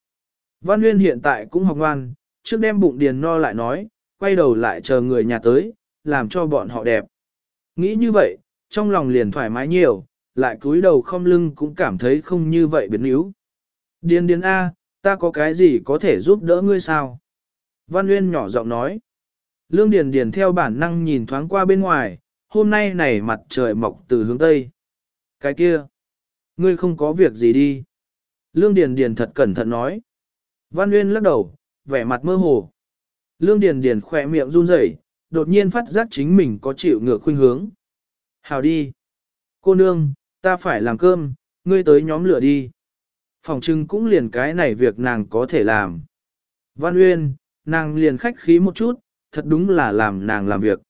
Văn Uyên hiện tại cũng học ngoan, trước đem bụng điền no lại nói, quay đầu lại chờ người nhà tới, làm cho bọn họ đẹp. Nghĩ như vậy, trong lòng liền thoải mái nhiều, lại cúi đầu không lưng cũng cảm thấy không như vậy biến yếu. Điền điền A, ta có cái gì có thể giúp đỡ ngươi sao? Văn Nguyên nhỏ giọng nói. Lương Điền Điền theo bản năng nhìn thoáng qua bên ngoài, hôm nay này mặt trời mọc từ hướng Tây. Cái kia, ngươi không có việc gì đi. Lương Điền Điền thật cẩn thận nói. Văn Nguyên lắc đầu, vẻ mặt mơ hồ. Lương Điền Điền khỏe miệng run rẩy, đột nhiên phát giác chính mình có chịu ngược khuynh hướng. Hào đi. Cô nương, ta phải làm cơm, ngươi tới nhóm lửa đi. Phòng trưng cũng liền cái này việc nàng có thể làm. Văn Uyên, nàng liền khách khí một chút, thật đúng là làm nàng làm việc.